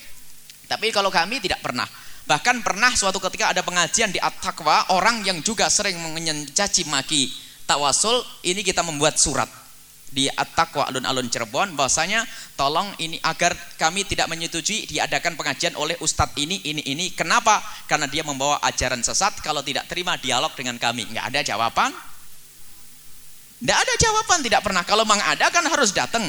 Tapi kalau kami tidak pernah bahkan pernah suatu ketika ada pengajian di At-Taqwa orang yang juga sering mencaci maki. Tawasul ini kita membuat surat di At-Taqwa alun-alun Cirebon bahwasanya tolong ini agar kami tidak menyetujui diadakan pengajian oleh ustadz ini ini ini. Kenapa? Karena dia membawa ajaran sesat. Kalau tidak terima dialog dengan kami. Nggak ada jawaban? Nggak ada jawaban tidak pernah. Kalau memang ada kan harus datang.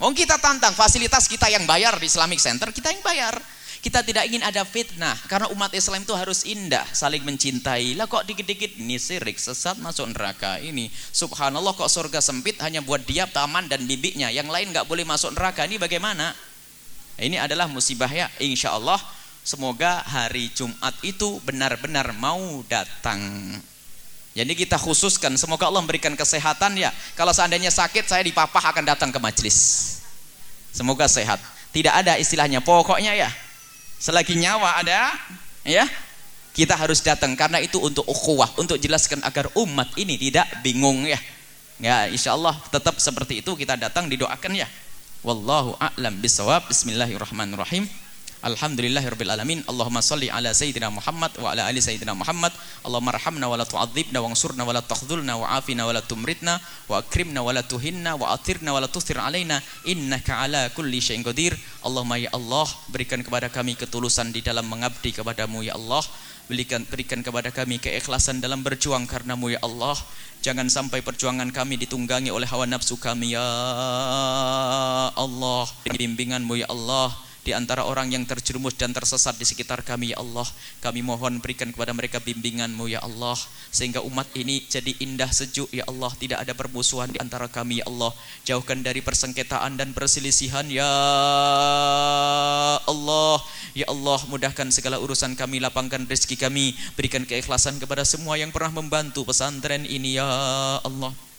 Mau kita tantang fasilitas kita yang bayar di Islamic Center kita yang bayar kita tidak ingin ada fitnah karena umat Islam itu harus indah, saling mencintai. Lah kok dikit-dikit ini sirik, sesat masuk neraka ini. Subhanallah kok surga sempit hanya buat dia, taman dan bibinya. Yang lain nggak boleh masuk neraka. Ini bagaimana? Ini adalah musibah ya. Insya Allah semoga hari Jumat itu benar-benar mau datang. Jadi kita khususkan semoga Allah memberikan kesehatan ya. Kalau seandainya sakit saya dipapah akan datang ke majelis. Semoga sehat. Tidak ada istilahnya pokoknya ya selagi nyawa ada ya kita harus datang. Karena itu untuk ukhuwah untuk jelaskan agar umat ini tidak bingung ya. Ya insyaallah tetap seperti itu kita datang didoakan ya. Wallahu a'lam bisawab. Bismillahirrahmanirrahim Alhamdulillahirabbil alamin. Allahumma salli ala sayyidina Muhammad wa ala ali sayyidina Muhammad. Allahumma arhamna wa la tu'adzibna wansurna wa la takhdhulna wa afina wa la tumritna wa akrimna wa la tuhinna wa atirna wa la tusir alaina innaka ala kulli syai'in qadir. Allahumma ya Allah berikan kepada kami ketulusan di dalam mengabdi kepadamu ya Allah. Berikan, berikan kepada kami keikhlasan dalam berjuang karenamu ya Allah Jangan sampai perjuangan kami ditunggangi oleh hawa nafsu kami ya Allah Bimbinganmu ya Allah di antara orang yang terjerumus dan tersesat di sekitar kami ya Allah. Kami mohon berikan kepada mereka bimbinganmu ya Allah sehingga umat ini jadi indah sejuk ya Allah. Tidak ada permusuhan di antara kami ya Allah. Jauhkan dari persengketaan dan perselisihan ya Allah. Ya Allah mudahkan segala urusan kami lapangkan rezeki kami. Berikan keikhlasan kepada semua yang pernah membantu pesantren ini ya Allah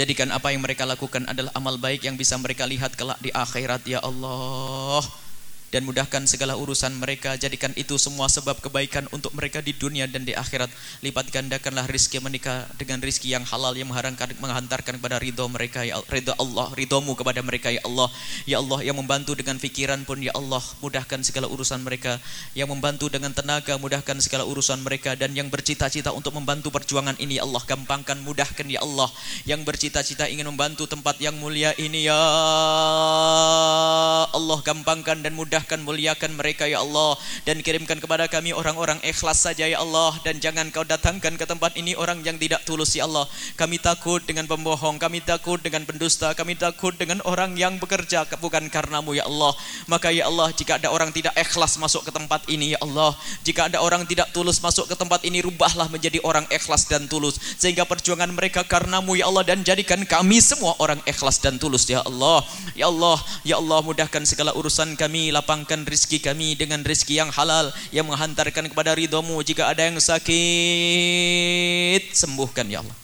Jadikan apa yang mereka lakukan adalah amal baik yang bisa mereka lihat kelak di akhirat. Ya Allah dan mudahkan segala urusan mereka. Jadikan itu semua sebab kebaikan untuk mereka di dunia dan di akhirat. Lipat gandakanlah rizki menikah dengan rizki yang halal yang mengharangkan menghantarkan kepada ridho mereka ya ridho Allah ridhomu kepada mereka ya Allah. Ya Allah yang membantu dengan fikiran pun ya Allah mudahkan segala urusan mereka. Yang membantu dengan tenaga mudahkan segala urusan mereka. Dan yang bercita-cita untuk membantu perjuangan ini ya Allah gampangkan mudahkan ya Allah. Yang bercita-cita ingin membantu tempat yang mulia ini ya Allah gampangkan dan mudah mudahkan muliakan mereka ya Allah. Dan kirimkan kepada kami orang-orang ikhlas saja ya Allah. Dan jangan kau datangkan ke tempat ini orang yang tidak tulus ya Allah. Kami takut dengan pembohong kami takut dengan pendusta kami takut dengan orang yang bekerja bukan karenamu ya Allah. Maka ya Allah jika ada orang tidak ikhlas masuk ke tempat ini ya Allah. Jika ada orang tidak tulus masuk ke tempat ini rubahlah menjadi orang ikhlas dan tulus. Sehingga perjuangan mereka karenamu ya Allah dan jadikan kami semua orang ikhlas dan tulus ya Allah. Ya Allah ya Allah mudahkan segala urusan kami lapangkan rizki kami dengan rizki yang halal yang menghantarkan kepada ridhamu jika ada yang sakit sembuhkan ya Allah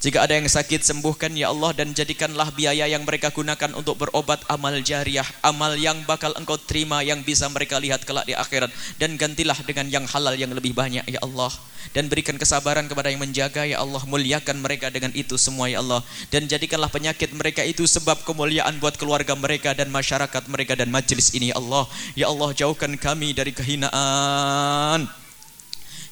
Jika ada yang sakit sembuhkan ya Allah dan jadikanlah biaya yang mereka gunakan untuk berobat amal jariah, amal yang bakal engkau terima yang bisa mereka lihat kelak di akhirat. Dan gantilah dengan yang halal yang lebih banyak ya Allah. Dan berikan kesabaran kepada yang menjaga ya Allah. Muliakan mereka dengan itu semua ya Allah. Dan jadikanlah penyakit mereka itu sebab kemuliaan buat keluarga mereka dan masyarakat mereka dan majelis ini ya Allah. Ya Allah jauhkan kami dari kehinaan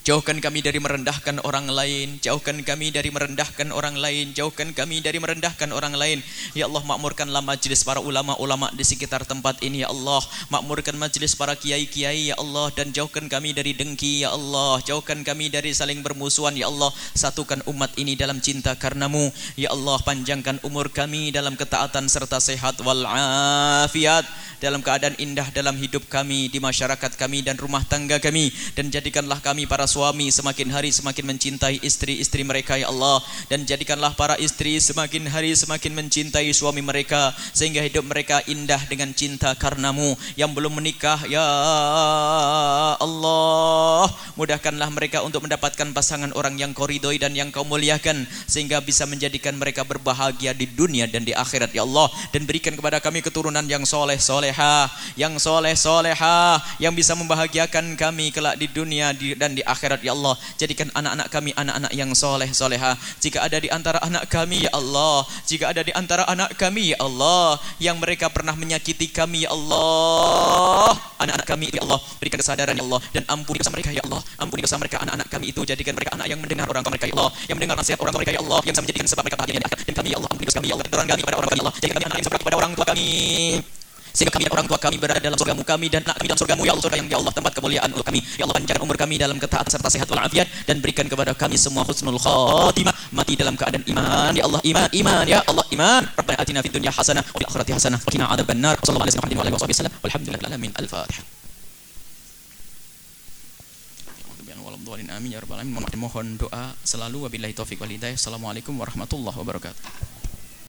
Jauhkan kami dari merendahkan orang lain. Jauhkan kami dari merendahkan orang lain. Jauhkan kami dari merendahkan orang lain. Ya Allah makmurkanlah majlis para ulama-ulama di sekitar tempat ini Ya Allah. Makmurkan majlis para kiai-kiai Ya Allah. Dan jauhkan kami dari dengki Ya Allah. Jauhkan kami dari saling bermusuhan Ya Allah. Satukan umat ini dalam cinta karenamu Ya Allah. Panjangkan umur kami dalam ketaatan serta sehat walafiat Dalam keadaan indah dalam hidup kami Di masyarakat kami dan rumah tangga kami. Dan jadikanlah kami para suami semakin hari semakin mencintai istri-istri mereka ya Allah. Dan jadikanlah para istri semakin hari semakin mencintai suami mereka sehingga hidup mereka indah dengan cinta karenamu. Yang belum menikah ya Allah. Mudahkanlah mereka untuk mendapatkan pasangan orang yang koridoi dan yang kau muliakan sehingga bisa menjadikan mereka berbahagia di dunia dan di akhirat ya Allah. Dan berikan kepada kami keturunan yang soleh soleha yang soleh soleha yang bisa membahagiakan kami kelak di dunia dan di akhirat akhirat ya Allah jadikan anak-anak kami anak-anak yang soleh soleha jika ada di antara anak kami ya Allah jika ada di antara anak kami ya Allah yang mereka pernah menyakiti kami ya Allah anak-anak kami ya Allah berikan kesadaran ya Allah dan ampuni dosa mereka ya Allah ampuni dosa mereka anak-anak kami itu jadikan mereka anak yang mendengar orang tua mereka ya Allah yang mendengar nasihat orang tua mereka ya Allah yang bisa menjadikan sebab mereka bahagia dan kami ya Allah ampuni dosa kami ya Allah dan kami pada orang ya Allah jadikan kami anak yang seperti kepada orang tua kami sehingga kami dan orang tua kami berada dalam surgamu kami dan anak kami dalam surgamu. Ya Allah surga yang ya Allah tempat kemuliaan untuk kami. Ya Allah panjangkan umur kami dalam ketaatan serta sehat walafiat. Dan berikan kepada kami semua husnul khatimah. Mati dalam keadaan iman. Ya Allah iman iman. Ya Allah iman. Rabbana atina fid dunya hasanah wa fil akhirati hasanah wa qina adzabannar. Sallallahu alaihi wasallam walhamdulillahi alamin. Al-fatihah. Amin ya rabbal alamin. Mohon doa selalu. Wabillahi taufik wal hidayah. Assalamualaikum warahmatullahi wabarakatuh.